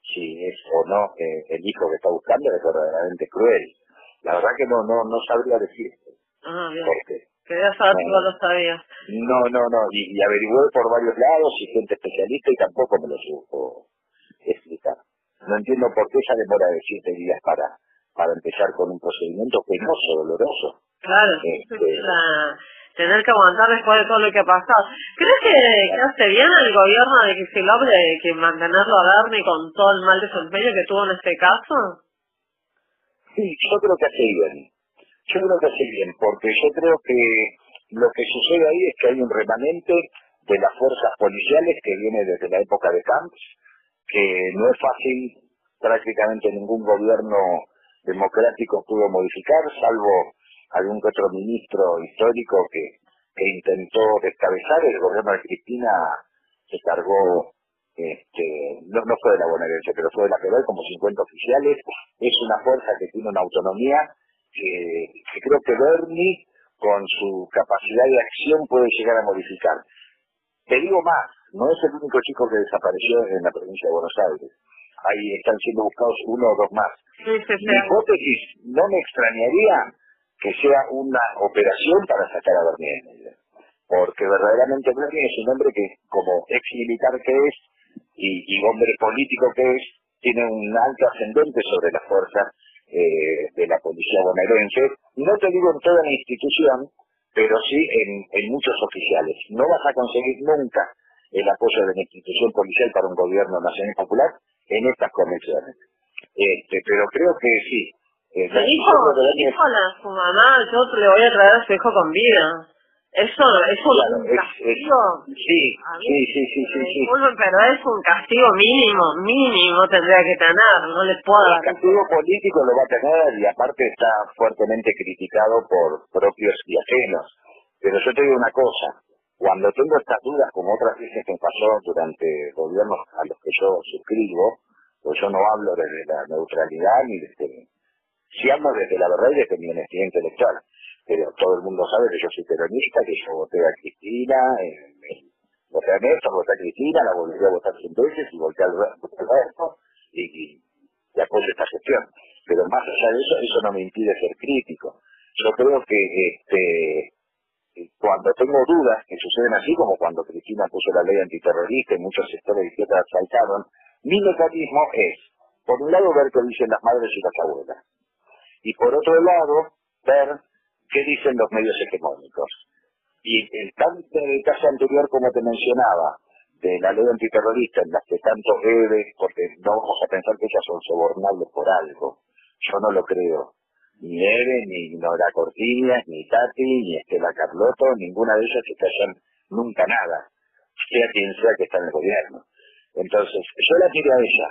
si es o no eh, el hijo que está buscando es verdaderamente cruel. La verdad que no no no sabría decir. Ah, bien. Quería saber si no lo sabías. No, no, no. Y, y averigué por varios lados y gente especialista y tampoco me lo supo explicar. No entiendo por qué esa demora de siete días para, para empezar con un procedimiento penoso, doloroso. Claro, este, tener que aguantar después de todo lo que ha pasado. ¿Crees que, hace bien el gobierno de Kicillof de que mantenerlo a Bernie con todo el mal desempeño que tuvo en este caso? Sí, yo creo que hace bien. Yo creo que hace bien, porque yo creo que lo que sucede ahí es que hay un remanente de las fuerzas policiales que viene desde la época de Camps, que no es fácil, prácticamente ningún gobierno democrático pudo modificar, salvo algún otro ministro histórico que, intentó descabezar, el gobierno de Cristina se cargó, este, no, no fue de la bonaerense, pero fue de la que como 50 oficiales, es una fuerza que tiene una autonomía que, que creo que Bernie con su capacidad de acción puede llegar a modificar. Te digo más, no es el único chico que desapareció en la provincia de Buenos Aires. Ahí están siendo buscados uno o dos más. Mi hipótesis no me extrañaría que sea una operación para sacar a Bernier porque verdaderamente Bernier es un hombre que, como ex militar que es y, hombre político que es, tiene un alto ascendente sobre la fuerza eh, de la policía bonaerense. No te digo en toda la institución, pero sí en, en muchos oficiales. No vas a conseguir nunca el apoyo de la institución policial para un gobierno nacional popular en estas convenciones. Este, pero creo que sí. Eh, dijo, dijo a su mamá, yo le voy a traer a su hijo con vida. Eso es un castigo. sí, sí, sí, sí, sí, pero es un castigo mínimo, mínimo tendría que tener, no le puedo. El castigo político lo va a tener y aparte está fuertemente criticado por propios y ajenos. Pero yo te digo una cosa, cuando tengo estas dudas, como otras veces que pasó durante gobiernos a los que yo suscribo, pues yo no hablo desde la neutralidad ni desde... Sí hablo desde la verdad y desde mi honestidad intelectual, pero todo el mundo sabe que yo soy peronista, que yo voté a Cristina, voté a Néstor, voté a Cristina, la volví a votar cien veces y voté al resto y, y, apoyo esta gestión. Pero más allá de eso, eso no me impide ser crítico. Yo creo que este cuando tengo dudas que suceden así, como cuando Cristina puso la ley antiterrorista y muchos sectores de izquierda saltaron, mi mecanismo es, por un lado, ver qué dicen las madres y las abuelas, y por otro lado, ver qué dicen los medios hegemónicos. Y el, el caso anterior, como te mencionaba, de la ley antiterrorista, en las que tanto debe, porque no vamos a pensar que ellas son sobornables por algo, yo no lo creo. Ni Eve, ni Nora Cortiñas, ni Tati, ni Estela Carlotto, ninguna de ellas callan nunca nada, sea quien sea que está en el gobierno. Entonces, yo la tiro a ella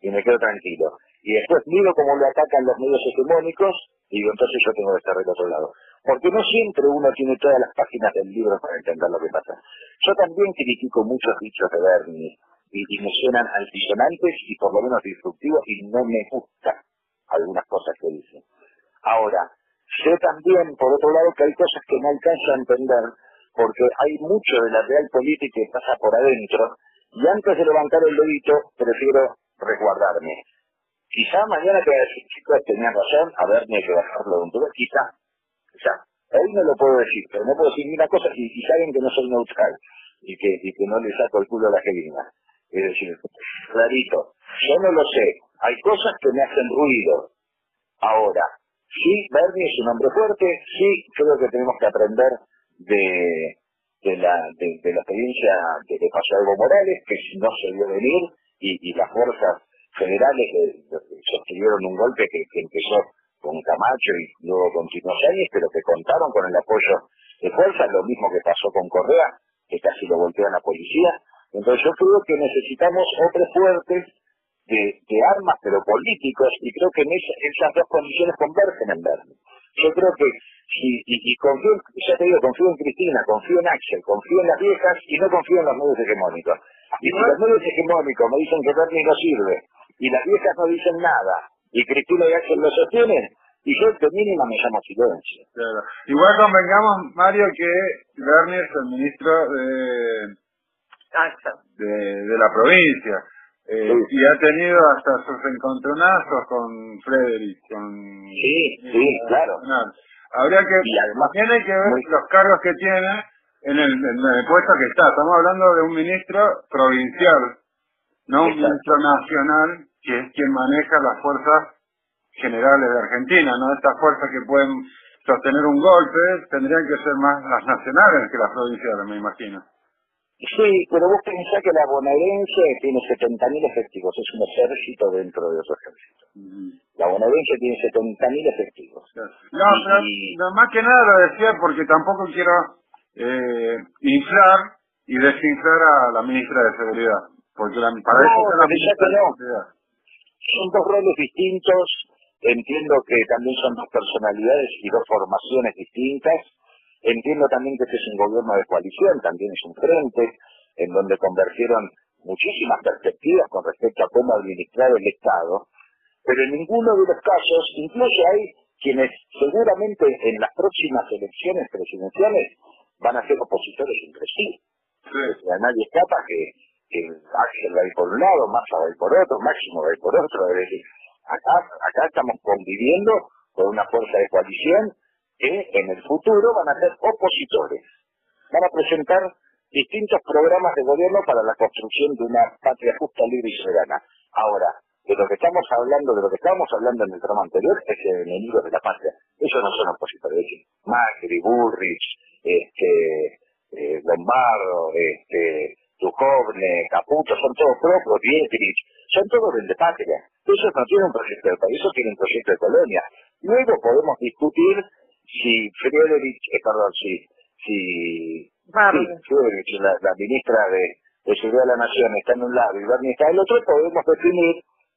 y me quedo tranquilo. Y después miro cómo lo atacan los medios hegemónicos y digo, entonces yo tengo que estar del otro lado. Porque no siempre uno tiene todas las páginas del libro para entender lo que pasa. Yo también critico muchos dichos de Bernie y, y me suenan altisonantes y por lo menos disruptivos y no me gustan algunas cosas que dice. Ahora, sé también, por otro lado, que hay cosas que no alcanzo a entender porque hay mucho de la real política que pasa por adentro y antes de levantar el dedito prefiero resguardarme. Quizá mañana te voy a decir, chicos, tenían razón, a ver, que bajarlo de un tubo, quizá, quizá. Hoy no lo puedo decir, pero no puedo decir ni una cosa y, saben que no soy neutral y que, y que no le saco el culo a la gelina. Es decir, clarito, yo no lo sé, hay cosas que me hacen ruido. Ahora, sí, Bernie es un hombre fuerte, sí, creo que tenemos que aprender de, de, la, de, la experiencia que le pasó a Evo Morales, que no se vio venir y, y las fuerzas federales eh, sostuvieron un golpe que, que empezó con Camacho y luego con Tino Sáenz, pero que contaron con el apoyo de fuerzas, lo mismo que pasó con Correa, que casi lo voltean la policía. Entonces yo creo que necesitamos hombres fuertes de, de armas, pero políticos, y creo que en esa- esas dos condiciones convergen en Bernie. Yo creo que si, y, y confío, en- ya te digo, confío en Cristina, confío en Axel, confío en las viejas y no confío en los medios hegemónicos. Y si los medios hegemónicos me dicen que Bernie no sirve, y las viejas no dicen nada, y Cristina y Axel lo sostienen, y yo de mínima me llamo silencio. Claro. Igual convengamos, Mario, que Bernie es el ministro de, de, de la provincia. Eh, y ha tenido hasta sus encontronazos con Frederick, con... Sí, sí, claro. Nacional. Habría que, tiene que ver los cargos que tiene en el, en el puesto que está. Estamos hablando de un ministro provincial, no un ministro nacional, que es quien maneja las fuerzas generales de Argentina, ¿no? Estas fuerzas que pueden sostener un golpe tendrían que ser más las nacionales que las provinciales, me imagino. Sí, pero vos pensás que la bonaerense tiene 70.000 efectivos, es un ejército dentro de su ejército. La bonaerense tiene 70.000 efectivos. No, pero no, más que nada lo decía porque tampoco quiero eh, inflar y desinflar a la ministra de Seguridad, porque la, para eso No, está la pero ya ministra que de. Seguridad. Son dos roles distintos, entiendo que también son dos personalidades y dos formaciones distintas. Entiendo también que este es un gobierno de coalición, también es un frente, en donde convergieron muchísimas perspectivas con respecto a cómo administrar el Estado, pero en ninguno de los casos, incluso hay quienes seguramente en las próximas elecciones presidenciales van a ser opositores entre sí. Sea, nadie escapa que, que Axel va a ir por un lado, Massa va a ir por otro, Máximo va a ir por otro. Es decir, acá, acá estamos conviviendo con una fuerza de coalición que en el futuro van a ser opositores. Van a presentar distintos programas de gobierno para la construcción de una patria justa, libre y soberana. Ahora, de lo que estamos hablando, de lo que estábamos hablando en el programa anterior, es el enemigo de la patria. Ellos no son opositores, es Macri, Bullrich, este, eh, Lombardo, este, Duhovne, Caputo, son todos propios, Dietrich, son todos de patria. Ellos no tienen un proyecto de país, ellos tienen un proyecto de colonia. Luego podemos discutir si Friedrich, eh, perdón, si, si, Friedrich, la, la ministra de, de Seguridad de la Nación, está en un lado y Bernie está en el otro, podemos definir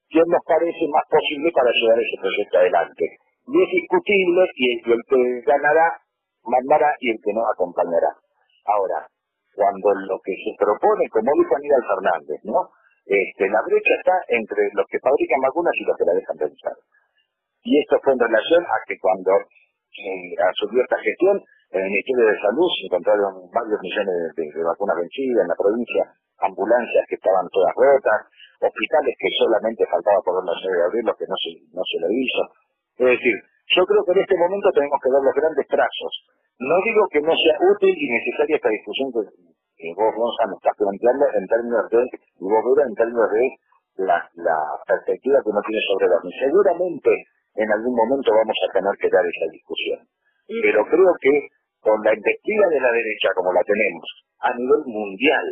quién nos parece más posible para llevar ese proyecto adelante. Y es discutible y el, y el que ganará, mandará y el que no acompañará. Ahora, cuando lo que se propone, como dijo Aníbal Fernández, ¿no? Este, la brecha está entre los que fabrican vacunas y los que la dejan pensar. Y esto fue en relación a que cuando eh, asumió esta gestión, en el Ministerio de Salud se encontraron varios millones de, de- de vacunas vencidas en la provincia, ambulancias que estaban todas rotas, hospitales que solamente faltaba poderlos abrir, lo que no se, no se lo hizo. Es decir, yo creo que en este momento tenemos que ver los grandes trazos. No digo que no sea útil y necesaria esta discusión que, vos, Gonzalo, estás planteando en términos de, y vos, Vera, en términos de la, la perspectiva que uno tiene sobre la Seguramente en algún momento vamos a tener que dar esa discusión. Pero creo que con la investida de la derecha como la tenemos a nivel mundial,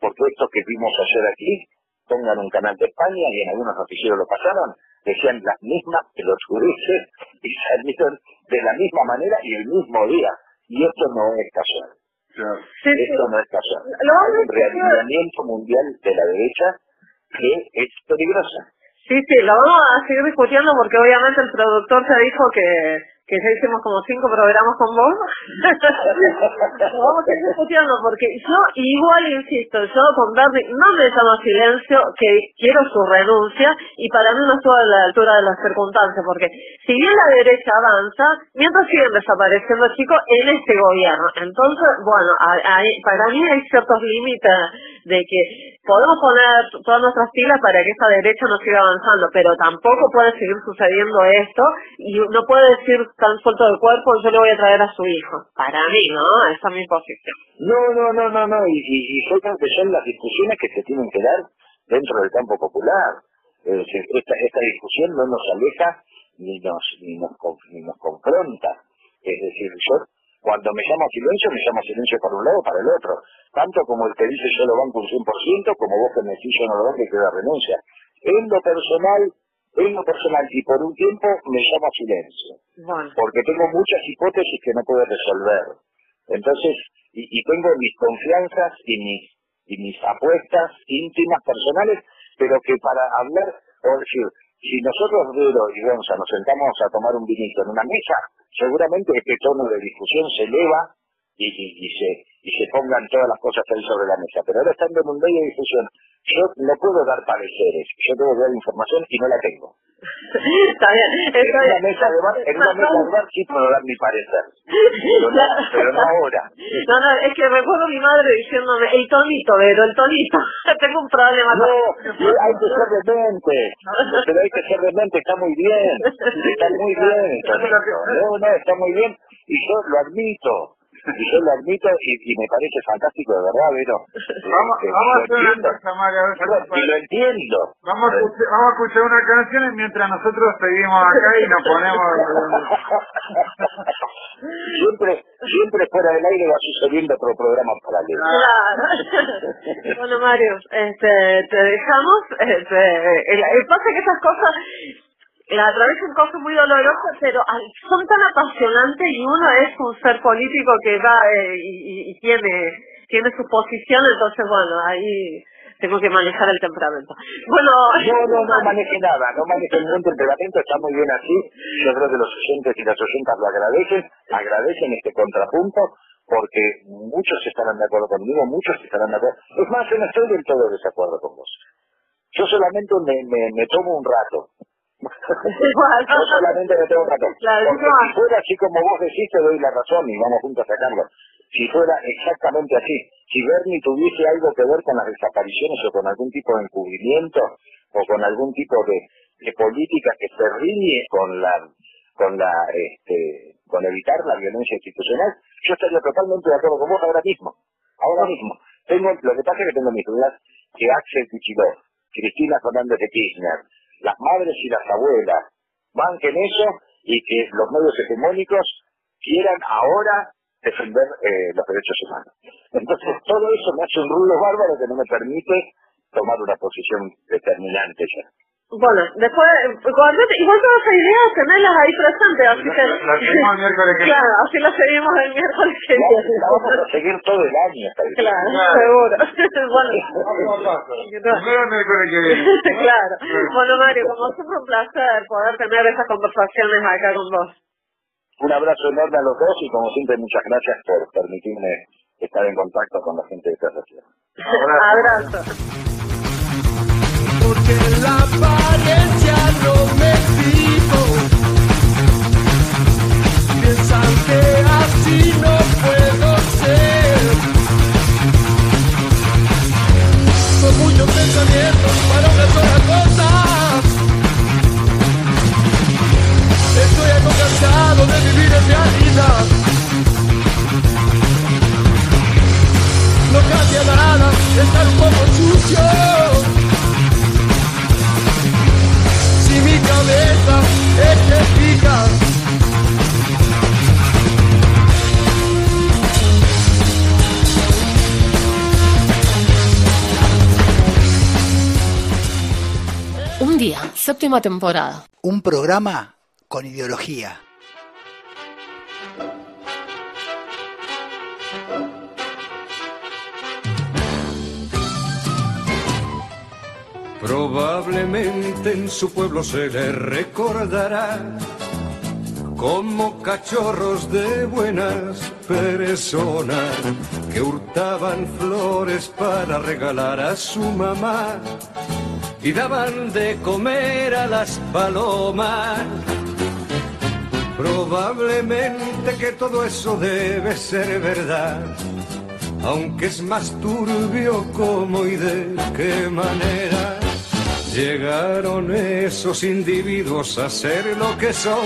porque esto que vimos ayer aquí pongan un canal de España y en algunos noticieros lo pasaron, decían las mismas pelotudeces y salieron de la misma manera y el mismo día. Y esto no es casual. Sí, sí. Esto no es casual. Hay un realineamiento mundial de la derecha que es peligrosa. Sí, sí, lo vamos a seguir discutiendo porque obviamente el productor ya dijo que, que ya hicimos como cinco programas con vos. lo vamos a seguir discutiendo porque yo igual insisto, yo con Bernie no me llamo silencio, que quiero su renuncia y para mí no estuvo a la altura de las circunstancias porque si bien la derecha avanza, mientras siguen desapareciendo chicos en este gobierno. Entonces, bueno, para mí hay ciertos límites de que podemos poner todas nuestras pilas para que esa derecha no siga avanzando, pero tampoco puede seguir sucediendo esto y no puede decir tan suelto del cuerpo yo le voy a traer a su hijo. Para mí, ¿no? Esa es mi posición. No, no, no, no, no, y, y, y yo creo que son las discusiones que se tienen que dar dentro del campo popular. Esta, esta discusión no nos aleja ni nos, ni nos, ni nos confronta. Es decir, yo cuando me llamo a silencio, me llamo a silencio para un lado o para el otro. Tanto como el que dice yo lo banco un 100%, como vos que me decís yo no lo banco y queda renuncia. En lo personal, en lo personal, y por un tiempo me llamo a silencio Bueno. porque tengo muchas hipótesis que no puedo resolver. Entonces, y, y tengo mis confianzas y mis, y mis apuestas íntimas personales, pero que para hablar, o decir, si nosotros, Vero y Gonza, nos sentamos a tomar un vinito en una mesa, seguramente este tono de discusión se eleva y, se, pongan todas las cosas ahí sobre la mesa. Pero ahora estando en un medio de difusión, yo no puedo dar pareceres, yo tengo que dar información y no la tengo. Está bien. En una bien. mesa de bar, en una mesa de bar sí puedo dar mi parecer, pero no, pero no ahora. No, no, es que recuerdo a mi madre diciéndome, el tonito, Vero, el tonito. Tengo un problema. No, hay que ser demente, pero hay que ser demente, está muy bien, está muy bien, no, no, está muy bien, y yo lo admito, y yo lo admito, y, y me parece fantástico, de verdad, Vero. Vamos, Eh, vamos a hacer una cosa, Mario, a ver si Perdón, lo entiendo. Vamos a, escuchar, vamos a escuchar una canción y mientras nosotros seguimos acá y nos ponemos... Siempre, siempre fuera del aire va sucediendo otro programa paralelo. Claro. bueno, Mario, este, te dejamos. Este, el, el pasa que esas cosas la atraviesan cosas muy dolorosas, pero son tan apasionantes y uno es un ser político que va eh, y tiene tiene su posición, entonces bueno, ahí tengo que manejar el temperamento. Bueno, No, no, no maneje nada, no maneje ningún temperamento, está muy bien así. Yo creo que los oyentes y las oyentas lo agradecen, agradecen este contrapunto, porque muchos estarán de acuerdo conmigo, muchos estarán de acuerdo. Es más, yo no estoy del todo de desacuerdo con vos. Yo solamente me, me, me tomo un rato. Yo solamente me tomo un rato. Claro, Porque no. si fuera así como vos decís, te doy la razón y vamos juntos a sacarlo. Si fuera exactamente así, si Bernie tuviese algo que ver con las desapariciones o con algún tipo de encubrimiento o con algún tipo de, de política que se riñe con la con la este con evitar la violencia institucional, yo estaría totalmente de acuerdo con vos ahora mismo. Ahora mismo. Tengo, lo que pasa es que tengo mis dudas que Axel Kicillof, Cristina Fernández de Kirchner, las madres y las abuelas banquen eso y que los medios hegemónicos quieran ahora defender eh, los derechos humanos. Entonces, todo eso me hace un ruido bárbaro que no me permite tomar una posición determinante ya. Bueno, después, cuando, igual todas esas ideas tenerlas ahí presentes, así que... La seguimos el miércoles que viene. Claro, así las seguimos el miércoles que La, viene. la vamos a seguir todo el año. Claro, seguro. bueno. Primero el miércoles que viene. claro. Bueno, Mario, como siempre un placer poder tener esas conversaciones acá con vos. Un abrazo enorme a los dos y como siempre muchas gracias por permitirme estar en contacto con la gente de esta región. Abrazo. Estar un poco sucio. Un día, séptima temporada. Un programa con ideología. Probablemente en su pueblo se le recordará como cachorros de buenas personas que hurtaban flores para regalar a su mamá y daban de comer a las palomas. Probablemente que todo eso debe ser verdad, aunque es más turbio cómo y de qué manera llegaron esos individuos a ser lo que son.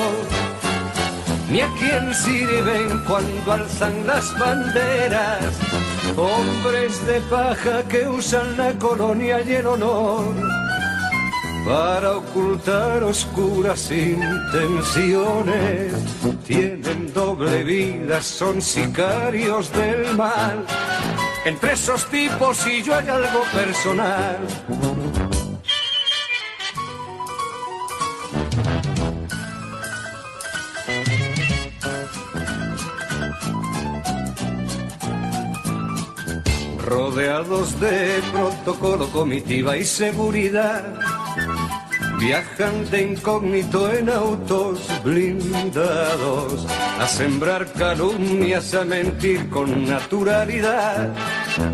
Ni a quién sirven cuando alzan las banderas, hombres de paja que usan la colonia y el honor para ocultar oscuras intenciones. Tienen doble vida, son sicarios del mal. Entre esos tipos y yo hay algo personal. Rodeados de protocolo, comitiva y seguridad Viajan de incógnito en autos blindados a sembrar calumnias, a mentir con naturalidad,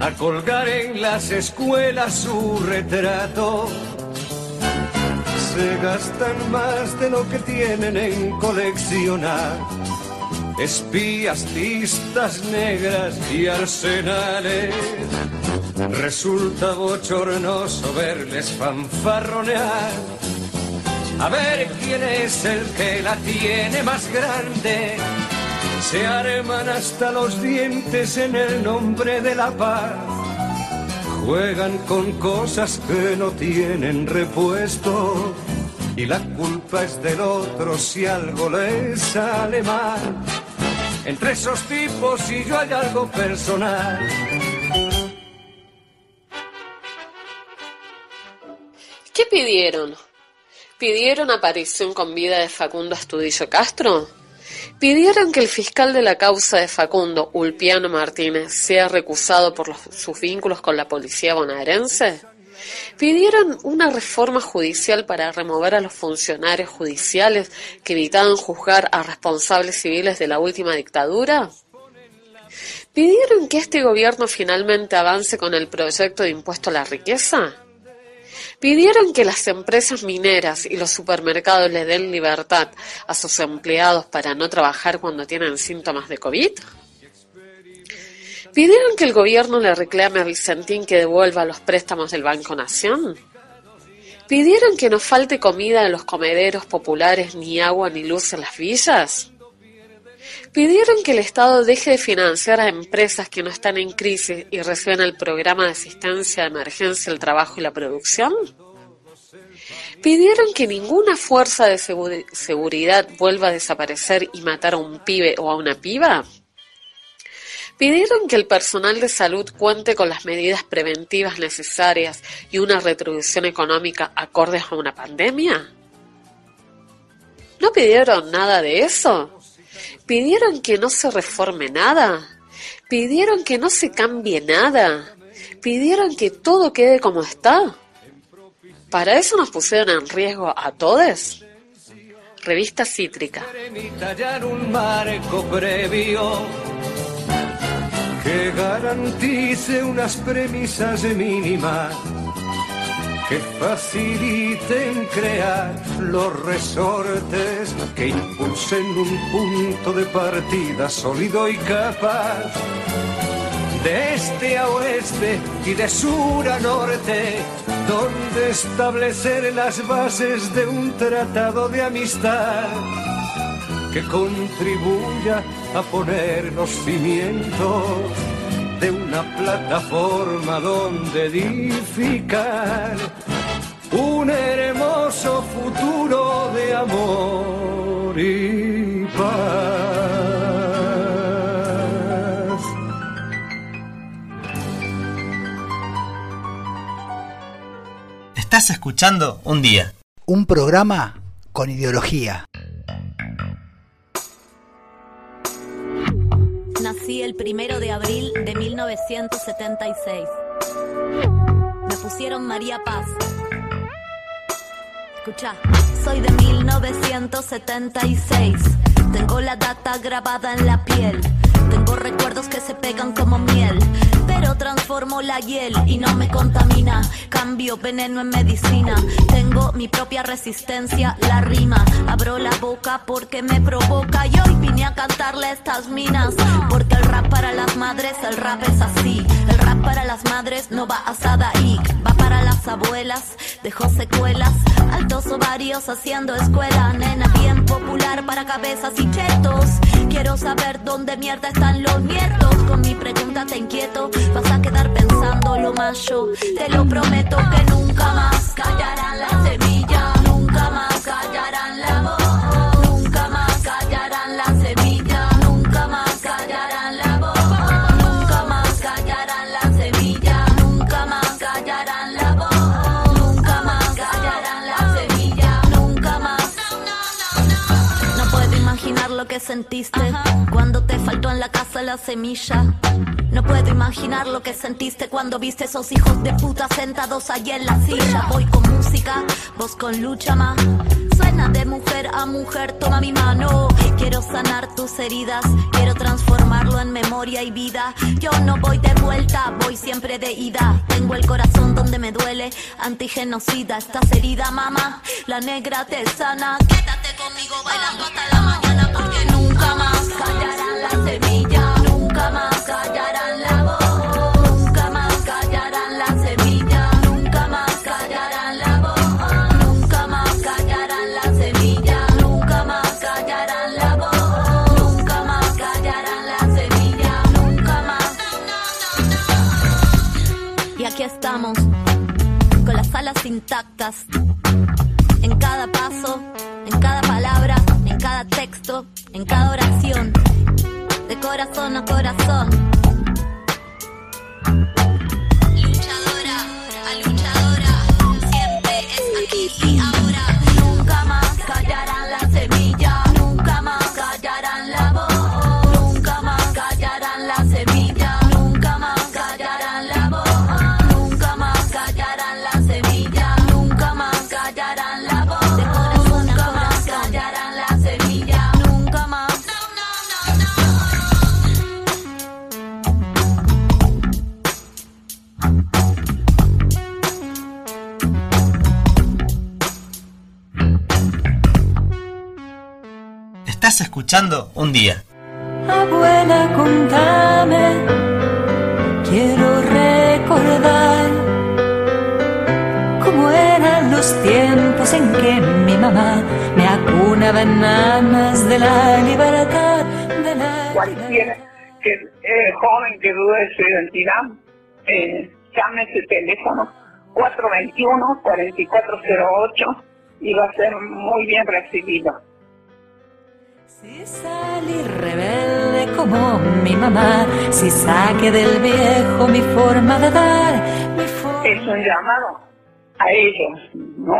a colgar en las escuelas su retrato. Se gastan más de lo que tienen en coleccionar. Espías, listas negras y arsenales. Resulta bochornoso verles fanfarronear a ver quién es el que la tiene más grande. Se arman hasta los dientes en el nombre de la paz. Juegan con cosas que no tienen repuesto. Y la culpa es del otro si algo les sale mal. Entre esos tipos y yo hay algo personal. ¿Qué pidieron? ¿Pidieron aparición con vida de Facundo Astudillo Castro? ¿Pidieron que el fiscal de la causa de Facundo, Ulpiano Martínez, sea recusado por sus vínculos con la policía bonaerense? ¿Pidieron una reforma judicial para remover a los funcionarios judiciales que evitaban juzgar a responsables civiles de la última dictadura? ¿Pidieron que este gobierno finalmente avance con el proyecto de impuesto a la riqueza? Pidieron que las empresas mineras y los supermercados le den libertad a sus empleados para no trabajar cuando tienen síntomas de COVID. Pidieron que el gobierno le reclame a Vicentín que devuelva los préstamos del Banco Nación. Pidieron que no falte comida en los comederos populares, ni agua ni luz en las villas. Pidieron que el Estado deje de financiar a empresas que no están en crisis y reciben el programa de asistencia de emergencia, el trabajo y la producción. Pidieron que ninguna fuerza de segu- seguridad vuelva a desaparecer y matar a un pibe o a una piba. Pidieron que el personal de salud cuente con las medidas preventivas necesarias y una retribución económica acordes a una pandemia. ¿No pidieron nada de eso? ¿Pidieron que no se reforme nada? ¿Pidieron que no se cambie nada? ¿Pidieron que todo quede como está? ¿Para eso nos pusieron en riesgo a todos? Revista Cítrica. Que garantice unas premisas mínimas que faciliten crear los resortes que impulsen un punto de partida sólido y capaz. De este a oeste y de sur a norte, donde establecer las bases de un tratado de amistad que contribuya a poner los cimientos de una plataforma donde edificar un hermoso futuro de amor y paz. Estás Estás escuchando un día. Un programa con ideología. El primero de abril de 1976. Me pusieron María Paz. Escucha, soy de 1976. Tengo la data grabada en la piel. Tengo recuerdos que se pegan como miel. Transformo la hiel y no me contamina. Cambio veneno en medicina. Tengo mi propia resistencia, la rima. Abro la boca porque me provoca. Y hoy vine a cantarle estas minas. Porque el rap para las madres, el rap es así. Para las madres no va asada y va para las abuelas. Dejó secuelas, altos ovarios haciendo escuela. Nena bien popular para cabezas y chetos. Quiero saber dónde mierda están los nietos. Con mi pregunta te inquieto. Vas a quedar pensando lo yo. Te lo prometo que nunca más callarán la semilla. Que sentiste cuando te faltó en la casa la semilla. No puedo imaginar lo que sentiste cuando viste esos hijos de puta sentados allí en la silla. Voy con música, vos con lucha más. Suena de mujer a mujer, toma mi mano. Quiero sanar tus heridas, quiero transformarlo en memoria y vida. Yo no voy de vuelta, voy siempre de ida. Tengo el corazón donde me duele, antigenocida. Estás herida, mamá, la negra te sana. Quédate conmigo bailando hasta la mañana intactas. En cada paso, en cada palabra, en cada texto, en cada oración. De corazón a corazón. Luchadora, a luchadora, siempre es aquí y ahora. Estás escuchando un día. Abuela, contame, quiero recordar cómo eran los tiempos en que mi mamá me acunaba en amas de la libertad, de la cualquier que, eh, joven que dude de su identidad, eh, llame ese teléfono 421-4408 y va a ser muy bien recibido. Si salí rebelde como mi mamá, si saque del viejo mi forma de dar, mi forma Es un llamado a ellos, ¿no?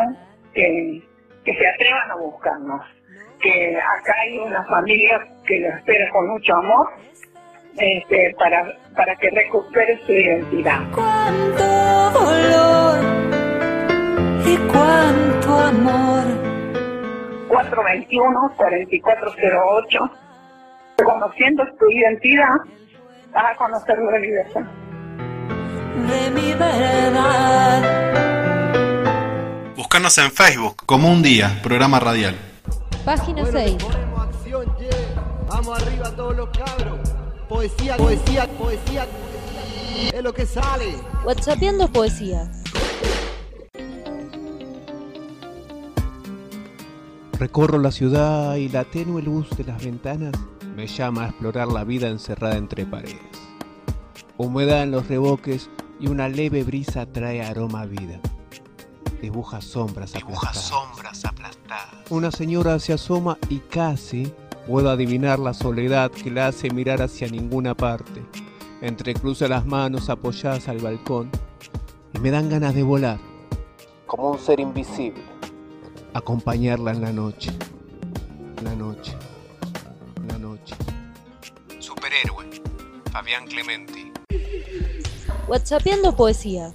Que, que se atrevan a buscarnos. Que acá hay una familia que lo espera con mucho amor este, para, para que recupere su identidad. cuánto dolor y cuánto amor. 421-4408. Conociendo tu identidad, vas a conocer la libertad. de mi verdad. Buscanos en Facebook como un día, programa radial. Página 6. Acción, yeah. Vamos arriba todos los cabros. Poesía, poesía, poesía. Es lo que sale. WhatsAppiendo poesía. Recorro la ciudad y la tenue luz de las ventanas me llama a explorar la vida encerrada entre paredes. Humedad en los reboques y una leve brisa trae aroma a vida. Dibuja sombras aplastadas. sombras aplastadas. Una señora se asoma y casi puedo adivinar la soledad que la hace mirar hacia ninguna parte. Entrecruza las manos apoyadas al balcón y me dan ganas de volar. como un ser invisible. Acompañarla en la noche, en la noche, en la noche. Superhéroe, Fabián Clementi. WhatsAppiendo poesía.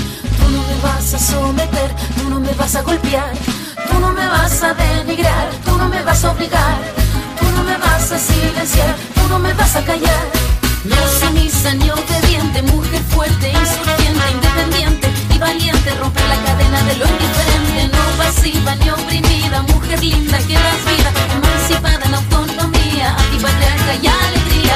no me vas a someter, tú no me vas a golpear, tú no me vas a denigrar, tú no me vas a obligar, tú no me vas a silenciar, tú no me vas a callar. No sumisa ni obediente, mujer fuerte, insurgente, independiente y valiente, romper la cadena de lo indiferente, no pasiva ni oprimida, mujer linda que das vida, emancipada en autonomía, antipatriarca y alegría.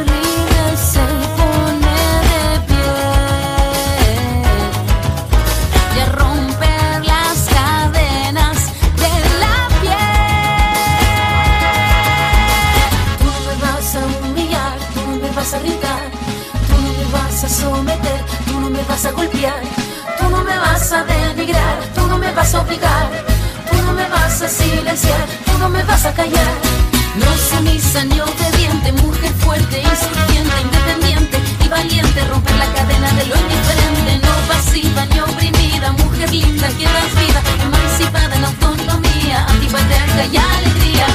Vas a obligar, no me vas a silenciar, no me vas a callar. No sumisa ni obediente, mujer fuerte, insurgente, independiente y valiente, romper la cadena de lo indiferente, no pasiva ni oprimida, mujer linda que das vida, emancipada en autonomía, antipatriarca y alegría.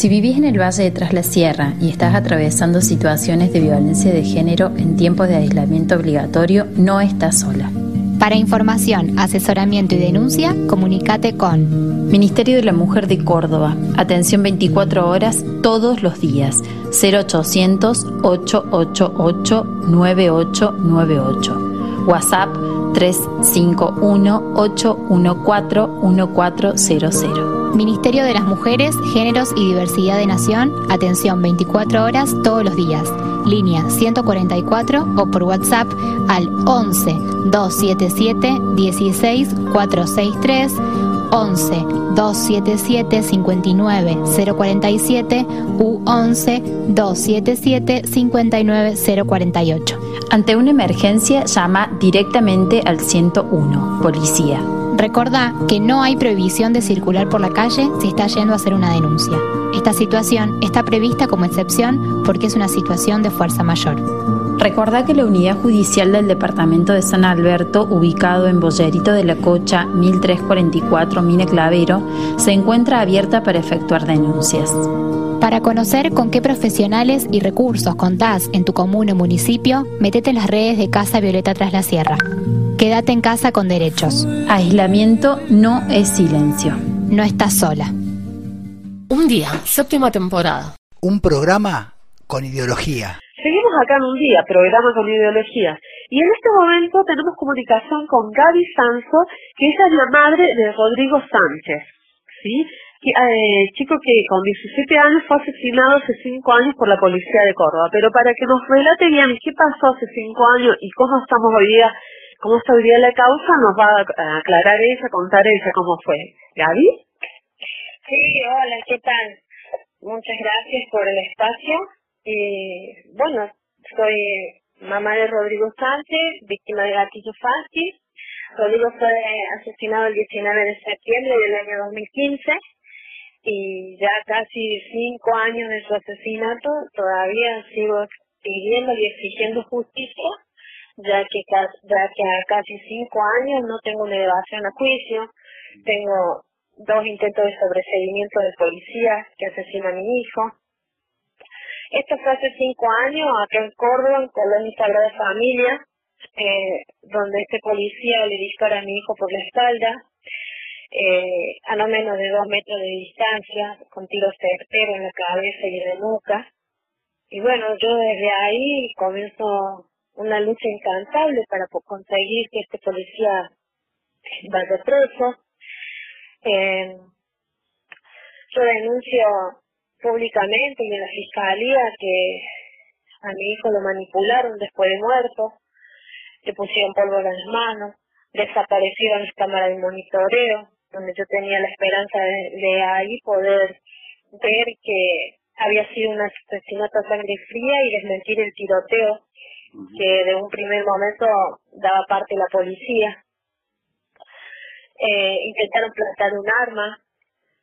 Si vivís en el Valle de Tras la Sierra y estás atravesando situaciones de violencia de género en tiempos de aislamiento obligatorio, no estás sola. Para información, asesoramiento y denuncia, comunícate con Ministerio de la Mujer de Córdoba. Atención 24 horas todos los días. 0800 888 9898. WhatsApp 351 814 1400. Ministerio de las Mujeres, Géneros y Diversidad de Nación, atención 24 horas todos los días. Línea 144 o por WhatsApp al 11 277 16 463 11 277 59 047 u 11 277 59 048. Ante una emergencia, llama directamente al 101, Policía. Recordá que no hay prohibición de circular por la calle si está yendo a hacer una denuncia. Esta situación está prevista como excepción porque es una situación de fuerza mayor. Recordá que la unidad judicial del departamento de San Alberto, ubicado en Bollerito de la Cocha 1344 Mina Clavero, se encuentra abierta para efectuar denuncias. Para conocer con qué profesionales y recursos contás en tu comuna o municipio, metete en las redes de Casa Violeta Tras la Sierra. Quédate en casa con derechos. Aislamiento no es silencio. No estás sola. Un día, séptima temporada. Un programa con ideología. Acá en un día, programa con ideología. Y en este momento tenemos comunicación con Gaby Sanso, que ella es la madre de Rodrigo Sánchez. ¿sí? eh, chico que con 17 años fue asesinado hace 5 años por la policía de Córdoba. Pero para que nos relate bien qué pasó hace 5 años y cómo estamos hoy día, cómo está hoy día la causa, nos va a aclarar ella, contar ella cómo fue. ¿Gaby? Sí, hola, ¿qué tal? Muchas gracias por el espacio. Eh, bueno, soy mamá de Rodrigo Sánchez, víctima de gatillo fácil. Rodrigo fue asesinado el 19 de septiembre del año 2015 y ya casi cinco años de su asesinato todavía sigo pidiendo y exigiendo justicia, ya que, ya que a casi cinco años no tengo una elevación a juicio, tengo dos intentos de sobreseguimiento de policía que asesina a mi hijo. Esto fue hace cinco años acá en Córdoba, en Colonia Sagrada Familia, eh, donde este policía le dispara a mi hijo por la espalda, eh, a no menos de dos metros de distancia, con tiros certeros en la cabeza y en la nuca. Y bueno, yo desde ahí comienzo una lucha incansable para conseguir que este policía vaya preso. Eh, yo denuncio públicamente y en la fiscalía que a mi hijo lo manipularon después de muerto, le pusieron polvo en las manos, desaparecieron las cámaras de monitoreo, donde yo tenía la esperanza de, ahí poder ver que había sido un asesinato a sangre fría y desmentir el tiroteo que de un primer momento daba parte la policía. Eh, intentaron plantar un arma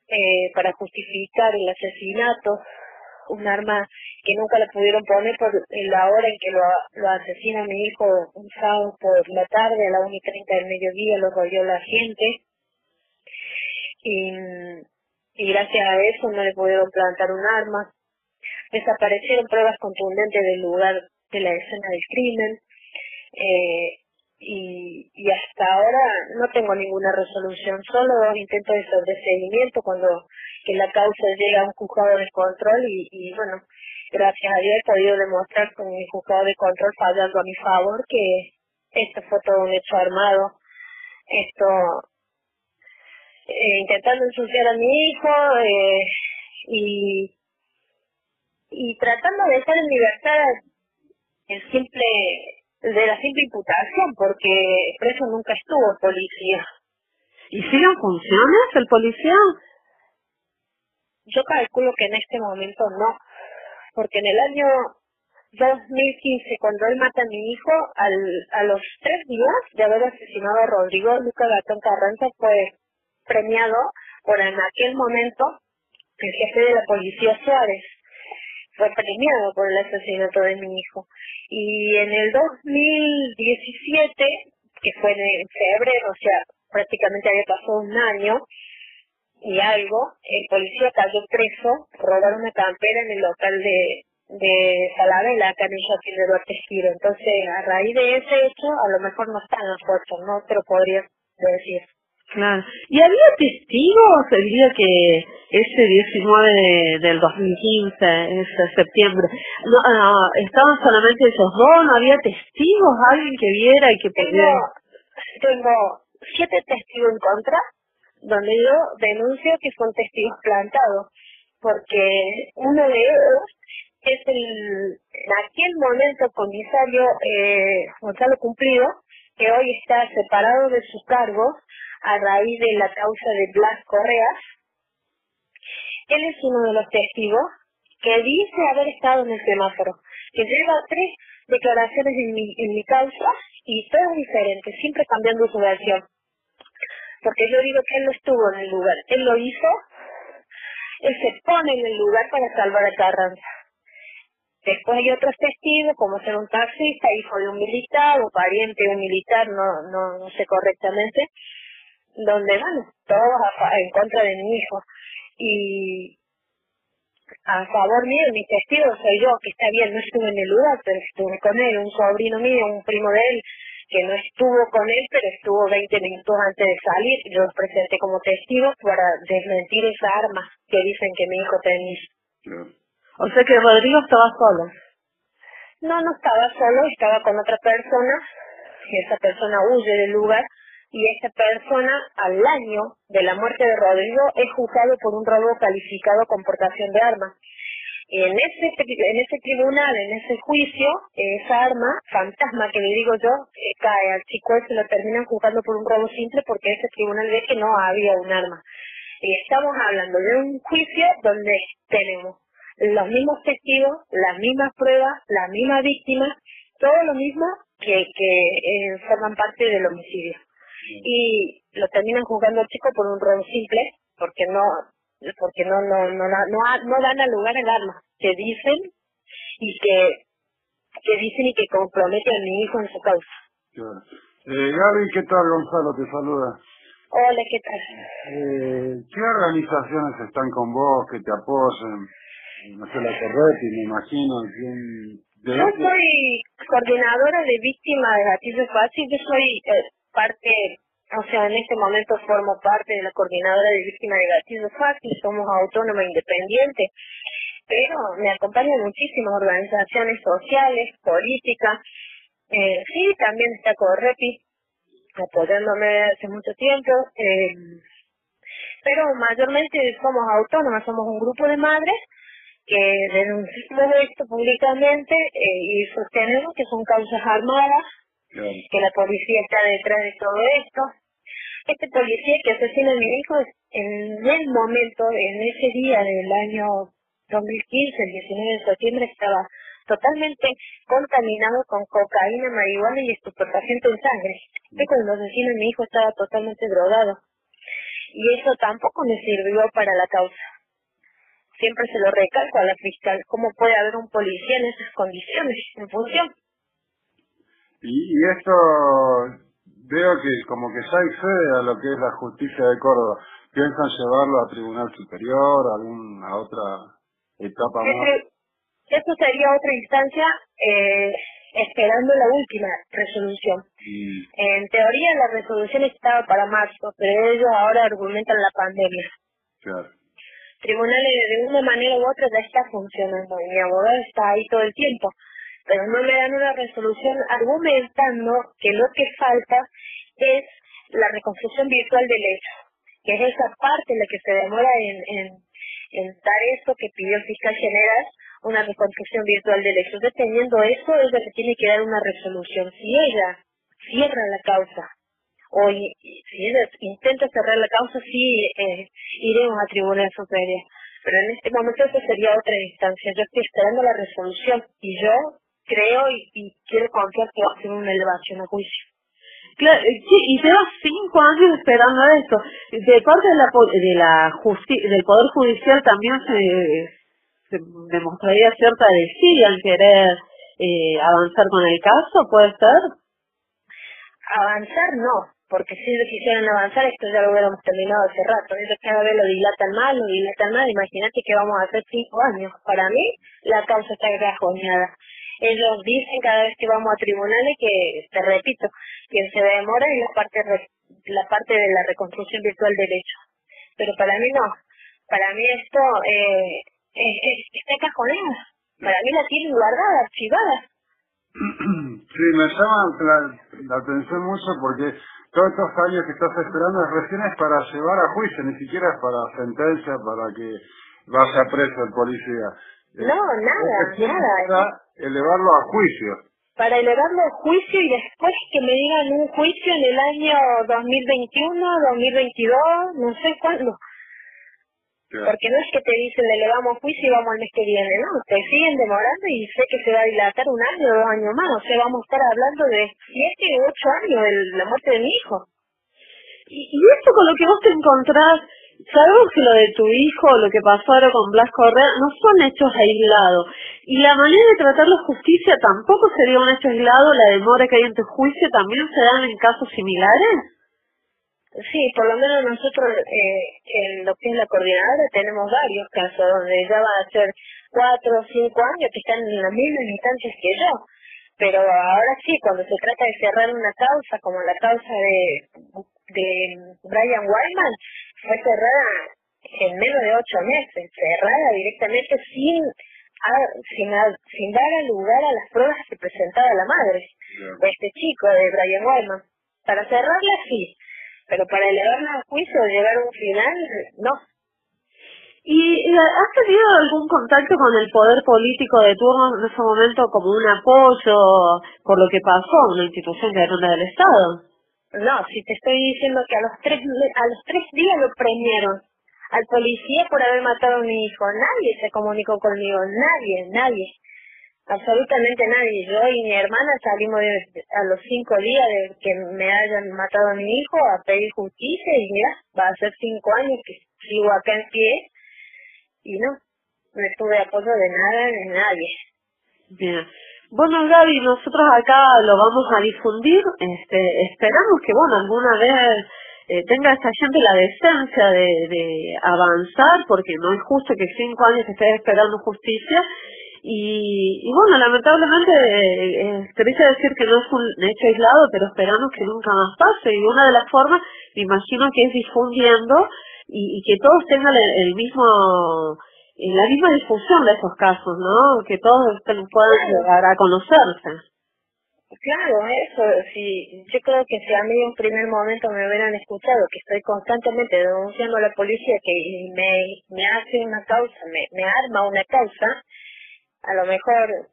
eh, para justificar el asesinato, un arma que nunca le pudieron poner por la hora en que lo, lo asesina mi hijo un sábado por la tarde a la 1 y 30 del mediodía, lo rodeó la gente y, y gracias a eso no le pudieron plantar un arma. Desaparecieron pruebas contundentes del lugar de la escena del crimen. Eh, y, y hasta ahora no tengo ninguna resolución, solo dos intentos de sobreseguimiento cuando que la causa llega a un juzgado de control y, bueno, gracias a Dios he podido demostrar con mi juzgado de control fallando a mi favor que esto fue todo un hecho armado. Esto eh, intentando ensuciar a mi hijo eh, y, y tratando de dejar en libertad el simple de la simple imputación porque preso nunca estuvo el policía. ¿Y siguen funciones el policía? Yo calculo que en este momento no, porque en el año 2015, cuando él mata a mi hijo, al, a los tres días de haber asesinado a Rodrigo, Luca Gatón Carranza fue premiado por en aquel momento el jefe de la policía Suárez. Fue premiado por el asesinato de mi hijo. Y en el 2017, que fue en febrero, o sea, prácticamente había pasado un año y algo, el policía cayó preso, robaron una campera en el local de, de Salavela, acá en el Shopping de Duarte. Entonces, a raíz de ese hecho, a lo mejor no están las fuerzas, no te lo podría decir. Claro. ¿Y había testigos el día que ese 19 del 2015, ese septiembre, no, ah, estaban solamente esos dos? ¿No había testigos? ¿Alguien que viera y que pudiera? Tengo, siete testigos en contra, donde yo denuncio que son testigos plantados, porque uno de ellos es el, en aquel momento, comisario eh, Gonzalo Cumplido, que hoy está separado de su cargo a raíz de la causa de Blas Correas. Él es uno de los testigos que dice haber estado en el semáforo, que lleva tres declaraciones en mi, en mi causa y todas diferentes, siempre cambiando su versión. Porque yo digo que él no estuvo en el lugar, él lo hizo, él se pone en el lugar para salvar a Carranza. Después hay otros testigos, como ser un taxista, hijo de un militar o pariente de un militar, no, no, no sé correctamente, donde van todos en contra de mi hijo. Y a favor mío, mi testigo soy yo, que está bien, no estuve en el lugar, pero estuve con él, un sobrino mío, un primo de él, que no estuvo con él, pero estuvo 20 minutos antes de salir. Yo los presenté como testigo para desmentir esa arma que dicen que mi hijo tenía. O sea que Rodrigo estaba solo. No, no estaba solo, estaba con otra persona, y esa persona huye del lugar y esta persona al año de la muerte de Rodrigo es juzgado por un robo calificado con portación de armas. En ese, en ese tribunal, en ese juicio, esa arma, fantasma que le digo yo, eh, cae al chico y se lo terminan juzgando por un robo simple porque ese tribunal ve que no había un arma. Y estamos hablando de un juicio donde tenemos los mismos testigos, las mismas pruebas, las mismas víctimas, todo lo mismo que, que eh, forman parte del homicidio. Y lo terminan juzgando al chico por un robo simple, porque no porque no no no no, no dan al lugar al arma, que dicen y que que dicen y que comprometen a mi hijo en su causa. Claro. Eh, Gaby, ¿qué tal? Gonzalo te saluda. Hola, ¿qué tal? Eh, ¿Qué organizaciones están con vos que te apoyen? No sé, la Corretti, me imagino. ¿quién- de Yo soy coordinadora de víctimas de gatillo fácil, yo soy eh, parte, o sea, en este momento formo parte de la coordinadora de víctimas de gatillo fácil, somos autónoma independiente, pero me acompañan muchísimas organizaciones sociales, políticas, eh, sí, también está Correpi apoyándome hace mucho tiempo, eh, pero mayormente somos autónomas, somos un grupo de madres que denunciamos esto públicamente eh, y sostenemos que son causas armadas, que la policía está detrás de todo esto. Este policía que asesina a mi hijo en el momento, en ese día del año 2015, el 19 de septiembre, estaba totalmente contaminado con cocaína, marihuana y estupefaciente en sangre. Yo cuando asesino a mi hijo estaba totalmente drogado. Y eso tampoco me sirvió para la causa siempre se lo recalco a la fiscal, ¿cómo puede haber un policía en esas condiciones, en función? Y, y esto veo que como que ya excede a lo que es la justicia de Córdoba. ¿Piensan llevarlo a Tribunal Superior, a alguna otra etapa más? Eso sería otra instancia eh, esperando la última resolución. En teoría la resolución estaba para marzo, pero ellos ahora argumentan la pandemia. Claro. Tribunales de una manera u otra ya está funcionando y mi abogado está ahí todo el tiempo, pero no me dan una resolución argumentando que lo que falta es la reconstrucción virtual del hecho, que es esa parte la que se demora en, en, en dar eso que pidió el fiscal general, una reconstrucción virtual del hecho. Entonces, teniendo eso, ella se tiene que dar una resolución. Si ella cierra la causa, o si ella intenta cerrar la causa, sí eh, iremos a tribunal superior. Pero en este momento esa sería otra instancia. Yo estoy esperando la resolución y yo creo y, y quiero confiar que va a ser una elevación a juicio. Claro, eh, y llevas cinco años esperando esto. De parte de la, de la justi- del Poder Judicial también se, demostraría cierta desidia en querer eh, avanzar con el caso, ¿puede ser? Avanzar no, porque si ellos quisieran avanzar esto ya lo hubiéramos terminado hace rato. Ellos cada vez lo dilatan más, lo dilatan más. Imagínate que vamos a hacer cinco años. Para mí la causa está gajoneada. Ellos dicen cada vez que vamos a tribunales que, te repito, quien se demora es la parte, la parte de la reconstrucción virtual del hecho. Pero para mí no. Para mí esto eh, es- es- está. Para mí la tienen guardada, archivada. Sí, me llama la, la atención mucho porque todos estos años que estás esperando recién es para llevar a juicio, ni siquiera es para sentencia, para que vaya preso el policía. Eh, No, nada, recién nada. Para elevarlo a juicio. para elevarlo a juicio y después que me digan un juicio en el año 2021, 2022, no sé cuándo. Porque no es que te dicen le elevamos juicio y vamos al mes que viene, no, te siguen demorando y sé que se va a dilatar un año o dos años más, o sea, vamos a estar hablando de siete u ocho años de la muerte de mi hijo. Y, y esto con lo que vos te encontrás, sabemos que lo de tu hijo, lo que pasó ahora con Blas Correa, no son hechos aislados. Y la manera de tratar la justicia tampoco sería un hecho aislado, la demora que hay en tu juicio también se dan en casos similares. Sí, por lo menos nosotros eh, en lo que es la coordinadora tenemos varios casos donde ya van a ser cuatro o cinco años que están en las mismas instancias que yo. Pero ahora sí, cuando se trata de cerrar una causa, como la causa de, de Brian Wyman, fue cerrada en menos de ocho meses, cerrada directamente sin, a- sin, a- sin dar lugar a las pruebas que presentaba la madre de este chico, de Brian Wyman. Para cerrarla sí, pero para elevarla a juicio o llegar a un final, no. ¿Y has tenido algún contacto con el poder político de turno en ese momento como un apoyo por lo que pasó, una institución que era del Estado? No, si te estoy diciendo que a los tres a los tres días lo premiaron al policía por haber matado a mi hijo. Nadie se comunicó conmigo, nadie, nadie. Absolutamente nadie. Yo y mi hermana salimos de- a los cinco días de que me hayan matado a mi hijo a pedir justicia y mira, va a ser cinco años que sigo acá en pie y no, no tuve apoyo de nada de nadie. Bueno, Gaby, nosotros acá lo vamos a difundir. Este, esperamos que, bueno, alguna vez eh, tenga esta gente la decencia de, avanzar, porque no es justo que cinco años estés esperando justicia. Y, bueno, lamentablemente, eh, eh, triste decir que no es un hecho aislado, pero esperamos que nunca más pase. Y una de las formas, me imagino que es difundiendo y, que todos tengan el mismo en la misma difusión de esos casos, ¿no? Que todos puedan llegar a conocerse. Claro, eso, si, yo creo que si a mí en un primer momento me hubieran escuchado que estoy constantemente denunciando a la policía que me, me hace una causa, me, me arma una causa, a lo mejor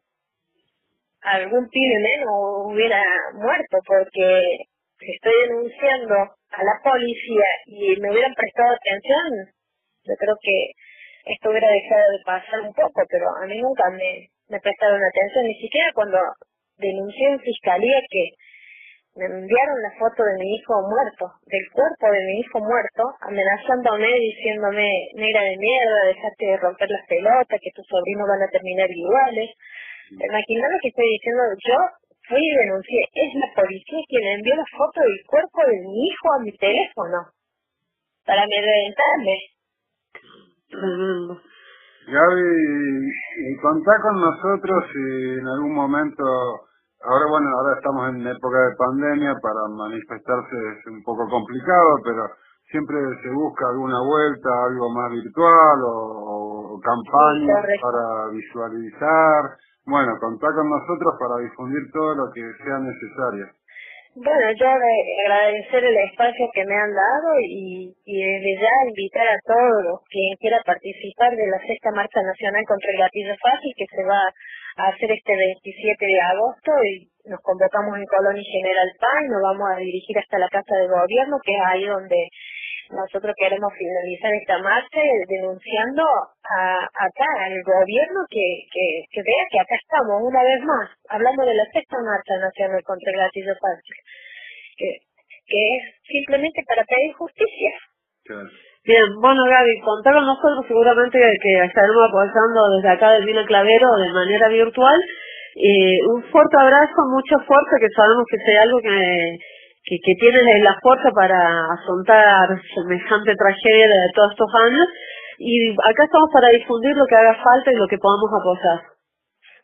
algún pibe menos hubiera muerto porque estoy denunciando a la policía y me hubieran prestado atención, yo creo que esto hubiera dejado de pasar un poco, pero a mí nunca me, prestaron atención, ni siquiera cuando denuncié en fiscalía que me enviaron la foto de mi hijo muerto, del cuerpo de mi hijo muerto, amenazándome, diciéndome, negra de mierda, dejate de romper las pelotas, que tus sobrinos van a terminar iguales. Imaginá lo que estoy diciendo, yo fui y denuncié, es la policía quien envió la foto del cuerpo de mi hijo a mi teléfono, para amedrentarme. Tremendo. Gaby, y contá con nosotros si en algún momento, ahora bueno, ahora estamos en época de pandemia, para manifestarse es un poco complicado, pero siempre se busca alguna vuelta, algo más virtual o, o campañas correcto. para visualizar. Bueno, contá con nosotros para difundir todo lo que sea necesario. Bueno, yo de- agradecer el espacio que me han dado y, y desde ya invitar a todos quien quiera participar de la sexta marcha nacional contra el gatillo fácil que se va a hacer este 27 de agosto y nos convocamos en Colonia General Paz y nos vamos a dirigir hasta la Casa de Gobierno, que es ahí donde nosotros queremos finalizar esta marcha denunciando a, acá al gobierno que, que, que vea que acá estamos una vez más, hablando de la sexta marcha nacional contra el gatillo fácil, que, que es simplemente para pedir justicia. Bien, bueno Gaby, contá con nosotros seguramente que estaremos apoyando desde acá del Vino Clavero de manera virtual. Eh, un fuerte abrazo, mucha fuerza, que sabemos que sea algo que, que, que tienes la fuerza para afrontar semejante tragedia de todos estos años. Y acá estamos para difundir lo que haga falta y lo que podamos apoyar.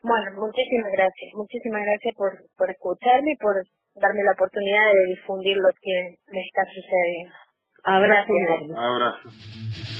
Bueno, muchísimas gracias, muchísimas gracias por, por escucharme y por darme la oportunidad de difundir lo que me está sucediendo. Abrazo Gracias. Abrazo.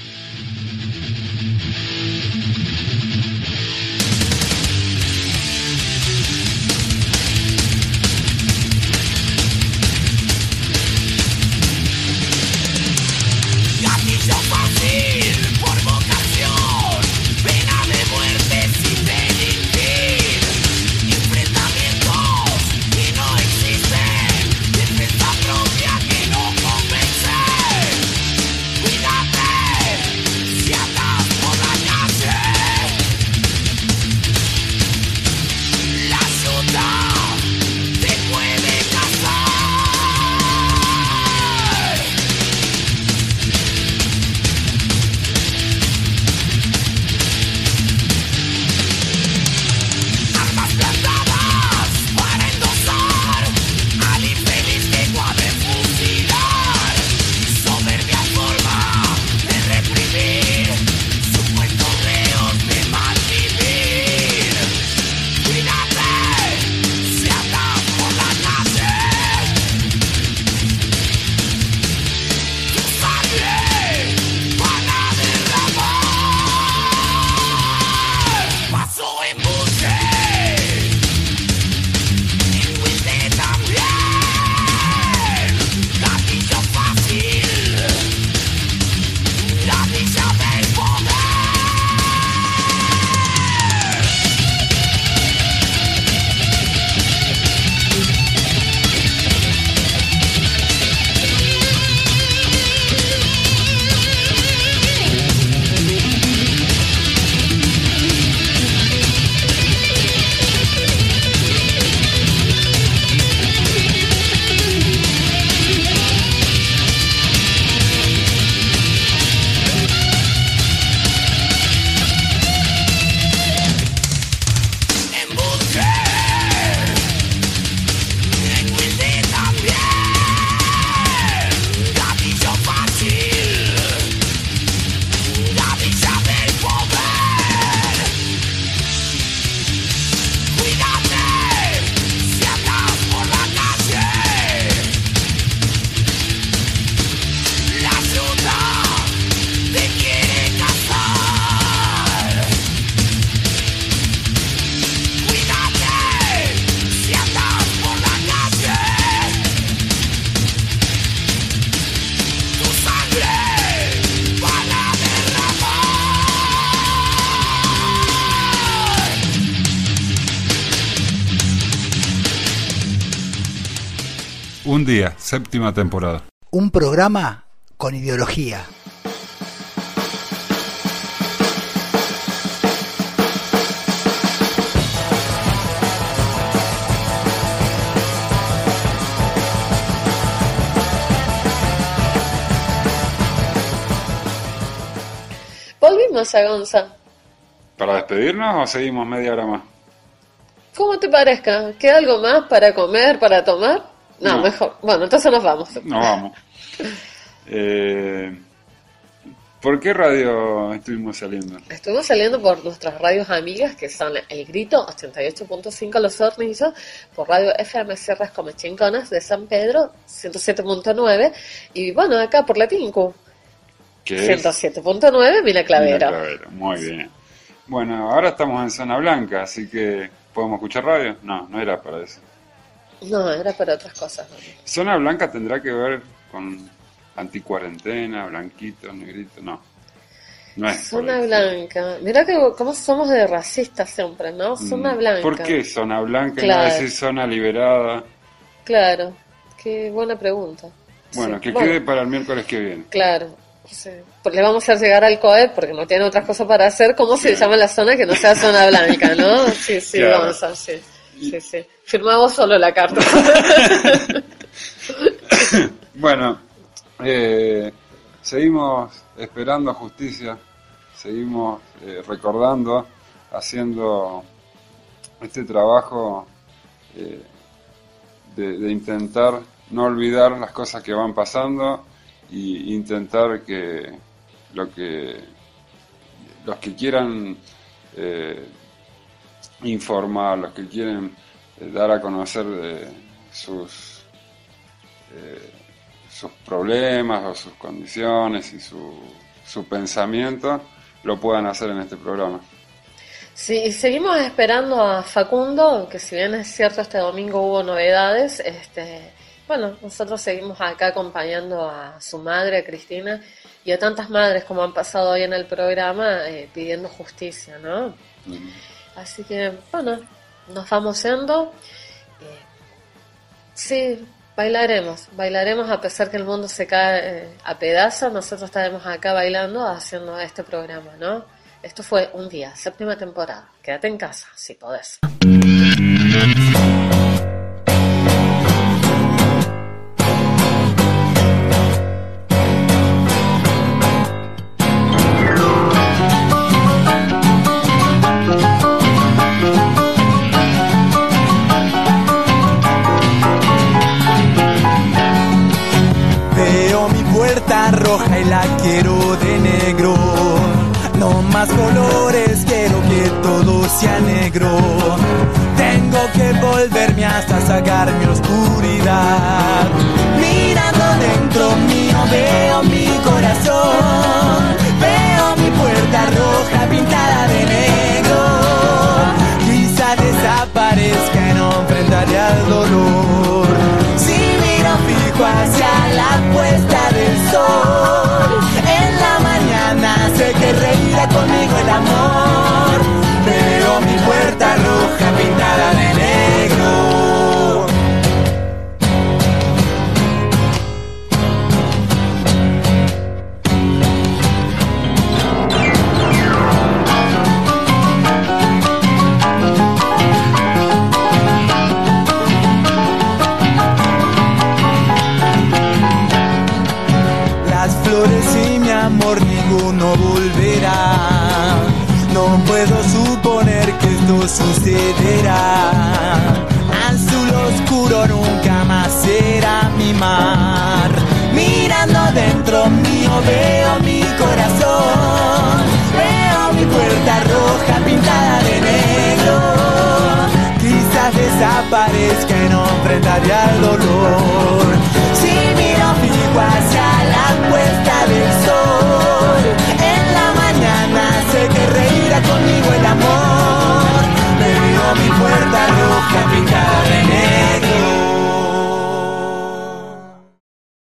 Séptima temporada. Un programa con ideología. Volvimos a Gonza. ¿Para despedirnos o seguimos media hora más? ¿Cómo te parezca? ¿Queda algo más para comer, para tomar? No, No. mejor. Bueno, entonces nos vamos. No vamos. Eh, ¿Por qué radio estuvimos saliendo? Estuvimos saliendo por nuestras radios amigas, que son El Grito, 88.5 Los Hornillos, por Radio FM Sierras Comechinconas de San Pedro, 107.9, y bueno, acá por la Tinku, ¿Qué es? 107.9 Mina Clavero. Clavero, Muy bien. Bueno, ahora estamos en zona blanca, así que ¿podemos escuchar radio? No, no era para eso. No, era para otras cosas. ¿no? Zona blanca tendrá que ver con anticuarentena, blanquito, negrito, no. No es. Zona blanca. Mirá que cómo somos de racistas siempre, ¿no? Zona Mm, blanca. ¿Por qué zona blanca y Claro. no decir zona liberada? Claro, qué buena pregunta. Bueno, Sí, que bueno. quede para el miércoles que viene. Claro. sí. Pues le vamos a llegar al COE porque no tiene otras cosas para hacer. ¿Cómo se llama la zona que no sea zona blanca, no? Sí, sí, Claro. vamos a sí. Sí, sí. Firma vos solo la carta. Bueno, eh, seguimos esperando justicia, seguimos eh, recordando, haciendo este trabajo eh, de, de intentar no olvidar las cosas que van pasando y intentar que lo que los que quieran eh, informar, los que quieren eh, dar a conocer eh, sus eh, sus problemas o sus condiciones y su, su pensamiento lo puedan hacer en este programa. Sí, y seguimos esperando a Facundo, que si bien es cierto este domingo hubo novedades, este, bueno, nosotros seguimos acá acompañando a su madre, a Cristina, y a tantas madres como han pasado hoy en el programa eh, pidiendo justicia, ¿no? Así que, bueno, nos vamos yendo. Eh, sí, bailaremos, bailaremos a pesar que el mundo se cae eh, a pedazos, nosotros estaremos acá bailando haciendo este programa, ¿no? Esto fue un día, séptima temporada. Quédate en casa, si podés.